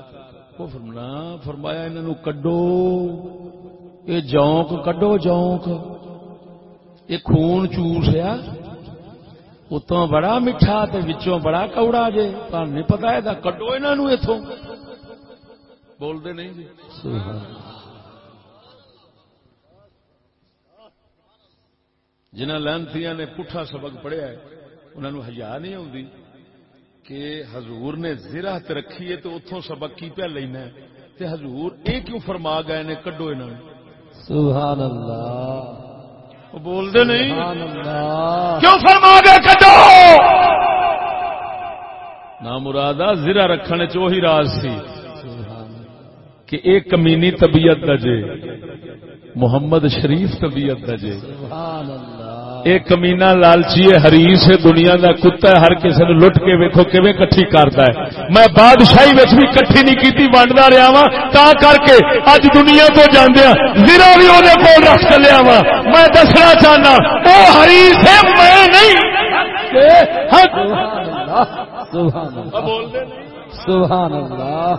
کو فرمنا فرمایا انہوں کڈو، یہ جونک، کڈو جونک۔ یہ خون چوسیا اتوں بڑا میٹھا تے وچوں بڑا کوڑا جے۔ تہن نہیں پتا ہے کڈو انہوں اتوں بولتے نہیں جی۔ جنہ لانتیاں نے پٹھا سبق پڑھیا ہے انہوں نے ہزار نہیں آتی کہ حضور نے زراحت رکھی ہے تو اتوں سبق کی پیا لینا ہے؟ تے حضور یہ کیوں فرما گئے نے کڈو انہوں نے سبحان اللہ۔ وہ بولتے نہیں؟ سبحان اللہ۔ کیوں فرما گئے کڈو؟ نہ مرادہ زرا رکھنے چ وہی راز سی کہ ایک کمینی طبیعت دا جے محمد شریف طبیعت دا جے۔ سبحان اللہ۔ ایک کمینا لالچی ہے حریص ہے دنیا دا کتا ہے ہر کسی نے لٹ کے ویکھو کیویں کٹھی کرتا ہے۔ میں بادشاہی وچ بھی کٹھی نہیں کیتی ونڈدا رہیا وا تا کر کے اج دنیا تو جاندیا۔ زرا بھی اودے کول رکھ چلیا وا میں دسنا چاہنا او حریص ہے میں نہیں۔ حق سبحان اللہ سبحان اللہ بول دے نہیں سبحان اللہ۔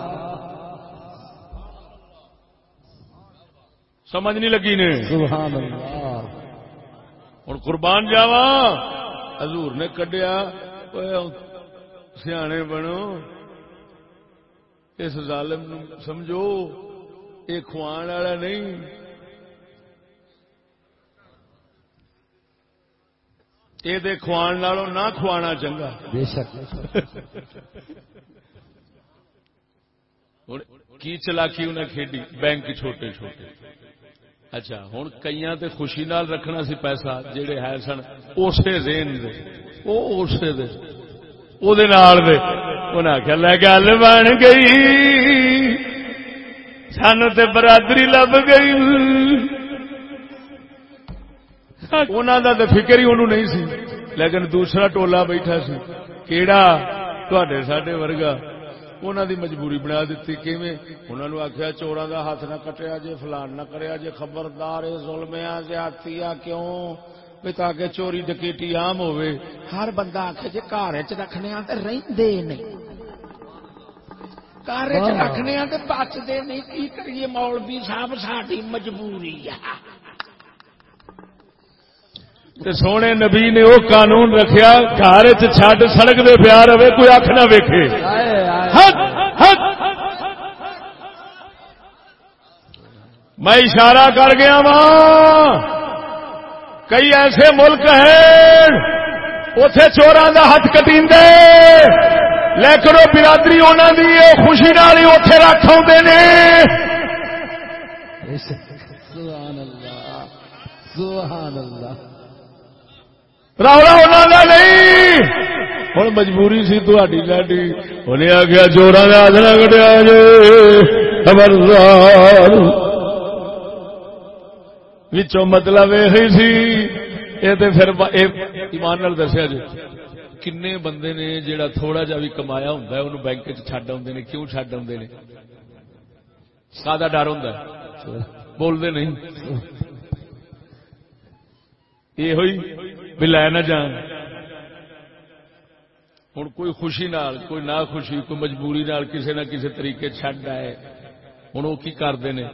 سمجھ نہیں لگی نے؟ سبحان اللہ۔ ہوں قربان جاوا حضور نے کڈیا سیانے بنو۔ اس ظالم سمجھو یہ کھوان والا نہیں۔ یہ دے کھوان نالوں نہ کھوانا چنگا۔ بے شک۔ کی چلاکی انہیں کھیڈی؟ بینک چھوٹے چھوٹے۔ اچھا ہوں کئی تے خوشی نال رکھنا سی پیسہ جہے ہے سن اسی دین دے دے دے نال دے۔ آخیا لے گل بن گئی، سن تے برادری لب گئی۔ انہوں دا تے فکر ہی انہوں نہیں سی۔ لیکن دوسرا ٹولا بیٹھا سی، کیڑا؟ تے ساڈے ورگا۔ انہوں دی مجبوری بنا دیتی کیویں انہوں نے آخیا چوراں دا ہاتھ نہ کٹیا جے فلان نہ کریا جے خبردار اے ظلم آ زیادتی آ کیوں بھی تاکہ چوری ڈکیٹی عام ہوے ہر بندہ آخ جی گھر چ رکھنے تے رہندے نہیں گھر چ رکھنے تے بچتے نہیں کی کریے مولوی صاحب ساری مجبوری ہے تے سونے نبی نے وہ قانون رکھیا، گھر چ سڑک دے پیا رہے، کوئی اکھ نہ ویکھے۔ میں اشارہ کر گیا وا کئی ایسے ملک ہیں اتے چوراں دا ہاتھ کٹی لیکن وہ برادری انہوں دی یہ خوشی نال ہی اتے رکھ آتے نے۔ سبحان اللہ سبحان اللہ۔ رولا انہوں کا نہیں۔ ہوں مجبوری سی تھی لاڈی انہیں آخیا چوراں کا ہاتھ کٹیا جے۔ خبردار۔ وچوں مطلب یہ سی۔ یہ تو پھر ایمان نال دسیا جی۔ کنے بندے نے جیڑا تھوڑا جا بھی کمایا ہوں انہوں بینک چڈ آتے نے۔ کیوں چڈ آتے نے؟ سادہ ڈر ہوں بولتے نہیں۔ یہ ہوئی بھی لے نہ جان۔ ہوں کوئی خوشی نال کوئی نہ خوشی کوئی مجبوری نال کسی نہ کسی طریقے چڈ آئے۔ ہوں وہ کی کرتے ہیں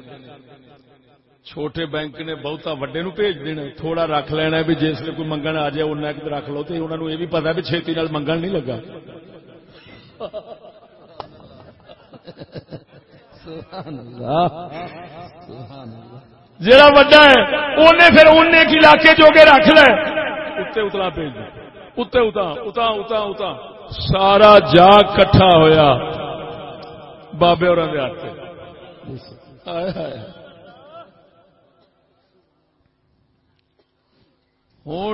چھوٹے بینک نے بہتا وڈے نو بھیج دینا تھوڑا رکھ لینا بھی جس لیے کوئی منگن آ جائے ایک رکھ لو تو انہوں نے یہ بھی پتا بھی چھیتی نال منگن نہیں لگا۔ سبحان اللہ سبحان اللہ۔ جڑا وڈا ہے انہیں پھر انہیں کی علاقے جو کے رکھ لے۔ اتنے اتلا بھیج دے اتنے اتا اتا اتا اتا سارا جا کٹھا ہویا بابے اور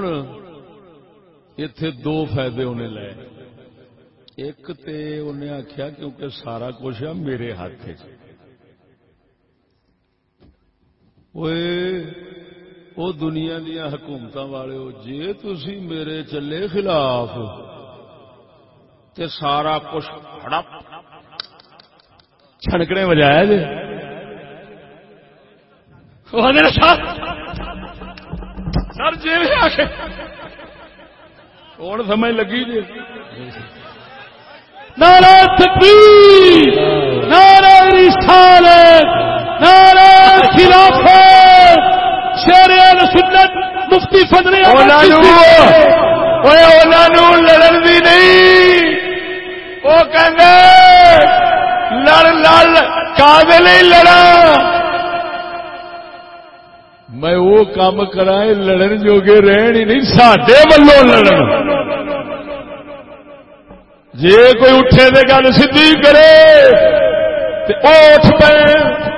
ہوں اتے دو فائدے انہیں لے ایک تے انہیں آخیا کیونکہ سارا کچھ ہے میرے ہاتھ وہ دنیا دیا حکومت والے ہو جی تھی میرے چلے خلاف تے سارا کچھ ہڑپ چھنکنے بجایا جی سر جی ہوں سمجھ لگی جی نعرہ تکبیر، نعرہ رسالت، نعرہ خلافت۔ شیر اہل سنت مفتی فضل چشتی لڑن بھی نہیں۔ وہ کہندے لڑ لڑ کاغذ نہیں لڑا۔ میں وہ کام کرا لڑن جوگے رہن ہی نہیں ساڈے ولوں لڑن۔ جی کوئی اٹھے دے گل سی کرے تے او اٹھ پے۔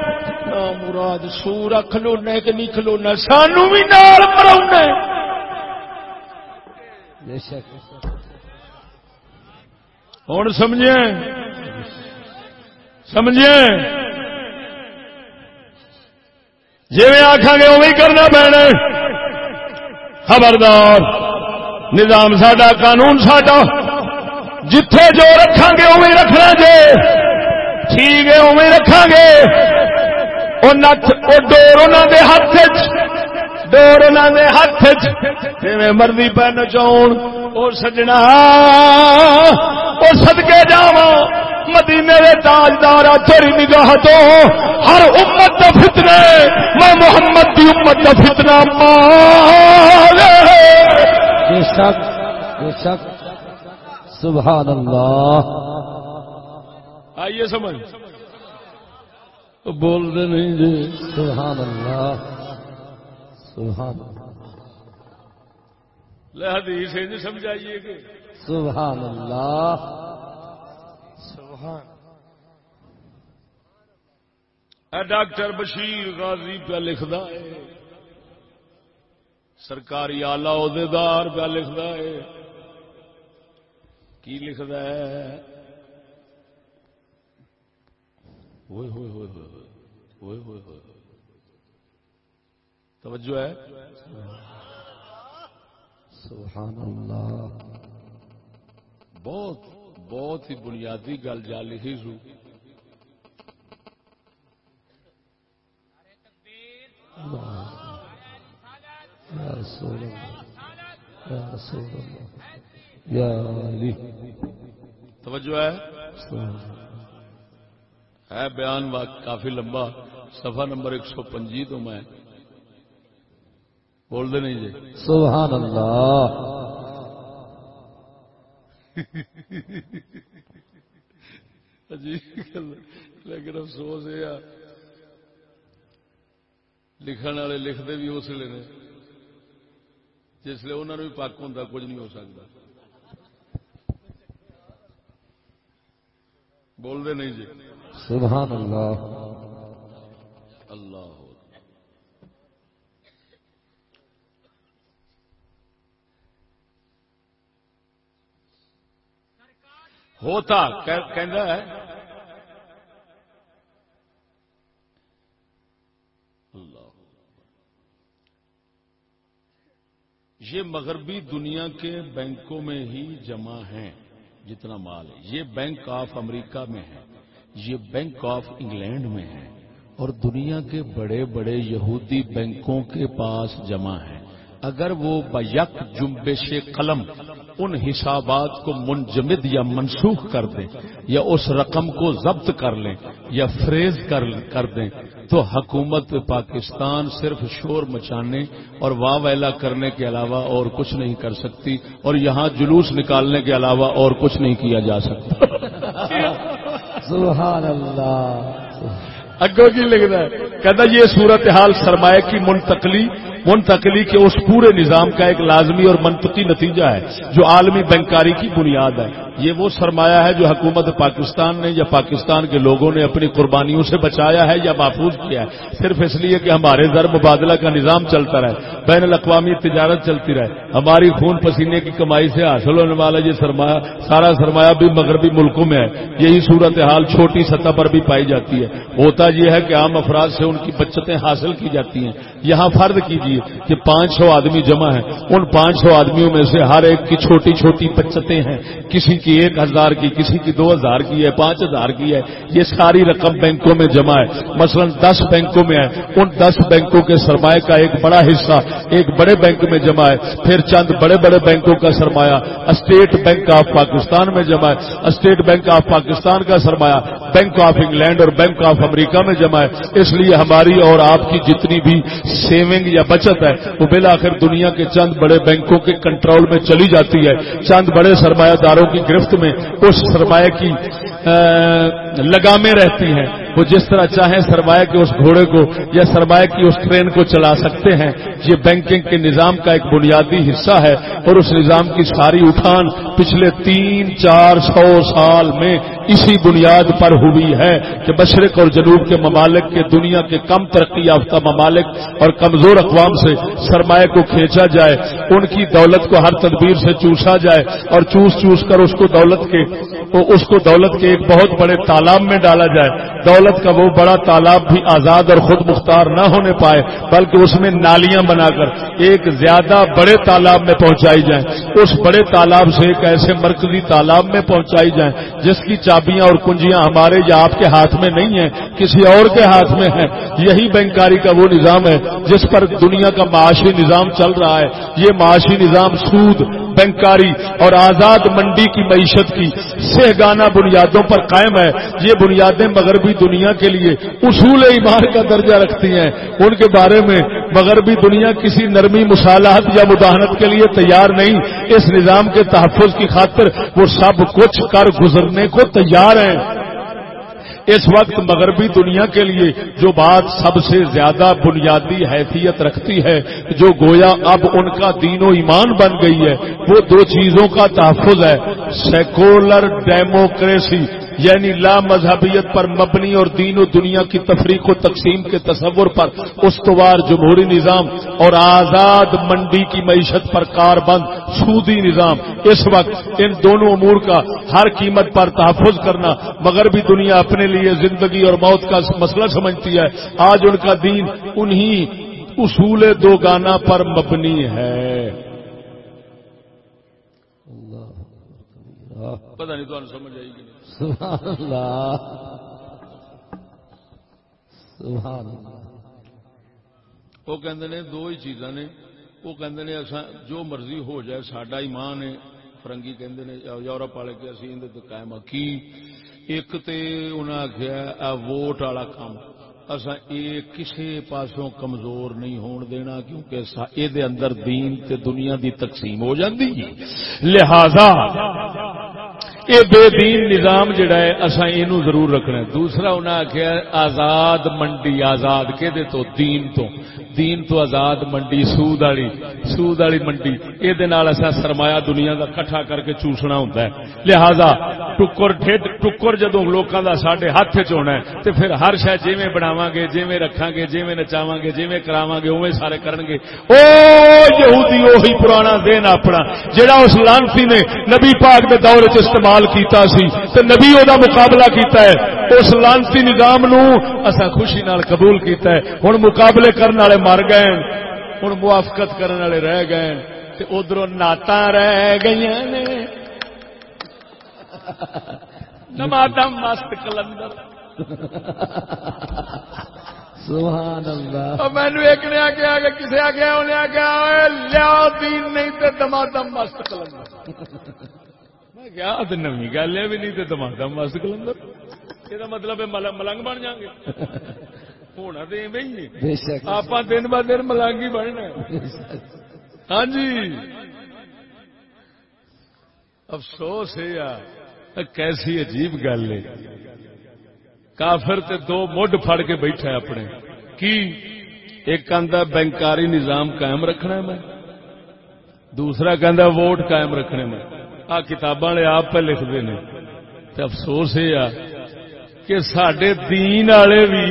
نا مراد سور کھلونا کہ نہیں کھلونا سانو بھی نال شک۔ ہوں سمجھے؟ سمجھے؟ جی آخا گے اوی کرنا پینا خبردار۔ نظام ساڈا قانون ساڈا۔ جتھے جو رکھا گے اوی رکھنا جے۔ ٹھیک ہے اوی رکھا گے۔ وہ نت وہ ڈور انہوں دے ہاتھ ڈور انہوں دے ہاتھ جی مرضی پہ نچاؤ وہ سجنا وہ سدکے جاوا مدینے دے تاجدار تیری نگاہ تو ہر امت دا فتنہ میں محمد دی امت دا فتنہ مار بے شک بے شک سبحان اللہ آئیے سمجھ بول دے نہیں جی۔ سبحان اللہ۔ سبحان اللہ۔ لے حدیث ہے سمجھائیے کہ۔ سبحان اللہ۔ اے ڈاکٹر بشیر غازی پہ لکھدا ہے۔ سرکاری آلہ عہدیدار پہ لکھدا ہے۔ کی لکھدا ہے؟ ہوئے ہوئے ہوئے ہوئے ہوئے ہوئے ہوئے ہوئے توجہ ہے؟ سبحان اللہ بہت بہت ہی بنیادی گل جا لکھی سو یا رسول اللہ یا رسول اللہ یا علی۔ توجہ ہے؟ ہے بیان واقع کافی لمبا صفحہ نمبر ایک سو پنجی تو میں بول دے نہیں جی؟ سبحان اللہ۔ عجیب۔ لیکن افسوس یہ لکھن والے لکھتے بھی اس لیے نے جس لیے انہوں نے بھی پک ہوں کچھ نہیں ہو سکتا۔ بول دے نہیں جی؟ سبحان اللہ۔ اللہ ہوتا کہندا ہے۔ اللہ یہ مغربی دنیا کے بینکوں میں ہی جمع ہیں، جتنا مال ہے۔ یہ بینک آف امریکہ میں ہے۔ یہ بینک آف انگلینڈ میں ہے اور دنیا کے بڑے بڑے یہودی بینکوں کے پاس جمع ہے اگر وہ بیک جنبش قلم ان حسابات کو منجمد یا منسوخ کر دیں یا اس رقم کو ضبط کر لیں یا فریز کر دیں، تو حکومت پاکستان صرف شور مچانے اور واہ ویلا کرنے کے علاوہ اور کچھ نہیں کر سکتی اور یہاں جلوس نکالنے کے علاوہ اور کچھ نہیں کیا جا سکتا۔ سبحان اللہ. اگو کی لکھنا ہے، کہتا یہ صورتحال سرمایہ کی منتقلی منتقلی کے اس پورے نظام کا ایک لازمی اور منطقی نتیجہ ہے، جو عالمی بینکاری کی بنیاد ہے۔ یہ وہ سرمایہ ہے جو حکومت پاکستان نے یا پاکستان کے لوگوں نے اپنی قربانیوں سے بچایا ہے یا محفوظ کیا ہے؟ صرف اس لیے کہ ہمارے زر مبادلہ کا نظام چلتا رہے، بین الاقوامی تجارت چلتی رہے، ہماری خون پسینے کی کمائی سے حاصل ہونے والا یہ سرمایہ، سارا سرمایہ بھی مغربی ملکوں میں ہے۔ یہی صورتحال چھوٹی سطح پر بھی پائی جاتی ہے۔ ہوتا یہ ہے کہ عام افراد سے ان کی بچتیں حاصل کی جاتی ہیں۔ یہاں فرض کیجیے کہ پانچ سو آدمی جمع ہیں۔ ان پانچ سو آدمیوں میں سے ہر ایک کی چھوٹی چھوٹی بچتیں ہیں۔ کسی کی کی ایک ہزار کی، کسی کی دو ہزار کی ہے، پانچ ہزار کی ہے، یہ ساری رقم بینکوں میں جمع ہے۔ مثلا دس بینکوں میں ہے، ان دس بینکوں کے سرمایہ کا ایک بڑا حصہ ایک بڑے بینک میں جمع ہے۔ پھر چند بڑے بڑے بینکوں کا سرمایہ، اسٹیٹ بینک آف پاکستان میں جمع ہے۔ اسٹیٹ بینک آف پاکستان کا سرمایہ بینک آف انگلینڈ اور بینک آف امریکہ میں جمع ہے۔ اس لیے ہماری اور آپ کی جتنی بھی سیونگ یا بچت ہے، وہ بالآخر دنیا کے چند بڑے بینکوں کے کنٹرول میں چلی جاتی ہے۔ چند بڑے سرمایہ داروں کی گرفت میں اس سرمایہ کی لگامیں رہتی ہیں۔ وہ جس طرح چاہیں سرمایہ کے اس گھوڑے کو یا سرمایہ کی اس ٹرین کو چلا سکتے ہیں، یہ بینکنگ کے نظام کا ایک بنیادی حصہ ہے اور اس نظام کی ساری اٹھان پچھلے تین، چار سو سال میں اسی بنیاد پر ہوئی ہے کہ مشرق اور جنوب کے ممالک کے دنیا کے کم ترقی یافتہ ممالک اور کمزور اقوام سے سرمایہ کو کھینچا جائے، ان کی دولت کو ہر تدبیر سے چوسا جائے اور چوس چوس کر اس کو دولت کے، اس کو دولت کے ایک بہت بڑے تالاب میں ڈالا جائے۔ دولت کا وہ بڑا تالاب بھی آزاد اور خود مختار نہ ہونے پائے، بلکہ اس میں نالیاں بنا کر ایک زیادہ بڑے تالاب میں پہنچائی جائیں۔ اس بڑے تالاب سے ایک ایسے مرکزی تالاب میں پہنچائی جائیں جس کی چابیاں اور کنجیاں ہمارے یا آپ کے ہاتھ میں نہیں ہیں، کسی اور کے ہاتھ میں ہیں۔ یہی بینکاری کا وہ نظام ہے جس پر دنیا کا معاشی نظام چل رہا ہے۔ یہ معاشی نظام سود بینکاری اور آزاد منڈی کی معیشت کی سہگانہ بنیادوں پر قائم ہے۔ یہ بنیادیں مغربی دنیا کے لیے اصول ایمان کا درجہ رکھتی ہیں۔ ان کے بارے میں مغربی دنیا کسی نرمی مصالحت یا مداحنت کے لیے تیار نہیں۔ اس نظام کے تحفظ کی خاطر وہ سب کچھ کر گزرنے کو تیار ہیں۔ اس وقت مغربی دنیا کے لیے جو بات سب سے زیادہ بنیادی حیثیت رکھتی ہے، جو گویا اب ان کا دین و ایمان بن گئی ہے، وہ دو چیزوں کا تحفظ ہے سیکولر ڈیموکریسی یعنی لا مذہبیت پر مبنی اور دین و دنیا کی تفریق و تقسیم کے تصور پر استوار جمہوری نظام اور آزاد منڈی کی معیشت پر کار بند سودی نظام۔ اس وقت ان دونوں امور کا ہر قیمت پر تحفظ کرنا مغربی دنیا اپنے لیے زندگی اور موت کا مسئلہ سمجھتی ہے۔ آج ان کا دین انہی اصول دو گانا پر مبنی ہے۔ پتہ نہیں تو سمجھ آئے گی سبحان اللہ۔ سبحان اللہ۔ وہ کہندے نے دو ہی چیزاں نے۔ وہ کہندے نے اساں جو مرضی ہو جائے، ساڈا ایمان ہے۔ فرنگی کہندے نے یورپ والے کہ اسی اندے تے قائم کی ایک تے انہاں آکھیا ووٹ والا کام اساں اے کسے پاسوں کمزور نہیں ہون دینا، کیونکہ اے دے اندر دین تے دنیا دی تقسیم ہو جاندی۔ لہذا یہ بے دین نظام جڑا ہے اصا اینو ضرور رکھنا ہے۔ دوسرا انہیں آخیا آزاد منڈی آزاد کہ تو؟ دین تو۔ دین تو آزاد منڈی، سود والی سود والی منڈی۔ یہ سرمایہ دنیا کا کٹھا کر کے چوسنا ہوتا ہے۔ لہذا ٹکر ڈھڈ ٹکر جدو لوگوں کا سارے ہاتھ چنا ہے تو پھر ہر شہ جی بناو گے جی رکھا گے جی نچاو گے جی کراو گے اوے سارے کرن گے۔ او یہودی اوہی پرانا دین اپنا جہاں اس لانسی نے نبی پاک کے دور چ استعمال کیتا سی تو نبی وہ مقابلہ کیتا ہے۔ اس لانسی نظام نو اصا خوشی نال قبول کیتا ہے۔ ہوں مقابلے کرنے والے مر گئے ہوں موافقت کرنے والے رہ گئے ادھر نعت رہ گئی نے۔ نمادم مست کلندر۔ سبحان اللہ۔ مینو ایک نے آگیا کہ کسی آگیا انہیں آگیا لیا دین نہیں تو دمادم مست کلندر۔ میں کیا نمی گل ہے بھی نہیں تو دمادم مست کلندر۔ یہ مطلب ہے ملنگ بن جائیں گے۔ ہونا تو ایویں آپ دن ب دن ملانگی بننا ہاں جی افسوس ہے کیسی عجیب گل ہے کافر تے دو مڈ پھڑ کے بیٹھا ہے اپنے کی ایک آدھا بینکاری نظام قائم رکھنا میں دوسرا کہ ووٹ قائم رکھنے میں آ کتاباں والے آپ پہ لکھتے ہیں افسوس یہ کہ سڈے دین والے بھی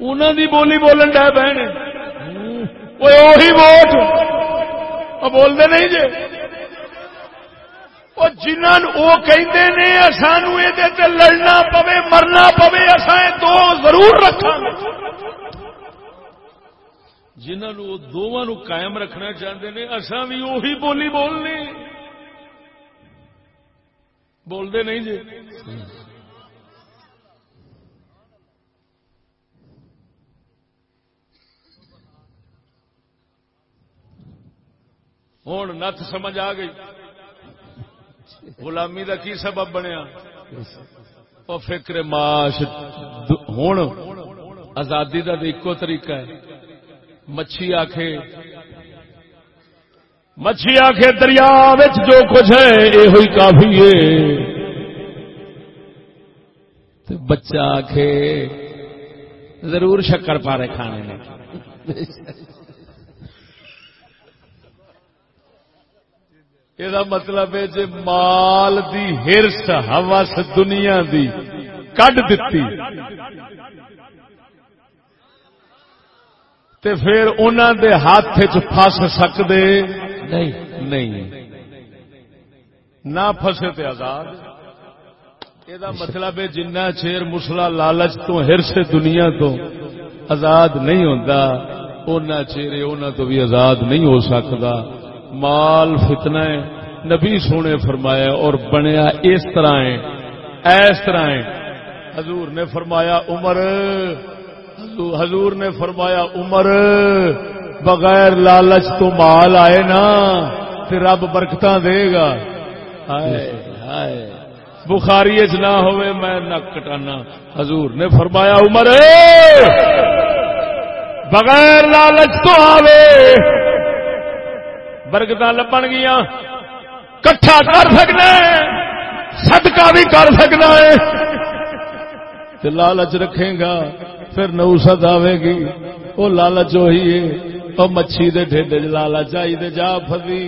انہوں دی بولی بولن ڈے بہن وہی ووٹ بولتے نہیں جی جنہوں نے سانو یہ لڑنا پوے مرنا پوے اصا دو ضرور رکھا جنہوں دونوں قائم رکھنا چاہتے ہیں اصا بھی اہی بولی بولنی بولتے نہیں جی ہوں نت سمجھ آ گئی۔ غلامی دا کی سبب بنیا؟ وہ فکر معاش ہوں آزادی کا ایکو طریقہ ہے۔ مچھی آخے مچھی آخے دریا جو کچھ ہے یہ ہوئی کافی ہے۔ بچہ آخے ضرور شکر پارے کھانے نے یہ مطلب ہے جی مال دی ہرس ہوس دنیا دی کڈ دتی تے پھر انہوں دے ہاتھ چ سکتے نہیں نہ فسے تے آزاد یہ مطلب ہے جنہ چیر مسلا لالچ تو ہرس دنیا تو آزاد نہیں ہوتا اُنہ چیر انہوں تو بھی آزاد نہیں ہو سکتا مال فتنہ ہے۔ نبی سونے فرمایا اور بنیا اس طرح ہے۔ اس طرح ہے۔ حضور نے فرمایا عمر۔ حضور نے فرمایا عمر۔ بغیر لالچ تو مال آئے نا تو رب برکت دے گا۔ بخاری چ نہ ہوئے، میں نہ کٹانا۔ حضور نے فرمایا عمر۔ بغیر لالچ تو آوے۔ برکت لبن گیا کٹھا کر سکنا صدقہ بھی کر سکنا ہے لالچ رکھے گا پھر نوسط آئے گی وہ لالچ وہی ہے وہ مچھی دے ڈھڈ چ لالچ آئی دے جا فسی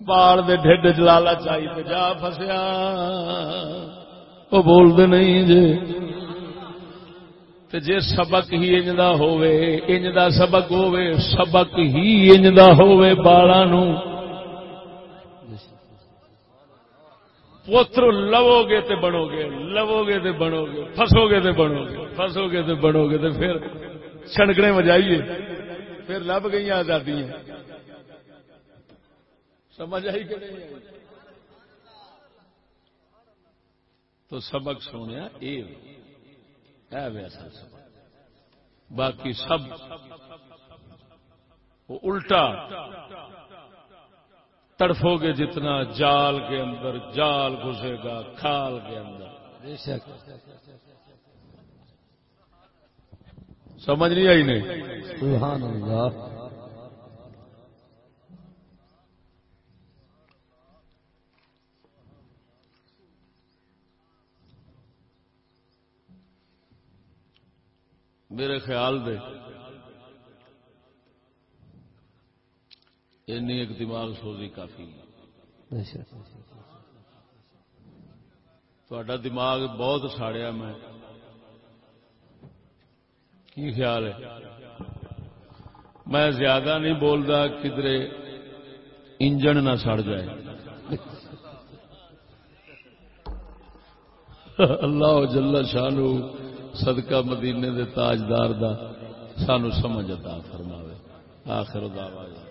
بال دے ڈھڈ چ لالچ آئی دے جا فسیا وہ بولتے نہیں جی تے جے سبق ہی انج دا ہووے، انج دا سبق ہووے، سبق ہی انج دا ہووے بالاں نو۔ پوتر لو گے تے بنو گے لو گے تے بنو گے فسو گے تے بنو گے فسو گے تے بنو گے تے پھر چھڑکنے بجائیے پھر لب گئی آزادی سمجھ آئی کہ نہیں تو سبق سونے یہ ویسا سب باقی سب وہ الٹا تڑفو گے جتنا جال کے اندر جال گھسے گا کھال کے اندر۔ سمجھ نہیں آئی نہیں؟ سبحان اللہ۔ میرے خیال دے اینی ایک دماغ سوزی کافی تھوڑا دماغ بہت ساڑیا میں کی خیال ہے؟ میں زیادہ نہیں بولتا کدرے انجن نہ سڑ جائے۔ اللہ جل شانو صدقہ مدینے دے تاجدار دا سانو سمجھ عطا فرماوے۔ آخر دعوانا۔